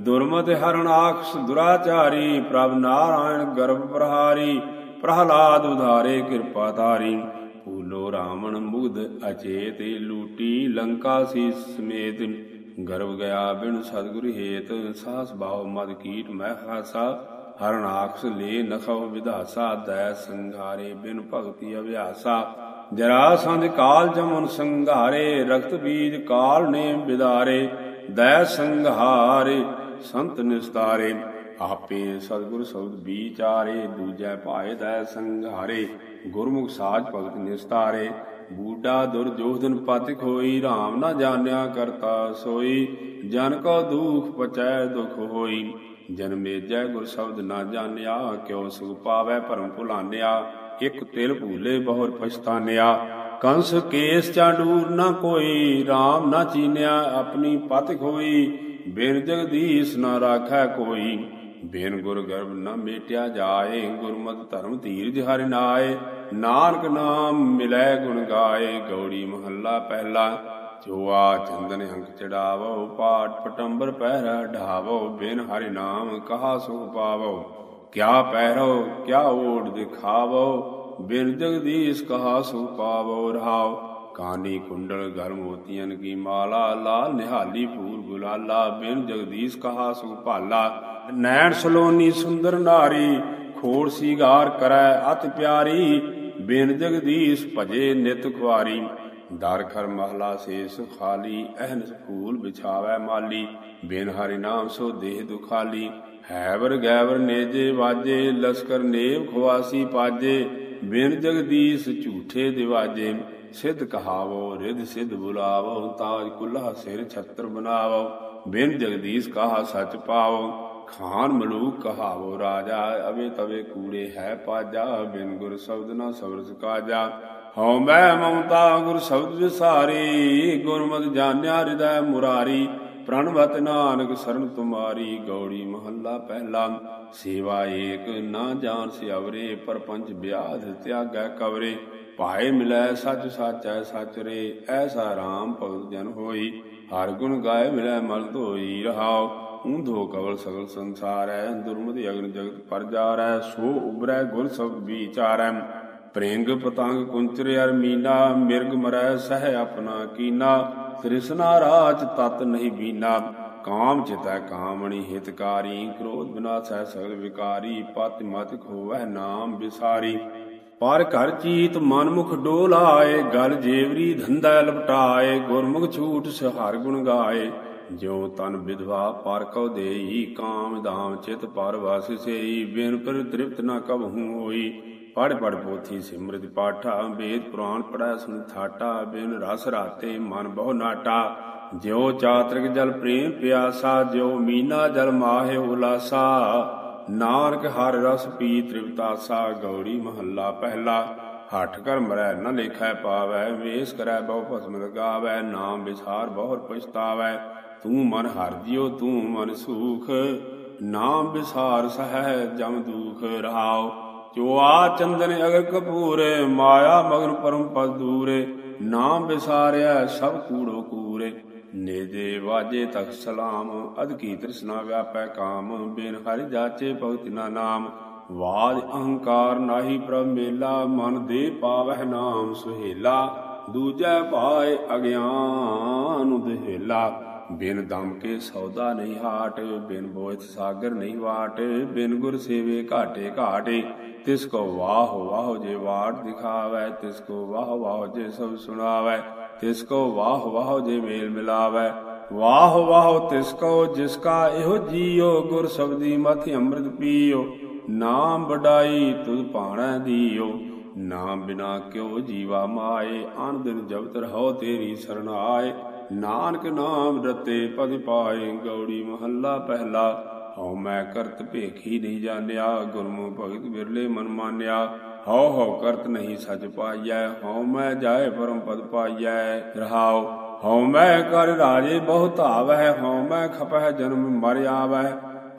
ਦੁਰਮਤਿ ਹਰਣਾਕਸ ਦੁਰਾਚਾਰੀ, ਪ੍ਰਭ ਨਾਰਾਇਣ ਗਰਭ ਪ੍ਰਹਾਰੀ, ਪ੍ਰਹਲਾਦ ਉਧਾਰੇ ਕਿਰਪਾ ਧਾਰੀ। ਭੂਲੋ ਰਾਵਣ ਮੁਗਧ ਅਚੇਤ, ਲੂਟੀ ਲੰਕਾ ਸੀ ਸਮੇਤ। ਗਰਭ ਗਿਆ ਬਿਨ ਸਤਿਗੁਰ ਹੇਤ, ਸਾਸ ਭਾਵ ਮਦ ਕੀਟ ਮਹਿ ਖਾਸਾ ਹਰਣਾਕਸ ਲੇ ਨਖਵ ਵਿਧਾਸਾ ਦੈ ਸੰਘਾਰੇ ਬਿਨ ਭਗਤੀ ਅਭਿਆਸਾ। ਜਰਾ ਸੰਧ ਕਾਲ ਜਮਨ ਸੰਘਾਰੇ ਰਕਤ ਬੀਜ ਕਾਲ ਨੇ ਵਿਦਾਰੇ ਦੈ ਸੰਘਾਰੇ, ਸੰਤ ਨਿਸਤਾਰੇ, ਆਪੇ ਸਤਿਗੁਰ ਸ਼ਬਦ ਵਿਚਾਰੇ ਦੂਜੈ ਭਾਏ ਦੈ ਸੰਘਾਰੇ, ਗੁਰਮੁਖ ਸਾਜ ਭਗਤ ਨਿਸਤਾਰੇ ਬੂਡਾ ਦੁਰਜੋਧਨ ਪਤਿ ਹੋਈ RAM ਨਾ ਜਾਣਿਆ ਕਰਤਾ ਸੋਈ, ਜਨ ਕੋ ਦੁਖ ਪਚੈ ਦੁਖ ਹੋਈ ਜਨਮੇ ਜੈ ਗੁਰ ਸ਼ਬਦ ਨਾ ਜਾਣਿਆ, ਕਿਉ ਸੁਖ ਪਾਵੈ ਭਰਮ ਭੁਲਾਨਿਆ ਇਕ ਤਿਲ ਭੂਲੇ ਬਹੁਰ ਪਛਤਾਨਿਆ। ਕੰਸ ਕੇਸ ਚਾਂਡੂਰ ਨਾ ਕੋਈ RAM ਨਾ ਚੀਨਿਆ, ਆਪਣੀ ਪਤਿ ਹੋਈ ਬਿਨ ਜਗਦੀਸ਼ ਨਾ ਰਾਖੈ ਕੋਈ, ਬਿਨ ਗੁਰ ਗਰਭ ਨ ਮੇਟਿਆ ਜਾਏ। ਗੁਰਮਤਿ ਧਰਮ ਧੀਰਜ ਹਰਿ ਨਾਏ, ਨਾਨਕ ਨਾਮ ਮਿਲੈ ਗੁਣ ਗਾਏ। ਗੌੜੀ ਮਹੱਲਾ ਪਹਿਲਾ ਜੋਆ ਚੰਦਨ ਅੰਕ ਚੜਾਵੋ, ਪਾਠ ਪਟੰਬਰ ਪਹਿਰਾ ਢਾਵੋ। ਬਿਨ ਹਰਿ ਨਾਮ ਕਹਾ ਸੁਖ ਪਾਵੋ। ਕਿਆ ਪਹਿਰੋ ਕਿਆ ਓੜ ਦਿਖਾਵੋ ਬਿਨ ਜਗਦੀਸ਼ ਕਹਾ ਸੁਖ ਪਾਵੋ ਰਹਾਓ। ਕਾਨੀ ਕੁੰਡਲ ਗਰ ਮੋਤੀਆਂ ਕੀ ਮਾਲਾ, ਲਾਲ ਨਿਹਾਲੀ ਫੂਲ ਗੁਲਾਲਾ ਬਿਨ ਜਗਦੀਸ਼ ਕਹਾ ਸੁਖ ਭਾਲਾ। ਨੈਣ ਸਲੋਨੀ ਸੁੰਦਰ ਨਾਰੀ ਖੋੜ ਸੀਗਾਰ ਕਰੈ ਅਤ ਪਿਆਰੀ ਬਿਨ ਜਗਦੀਸ਼ ਭਜੇ ਨਿਤ ਖੁਆਰੀ। ਦਰ ਖਰ ਮਹਲਾ ਸੇਸ ਖਾਲੀ ਅਹਨਸ ਫੂਲ ਵਿਛਾਵੈ ਮਾਲੀ, ਬਿਨ ਹਰਿ ਨਾਮ ਸੋ ਦੇਹ ਦੁਖਾਲੀ। ਹੈਵਰ ਗੈਵਰ ਨੇਜੇ ਵਾਜੇ, ਲਸਕਰ ਨੇਵ ਖਵਾਸੀ ਪਾਜੇ, ਬਿਨ ਜਗਦੀਸ਼ ਝੂਠੇ ਦਿਵਾਜੇ, ਸਿੱਧ ਕਹਾਵੋ, ਰਿਧ ਸਿੱਧ ਬੁਲਾਵੋ, ਤਾਜ ਕੁੱਲਾ ਸਿਰ ਛਤਰ ਬਨਾਵੋ ਬਿਨ ਜਗਦੀਸ਼ ਕਹਾ ਸਚ ਪਾਵੋ, ਖਾਨ ਮਲੂਕ ਕਹਾਵੋ ਰਾਜਾ, ਅਵੇ ਤਵੇ ਕੂੜੇ ਹੈ ਪਾਜਾ, ਬਿਨ ਗੁਰ ਸ਼ਬਦ ਨਾ ਸਬਰਸ ਕਾਜਾ। ਹਉ ਮੈਂ ਮਮਤਾ ਗੁਰ ਸ਼ਬਦ ਵਿਸਾਰੀ, ਗੁਰਮਤਿ ਜਾਣਿਆ ਹਿਰਦੈ ਮੁਰਾਰੀ ਪ੍ਰਣਵਤ ਨਾਨਕ ਸਰਨ ਤੁਮਾਰੀ ਗੌੜੀ ਮਹੱਲਾ ਪਹਿਲਾ। ਸੇਵਾ ਏਕ ਨਾ ਜਾਣ ਸਿਆਵਰੇ, ਪਰਪੰਚ ਵਿਆਧ ਤਿਆਗੈ ਕਵਰੇ। ਭਾਏ ਮਿਲੈ ਸਚ ਸਾਚੈ ਸੱਚ ਰੇ, ਐਸਾ ਰਾਮ ਭਗਤ ਜਨ ਹੋਈ। ਹਰ ਗੁਣ ਗਾਏ ਮਿਲੈ ਮਲ ਧੋਈ ਰਹਾਉ। ਊਂਧੋ ਕਵਲ ਸਗਲ ਸੰਸਾਰੈ ਦੁਰਮਤਿ ਅਗਨ ਜਗਤ ਪਰ ਜਾਰੈ। ਸੋ ਉਬਰੈ ਗੁਰ ਸਬਦ ਵਿਚਾਰੈ। ਪ੍ਰਿੰਗ ਪਤੰਗ ਕੁੰਚਰ ਅਰ ਮੀਨਾ, ਮਿਰਗ ਮਰੈ ਸਹਿ ਆਪਣਾ ਕੀਨਾ। ਤ੍ਰਿਸ਼ਨਾ ਰਾਜ ਤਤ ਨਹੀਂ ਬੀਨਾ, ਕਾਮ ਚਿਤੈ ਕਾਮਣੀ ਹਿਤਕਾਰੀ, ਕ੍ਰੋਧ ਬਿਨਾਸੈ ਸਗਲ ਵਿਕਾਰੀ, ਪਤਿ ਮਤ ਖੋਵੈ ਨਾਮ ਵਿਸਾਰੀ। ਪਰ ਘਰ ਚੀਤ ਮਨਮੁਖ ਡੋਲਾਏ, ਗਲ ਜੇਵਰੀ ਧੰਦਾ ਲਪਟਾਏ, ਗੁਰਮੁਖ ਛੂਟ ਸਹਾਰ ਗੁਣ ਗਾਏ। ਜਿਉ ਤਨ ਵਿਧਵਾ ਪਰ ਕਉ ਦੇਈ, ਕਾਮ ਦਾਮ ਚਿਤ ਪਰ ਵਸ ਸੇਈ, ਬਿਨ ਪਰ ਤ੍ਰਿਪਤ ਨਾ ਕਬਹੂ ਹੋਈ। ਪੜ ਪੜ ਪੋਥੀ ਸਿਮਰਤ ਪਾਠਾ, ਵੇਦ ਪੁਰਾਨ ਪੜੈ ਸੁਨ ਥਾਟਾ, ਬਿਨ ਰਸ ਰਾਤੇ ਮਨ ਬਹੁ ਨਾਟਾ। ਜਿਉ ਚਾਤ੍ਰਿਕ ਜਲ ਪ੍ਰੇਮ ਪਿਆਸਾ, ਜਿਉ ਮੀਨਾ ਜਲ ਮਾਹਿ ਉਲਾਸਾ। ਨਾਨਕ ਹਰ ਰਸ ਪੀ ਤ੍ਰਿਪਤਾਸਾ ਗੌੜੀ ਮਹੱਲਾ ਪਹਿਲਾ। ਹੱਠ ਕਰ ਮਰੈ ਨ ਲੇਖੈ ਪਾਵੈ, ਵੇਸ ਕਰੈ ਬਹੁ ਭਸਮ ਲਗਾਵੈ ਨਾਮ ਵਿਸਾਰ ਬਹੁਰ ਪਛਤਾਵੈ। ਤੂੰ ਮਨ ਹਰ ਜਿਉ, ਤੂੰ ਮਨ ਸੂਖ, ਨਾਮ ਵਿਸਾਰ ਸਹਿ ਜਮ ਦੂਖ ਰਹਾਉ। ਜੋ ਆ ਚੰਦਨ ਅਗਰ ਕਪੂਰ, ਮਾਇਆ ਮਗਨ ਪਰਮ ਪਦ ਦੂਰੇ, ਨਾਮ ਵਿਸਾਰਿਆ ਸਭ ਕੂੜੋ ਕੂਰੇ। ਨੇਦੇ ਵਾਜੇ ਤਖ ਸਲਾਮ ਅਦ ਕੀ ਤ੍ਰਿਸ਼ਨਾ ਵਿਆਪੈ ਕਾਮ, ਬਿਨ ਹਰਿ ਜਾਚੇ ਭਗਤ ਨਾ ਨਾਮ। ਵਾਦ ਅਹੰਕਾਰ ਨਾਹੀ ਪ੍ਰਭ ਮੇਲਾ, ਮਨ ਦੇ ਪਾਵਹਿ ਨਾਮ ਸੁਹੇਲਾ। ਦੂਜੈ ਭਾਏ ਅਗਿਆਨ ਦੇਹਲਾ। ਬਿਨ ਦਮ ਕੇ ਸੌਦਾ ਨਹੀਂ ਹਾਟ, ਬਿਨ ਬੋਇਤ ਸਾਗਰ ਨਹੀਂ ਵਾਟ, ਬਿਨ ਗੁਰ ਸੇਵੇ ਘਾਟੇ ਘਾਟੇ, ਤਿਸ ਕੋ ਵਾਹ ਵਾਹ ਜੇ ਵਾਟ ਦਿਖਾਵੇ, ਤਿਸ ਕੋ ਵਾਹ ਵਾਹ ਜੇ ਸਭ ਸੁਣਾਵੇ, ਤਿਸ ਕੋ ਵਾਹ ਵਾਹ ਜੇ ਮੇਲ ਮਿਲਾਵੇ, ਵਾਹ ਵਾਹ ਤਿਸ ਕੋ ਜਿਸ ਕਾ ਇਹੋ ਜੀਓ, ਗੁਰ ਸਬਦੀ ਮਥ ਅੰਮ੍ਰਿਤ ਪੀਓ, ਨਾਮ ਵਡਾਈ ਤੁਧ ਭਾਣੈ ਦੀਓ, ਨਾਮ ਬਿਨਾ ਕਿਉ ਜੀਵਾ ਮਾਏ ਅਨ ਦਿਨ ਜਬਤ ਰਹੋ ਤੇਰੀ ਸਰਣ ਆਏ ਨਾਨਕ ਨਾਮ ਰਤੇ ਪਦ ਪਾਏ ਗੌੜੀ ਮਹੱਲਾ ਪਹਿਲਾ। ਹਉ ਮੈਂ ਕਰਤ ਭੇਖੀ ਨਹੀਂ ਜਾਣਿਆ, ਗੁਰਮੁਖ ਭਗਤ ਬਿਰਲੇ ਮਨ ਮਾਨਿਆ। ਹਉ ਹਉ ਕਰਤ ਨਹੀਂ ਸਚ ਪਾਈਐ, ਹਉ ਮੈਂ ਜਾਏ ਪਰਮ ਪਦ ਪਾਈਐ, ਰਹਾਉ। ਹਉ ਮੈਂ ਕਰ ਰਾਜੇ ਬਹੁ ਧਾਵੈ ਹਉ ਮੈਂ ਖਪਹਿ ਜਨਮ ਮਰ ਆਵੈ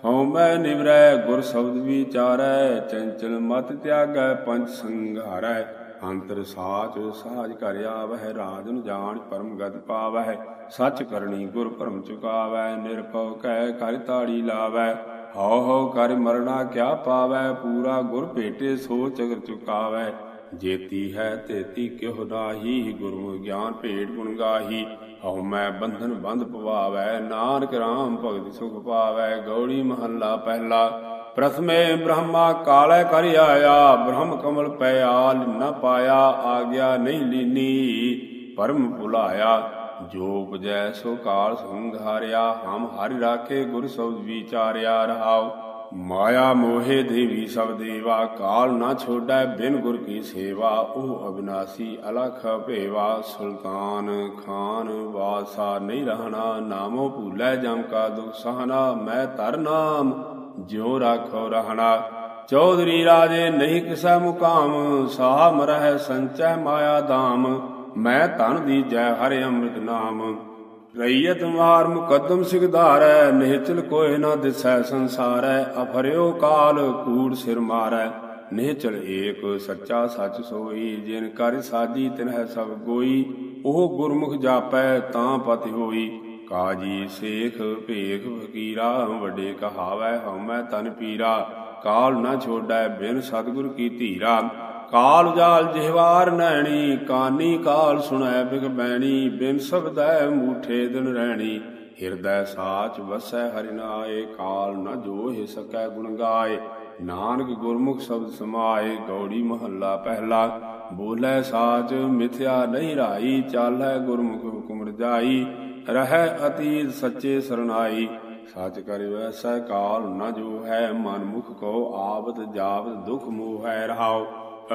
ਹਉ ਮੈਂ ਨਿਵਰੈ, ਗੁਰ ਸ਼ਬਦ ਵਿਚਾਰੈ, ਚੰਚਲ ਮਤ ਤਿਆਗੈ ਪੰਚ ਸੰਘਾਰੈ। ਅੰਤਰ ਸਾਚ ਸਾਜ ਕਰ ਆਵਹਿ ਰਾਜਨ ਜਾਣ ਪਰਮ ਗਤ ਪਾਵਹਿ। ਸੱਚ ਕਰਨੀ ਗੁਰ ਭਰਮ ਚੁਕਾਵੈ ਨਿਰਭਉ ਕਹਿ ਕਰ ਤਾੜੀ ਲਾਵੈ ਹਉ ਹਉ ਕਰ ਮਰਣਾ ਕਿਆ ਪਾਵੈ ਪੂਰਾ ਗੁਰ ਭੇਟੇ ਸੋ ਚਗਰ ਚੁਕਾਵੈ ਜੇਤੀ ਹੈ ਤੇਤੀ ਕਿਹੁ ਨਾਹੀ ਗੁਰੂ ਗਿਆਨ ਭੇਟ ਗੁਣ ਗਾਹੀ। ਹਉ ਮੈਂ ਬੰਧਨ ਬੰਧ ਪਵਾਵੈ ਨਾਨਕ ਰਾਮ ਭਗਤ ਸੁਖ ਪਾਵੈ ਗੌੜੀ ਮਹੱਲਾ ਪਹਿਲਾ ਪ੍ਰਥਮੇ ਬ੍ਰਹਮਾ ਕਾਲੈ ਕਰ ਆਇਆ ਬ੍ਰਹਮ ਕਮਲ ਪੈ ਆਲ ਨ ਪਾਇਆ, ਆਗਿਆ ਨਹੀਂ ਲੀਨੀ, ਪਰਮ ਭੁਲਾਇਆ। ਜੋ ਉਪਜੈ ਸੋ ਕਾਲ ਸੰਘਾਰਿਆ ਹਮ ਹਰਿ ਰਾਖੇ ਗੁਰ ਸਬਦ ਵਿਚਾਰਿਆ ਰਹਾਉ। ਮਾਇਆ ਮੋਹਿ ਦੇਵੀ ਸਭ ਦੇਵਾ, ਕਾਲ ਨਾ ਛੋੜੈ ਬਿਨ ਗੁਰ ਕੀ ਸੇਵਾ, ਉਹ ਅਬਿਨਾਸੀ ਅਲਖ ਭੇਵਾ। ਸੁਲਤਾਨ ਖਾਨ ਵਾਸਾ ਨਹੀਂ ਰਹਣਾ, ਨਾਮੋ ਭੂਲੈ ਜਮ ਕਾ ਦੁਖ ਸਹਨਾ ਮੈਂ ਧਰ ਨਾਮ ਜਿਉ ਰਾਖੋ ਰਹਣਾ। ਚੌਧਰੀ ਰਾਜੇ, ਨਹੀਂ ਕਿਸੈ ਮੁਕਾਮ ਸਾਹ ਮਰਹਿ ਸੰਚੈ ਮਾਇਆ ਧਾਮ। ਮੈਂ ਧਨ ਦੀ ਜੈ ਹਰਿ ਅੰਮ੍ਰਿਤ ਨਾਮ। ਰਈਅਤ ਮਾਰ ਮੁਕਦਮ ਸਿਗਧਾਰੈ ਨਿਹਚਲ ਕੋਇ ਨਾ ਦਿਸੈ ਸੰਸਾਰੈ। ਅਫਰਿਓ ਕਾਲ ਕੂੜ ਸਿਰ ਮਾਰੈ। ਨਿਹਚਲ ਏਕ ਸੱਚਾ ਸੱਚ ਸੋਈ, ਜਿਨ ਕਰ ਸਾਜੀ ਤਿਨਹਿ ਸਭ ਗੋਈ। ਉਹ ਗੁਰਮੁਖ ਜਾਪੈ ਤਾਂ ਪਤਿ ਹੋਈ। ਕਾਜੀ ਸੇਖ ਭੇਖ ਫਕੀਰਾ, ਵੱਡੇ ਕਹਾਵੈ ਹਉਮੈ ਤਨ ਪੀਰਾ। ਕਾਲ ਨਾ ਛੋੜੈ ਬਿਨ ਸਤਿਗੁਰ ਕੀ ਧੀਰਾ। ਕਾਲ ਜਾਲ ਜਿਹਵਾਰ ਨੈਣੀ, ਕਾਨੀ ਕਾਲ ਸੁਣੈ ਬਿਗ ਬੈਣੀ। ਬਿਨ ਸਬਦੈ ਮੂਠੇ ਦਿਨ ਰਹਿਣੀ ਹਿਰਦੈ ਸਾਚ ਵਸੈ ਹਰਿ ਨਾਏ, ਕਾਲ ਨ ਜੋਹਿ ਸਕੈ ਗੁਣ ਗਾਏ। ਨਾਨਕ ਗੁਰਮੁਖ ਸ਼ਬਦ ਸਮਾਏ, ਗੌੜੀ ਮਹੱਲਾ ਪਹਿਲਾ। ਬੋਲੇ ਸਾਚ, ਮਿਥਿਆ ਨਹੀਂ ਰਾਈ, ਚਾਲੈ ਗੁਰਮੁਖ ਹੁਕਮ ਰਜਾਈ। ਰਹਿ ਅਤੀਤ ਸੱਚੇ ਸਰਨਾਈ, ਸੱਚ ਕਰਿ ਵੈਸੈ ਕਾਲ ਨ ਜੋ ਹੈ ਮਨ ਮੁਖ ਕੋ ਆਵਤ ਜਾਵਤ ਦੁਖ ਮੋਹ ਹੈ ਰਹਾਉ।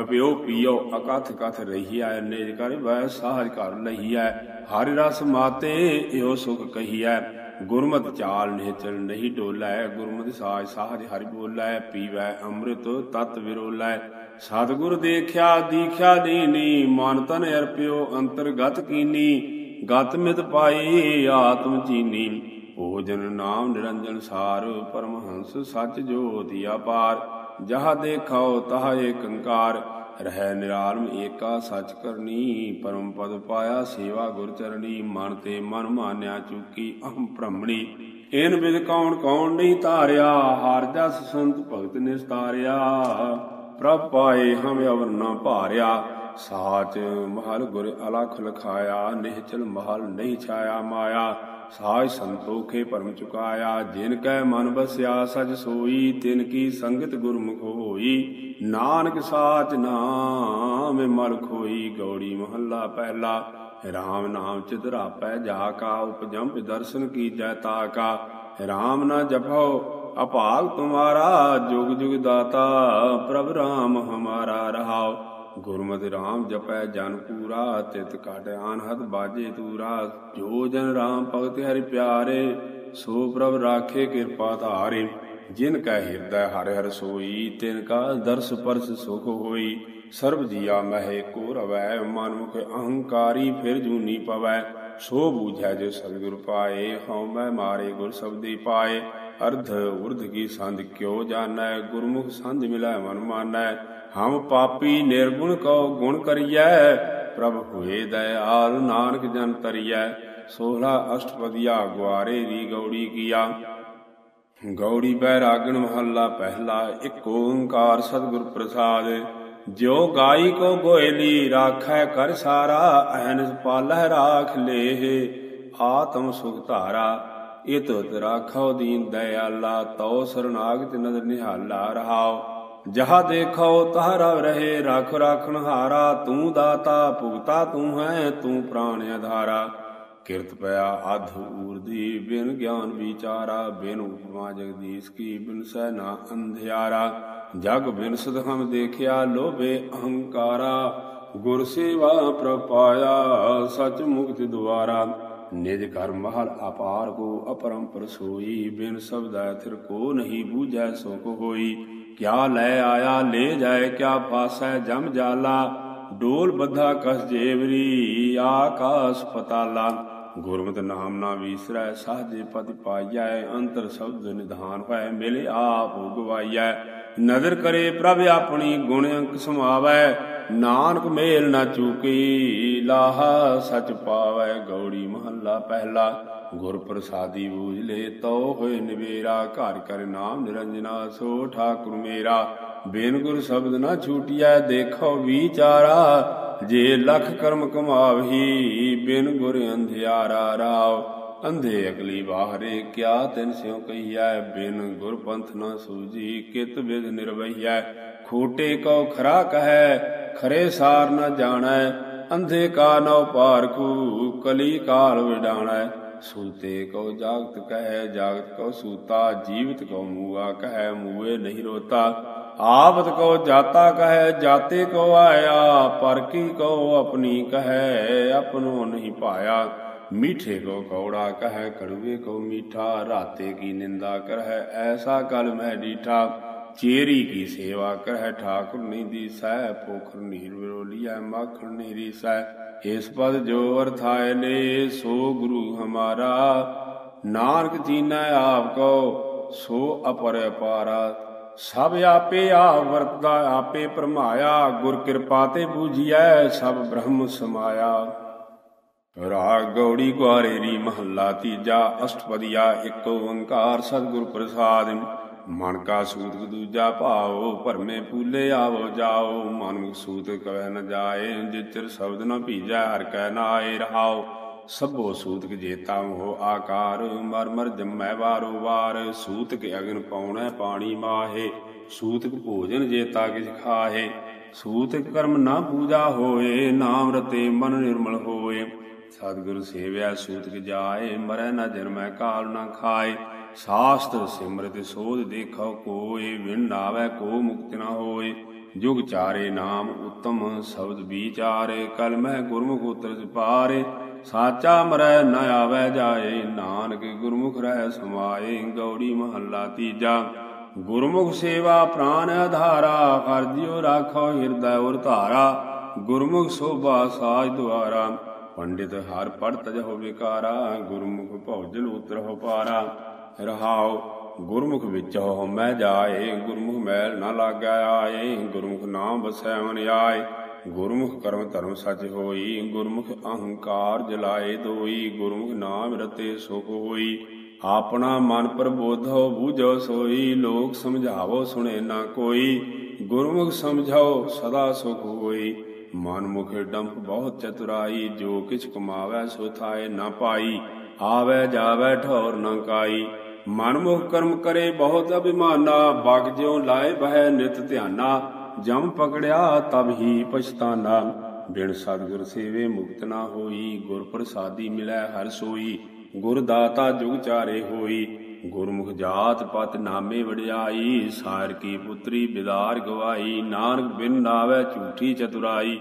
ਅਪਿਓ ਪੀਓ, ਅਕਥ ਕਥ ਰਹੀਐ, ਨੇਜ ਕਰ ਵੈ ਸਾਜ ਕਰ ਲਹੀਐ। ਹਰਿ ਰਸ ਮਾਤੇ, ਇਹੋ ਸੁਖ ਕਹੀਐ। ਗੁਰਮਤਿ ਚਾਲ ਨਿਹਚਲ ਨਹੀਂ ਡੋਲੈ, ਗੁਰਮਤਿ ਸਾਜ ਸਾਜ ਹਰਿ ਬੋਲੈ, ਪੀਵੈ ਅੰਮ੍ਰਿਤ ਤਤ ਵਿਰੋਲੈ। ਸਤਿਗੁਰ ਦੇਖਿਆ, ਦੀਖਿਆ ਦੀਨੀ, ਮਨ ਤਨ ਅਰਪਿਓ, ਅੰਤਰਗਤ ਕੀਨੀ। ਗਤ ਮਿਤ ਪਾਈ ਆਤਮ ਚੀਨੀ। ਭੋਜਨ ਨਾਮ ਨਿਰੰਜਨ ਸਾਰ, ਪਰਮਹੰਸ ਸੱਚ ਜੋਤਿ ਅਪਾਰ। ਜਹ ਦੇਖਾਓ ਤਹ ਏਕੰਕਾਰ, ਰਹਿ ਨਿਰਾਲਮ ਏਕਾ ਸੱਚ ਕਰਨੀ। ਪਰਮ ਪਦ ਪਾਇਆ ਸੇਵਾ ਗੁਰ ਚਰਣੀ, ਮਨ ਤੇ ਮਨ ਮਾਨਿਆ ਚੁਕੀ ਅਹੰ ਭ੍ਰਮਣੀ। ਏਨ ਬਿਦ ਕੌਣ ਕੌਣ ਨਹੀਂ ਧਾਰਿਆ, ਹਰ ਜਸ ਸੰਤ ਭਗਤ ਨਿਸਤਾਰਿਆ। ਪ੍ਰਭ ਪਾਏ ਹਮ ਅਵਰ ਨਾ ਭਾਰਿਆ ਸਾਚ ਮਹਲ ਗੁਰ ਅਲਖ ਲਖਾਇਆ, ਨਿਹਚਲ ਮਹਲ ਨਹੀਂ ਛਾਇਆ ਮਾਇਆ। ਸਾਜ ਸੰਤੋਖੇ ਪਰਮ ਚੁਕਾਇਆ, ਜਿਨ ਕੈ ਮਨ ਬਸਿਆ ਸਜ ਸੋਈ, ਤਿਨ ਕੀ ਸੰਗਤ ਗੁਰਮੁਖ ਹੋਈ। ਨਾਨਕ ਸਾਚ ਨਾਮ ਮਲ ਖੋਈ, ਗੌੜੀ ਮਹੱਲਾ ਪਹਿਲਾ। ਰਾਮ ਨਾਮ ਚਿਤ ਰਾਪੈ ਜਾ ਕਾ, ਉਪਜੰਪ ਦਰਸ਼ਨ ਕੀ ਜੈ ਤਾ ਕਾ। ਰਾਮ ਨਾ ਜਪੋ ਅਭਾਗ ਤੁਮਾਰਾ, ਜੁਗ ਜੁਗ ਦਾਤਾ, ਪ੍ਰਭ ਰਾਮ ਹਮਾਰਾ ਰਹਾਓ ਗੁਰਮਤਿ ਰਾਮ ਜਪੈ ਜਨ ਪੂਰਾ, ਤਿਤ ਕਾਟ ਆਨਹਤ ਬਾਜੇ ਤੂਰਾ ਜੋ ਜਨ ਰਾਮ ਭਗਤ ਹਰਿ ਪਿਆਰੇ, ਸੋ ਪ੍ਰਭ ਰਾਖੇ ਕਿਰਪਾ ਧਾਰੇ। ਜਿਨ ਕੈ ਹਿਰਦੈ ਹਰਿ ਹਰਿ ਸੋਈ, ਤਿਨ ਕਾ ਦਰਸ ਪਰਸ ਸੁਖ ਹੋਈ। ਸਰਬ ਜੀਆ ਮਹਿ ਕੋ ਰਵੈ, ਮਨ ਮੁਖ ਅਹੰਕਾਰੀ ਫਿਰ ਜੂਨੀ ਪਵੈ। ਸੋ ਬੂਝੈ ਜੋ ਸਤਿਗੁਰ ਪਾਏ, ਹਉ ਮੈਂ ਮਾਰੇ ਗੁਰ ਸਬਦੀ ਪਾਏ। ਅਰਧ ਉਰਧ ਕੀ ਸੰਧ ਕਿਉ ਜਾਣੈ, ਗੁਰਮੁਖ ਸੰਧ ਮਿਲੈ ਮਨ ਮਾਨੈ। ਹਮ ਪਾਪੀ ਨਿਰਗੁਣ ਕਉ ਗੁਣ ਕਰੀਐ, ਪ੍ਰਭ ਹੋਏ ਦਇਆਲ ਨਾਨਕ ਜਨ ਤਰੀਐ। ਸੋਹਲਾ ਅਸ਼ਟਪਦੀਆ ਗਵਾਰੇ ਦੀ ਗੌੜੀ ਕੀਆ। ਗੌੜੀ ਬੈਰਾਗਣ ਮਹੱਲਾ ਪਹਿਲਾ, ਇੱਕ ਓੰਕਾਰ ਸਤਿਗੁਰ ਪ੍ਰਸਾਦ। ਜਿਉ ਗਾਈ ਕੋ ਗੋਇਲੀ ਰਾਖੈ ਕਰ ਸਾਰਾ ਐਨਸ ਪਾਲਹਿ ਰਾਖ ਲੇਹ, ਆਤਮ ਸੁਖ ਧਾਰਾ। ਇਤ ਰਾਖੋ ਦੀਨ ਦਇਆਲਾ, ਤਉ ਸਰਨਾਗਤ ਨਦਰ ਨਿਹਾਲਾ ਰਹਾਓ ਜਹਾ ਦੇਖੋ ਤਹ ਰਵ ਰਹੇ, ਰਖ ਰਾਖਣ ਹਾਰਾ, ਤੂੰ ਦਾਤਾ, ਭੁਗਤਾ ਤੂੰ ਹੈ, ਤੂੰ ਪ੍ਰਾਣ ਆਧਾਰਾ ਕਿਰਤ ਪਿਆ ਅਧ ਊਰਦੀ ਬਿਨ ਗਿਆਨ ਵਿਚਾਰਾ, ਬਿਨ ਉਪਮਾ ਜਗਦੀਸ਼ ਕੀ, ਬਿਨ ਸਹਿ ਨਾ ਅੰਧਿਆਰਾ। ਜਗ ਬਿਨ ਸਦ ਹਮ ਦੇਖਿਆ, ਲੋਭੇ ਅਹੰਕਾਰਾ। ਗੁਰ ਸੇਵਾ ਪ੍ਰਪਾਇਆ, ਸਚ ਮੁਕਤ ਦੁਆਰਾ। ਨਿਜ ਕਰਮ ਮਹਲ ਅਪਾਰ ਕੋ, ਅਪਰੰਪਰ ਸੋਈ। ਬਿਨ ਸਬਦੈ ਥਿਰ ਕੋ ਨਹੀਂ ਬੂਝੈ ਸੋ ਕੋ ਹੋਈ। ਕਿਆ ਲੈ ਆਇਆ ਲੈ ਜਾਏ ਕਿਆ ਪਾਸੈ ਜਮ ਜਾਲਾ ਡੋਲ ਬੱਧਾ ਕਸ ਜੇਵਰੀ ਆਕਾਸ ਪਤਾਲਾ ਗੁਰਮਤਿ ਨਾਮ ਨਾ ਵੀਸਰੈ ਸਾਜੇ ਪਦ ਪਾਈਐ ਅੰਤਰ ਸ਼ਬਦ ਨਿਧਾਨ ਹੋਇ ਮਿਲੇ ਆਪ ਗਵਾਈਐ ਨਦਰ ਕਰੇ ਪ੍ਰਭ ਆਪਣੀ ਗੁਣ ਅੰਕ ਸਮਾਵੈ ਨਾਨਕ ਮੇਲ ਨਾ ਚੂਕੀ ਲਾਹਾ ਸਚ ਪਾਵੈ ਗੌੜੀ ਮਹੱਲਾ ਪਹਿਲਾ ਗੁਰ ਪ੍ਰਸਾਦੀ ਬੂਝ ਲੇ ਤੋ ਹੋਏ ਨਿਵੇਰਾ, ਘਰ ਕਰ ਨਾਮ ਨਿਰੰਜਨਾ, ਸੋ ਠਾਕੁਰ ਮੇਰਾ। ਬੇਨ ਗੁਰ ਸ਼ਬਦ ਨਾ ਛੂਟਿਆ ਦੇਖੋ ਵਿਚਾਰਾ। ਜੇ ਲਖ ਕਰਮ ਕਮਾਵਹੀ, ਬਿਨ ਗੁਰ ਅੰਧਿਆਰਾ ਰਾਵ। ਅੰਧੇ ਅਗਲੀ ਬਾਹਰੇ ਕਿਆ ਤਿਨ ਸਿਉ ਕਹੀਐ, ਬਿਨ ਗੁਰ ਪੰਥ ਨਾ ਸੂਜੀ ਕਿਤ ਵਿਦ ਨਿਰਵਈਐ ਖੋਟੇ ਕਉ ਖਰਾ ਕਹੈ, ਖਰੇ ਸਾਰ ਨਾ ਜਾਣੈ। ਅੰਧੇ ਕਾ ਨਉ ਪਾਰਖੂ ਕਲੀ ਕਾਲ ਵਿਡਾਣੈ। ਸੂਤੇ ਕਉ ਜਾਗਤ ਕਹੈ, ਜਾਗਤ ਕਉ ਸੂਤਾ, ਜੀਵਤ ਕਉ ਮੂਆ ਕਹੈ, ਮੂਏ ਨਹੀਂ ਰੋਤਾ। ਆਪਤ ਕੋ ਜਾਤਾ ਕਹੈ, ਜਾਤੇ ਕੋ ਆਇਆ, ਪਰ ਕੀ ਕਉ ਆਪਣੀ ਕਹੈ ਆਪਨੋ ਨਹੀਂ ਪਾਇਆ। ਮੀਠੇ ਕੋ ਕੌੜਾ ਕਹੈ ਕੜਵੇ ਕੋ ਮੀਠਾ, ਰਾਤੇ ਕੀ ਨਿੰਦਾ ਕਰਹਿ, ਐਸਾ ਕਲ ਮੈਂ ਡੀਠਾ। ਚੇਰੀ ਕੀ ਸੇਵਾ ਕਰਹਿ ਠਾਕੁਰ ਨਹੀਂ ਦੀਸੈ ਪੋਖਰ ਨੀਰ ਵਿਰੋਲੀਐ, ਮਾਖਣ ਨੀਰੀ ਰੀਸੈ ਇਸ ਪਦ ਜੋ ਅਰਥਾਇ ਨੇ, ਸੋ ਗੁਰੂ ਹਮਾਰਾ। ਨਾਨਕ ਜੀਨੈ ਆਪ ਕੋ ਸੋ ਅਪਰ ਅਪਾਰਾ ਸਭ ਆਪੇ ਆਪ ਵਰਤਦਾ, ਆਪੇ ਭਰਮਾਇਆ। ਗੁਰ ਕਿਰਪਾ ਤੇ ਬੂਝੀਐ, ਸਭ ਬ੍ਰਹਮ ਸਮਾਇਆ। ਰਾਗ ਗੌੜੀ ਗੁਆਰੇ ਰੀ ਮਹੱਲਾ ਤੀਜਾ, ਅਸ਼ਟਪਦੀਆ, ਇੱਕ ਓੰਕਾਰ ਸਤਿਗੁਰ ਪ੍ਰਸਾਦਿ ਮਨ ਕਾ ਸੂਤ ਦੂਜਾ ਭਾਉ, ਭਰਮੇ ਫੂਲੇ ਆਵੋ ਜਾਓ। ਮਨ ਸੂਤ ਕਵੈ ਨ ਜਾਏ, ਜਿਚਰ ਸ਼ਬਦ ਨ ਭੀਜੈ, ਹਰ ਕੈ ਨਾਏ ਰਹਾਓ ਸਭੋ ਸੂਤਕ ਜੇਤਾ ਹੋ ਆਕਾਰ, ਮਰ ਮਰ ਜੰਮੈ ਵਾਰੋ ਵਾਰ। ਸੂਤਕ ਅਗਨ ਪਾਉਣੈ ਪਾਣੀ ਮਾਹੇ, ਸੂਤਕ ਭੋਜਨ ਜੇਤਾ ਕਿਛ ਖਾਹੇ। ਸੂਤਕ ਕਰਮ ਨਾ ਪੂਜਾ ਹੋਏ, ਨਾਮ ਰਤੇ ਮਨ ਨਿਰਮਲ ਹੋਏ। ਸਤਿਗੁਰ ਸੇਵਿਆ ਸੂਤਕ ਜਾਏ, ਮਰੈ ਨਾ ਜਨਮੈ ਕਾਲ ਨਾ ਖਾਏ। ਸ਼ਾਸਤਰ ਸਿਮਰਤ ਸੋਧ ਦੇਖੋ ਕੋਏ ਵਿਣ ਨਾਵੇ ਕੋ ਮੁਕਤ ਨਾ ਹੋਏ। ਜੁਗ ਚਾਰੇ ਨਾਮ, ਉਤਮ ਸ਼ਬਦ ਵਿਚਾਰੇ। ਕਲ ਮਹਿ ਗੁਰਮੁਖ ਉਤਰ ਪਾਰੇ ਸਾਚਾ ਮਰੈ ਨ ਆਵੇ ਜਾਏ। ਨਾਨਕ ਗੁਰਮੁਖ ਰਹਿ ਸਮਾਏ। ਗੌੜੀ ਮਹੱਲਾ ਤੀਜਾ। ਗੁਰਮੁਖ ਸੇਵਾ ਪ੍ਰਾਨ ਆਧਾਰਾ। ਕਰ ਜਿਉ ਰਾਖੋ ਹਿਰਦੈ ਉਰ ਧਾਰਾ। ਗੁਰਮੁਖ ਸੋਭਾ ਸਾਜ ਦੁਆਰਾ। ਪੰਡਿਤ ਹਰ ਪੜ ਤਜਹੁ ਵਿਕਾਰਾ ਗੁਰਮੁਖ ਭਉਜਲ ਉਤਰਹੁ ਪਾਰਾ। ਰਹਾਉ, ਗੁਰਮੁਖ ਵਿੱਚ ਹੋ ਮੈਂ ਜਾਏ, ਗੁਰਮੁਖ ਮੈਲ ਨਾ ਲਾਗੈ ਆਏ, ਗੁਰਮੁਖ ਨਾਮ ਵਸੈ ਮਨ ਆਏ। ਗੁਰਮੁਖ ਕਰਮ ਧਰਮ ਸਚ ਹੋਈ, ਗੁਰਮੁਖ ਅਹੰਕਾਰ ਜਲਾਏ ਦੋਈ, ਗੁਰਮੁਖ ਨਾਮ ਰਤੇ ਸੁਖ ਹੋਈ। ਆਪਣਾ ਮਨ ਪ੍ਰਬੋਧੋ ਬੂਝੋ ਸੋਈ, ਲੋਕ ਸਮਝਾਵੋ ਸੁਣੇ ਨਾ ਕੋਈ। ਗੁਰਮੁਖ ਸਮਝਾਓ ਸਦਾ ਸੁਖ ਹੋਈ। ਮਨ ਮੁਖੇ ਡੰਪ ਬਹੁਤ ਚਤੁਰਾਈ, ਜੋ ਕਿਛ ਕਮਾਵੈ ਸੋ ਥਾਏ ਨਾ ਪਾਈ। ਆਵੈ ਜਾਵੈ ਠੌਰ ਨਾ ਕਾਈ। ਮਨ ਮੁਖ ਕਰਮ ਕਰੇ ਬਹੁਤ ਅਭਿਮਾਨਾ, ਬਗ ਜਿਉ ਲਾਏ ਬਹਿ ਨਿਤ ਧਿਆਨਾ। ਜਮ ਪਕੜਿਆ ਤਬ ਹੀ ਪਛਤਾਨਾ। ਬਿਨ ਸਤਿਗੁਰ ਸੇਵੇ ਮੁਕਤ ਨਾ ਹੋਈ, ਗੁਰ ਪ੍ਰਸਾਦੀ ਮਿਲੈ ਹਰ ਸੋਈ। ਗੁਰ ਦਾਤਾ ਜੁਗ ਚਾਰੇ ਹੋਈ, ਗੁਰਮੁਖ ਜਾਤ ਪਤ ਨਾਮੇ ਵਡਿਆਈ। ਸਾਰ ਕੀ ਪੁੱਤਰੀ ਬਿਦਾਰ ਗਵਾਈ, ਨਾਨਕ ਬਿਨ ਨਾਵੇ ਝੂਠੀ ਚਤੁਰਾਈ।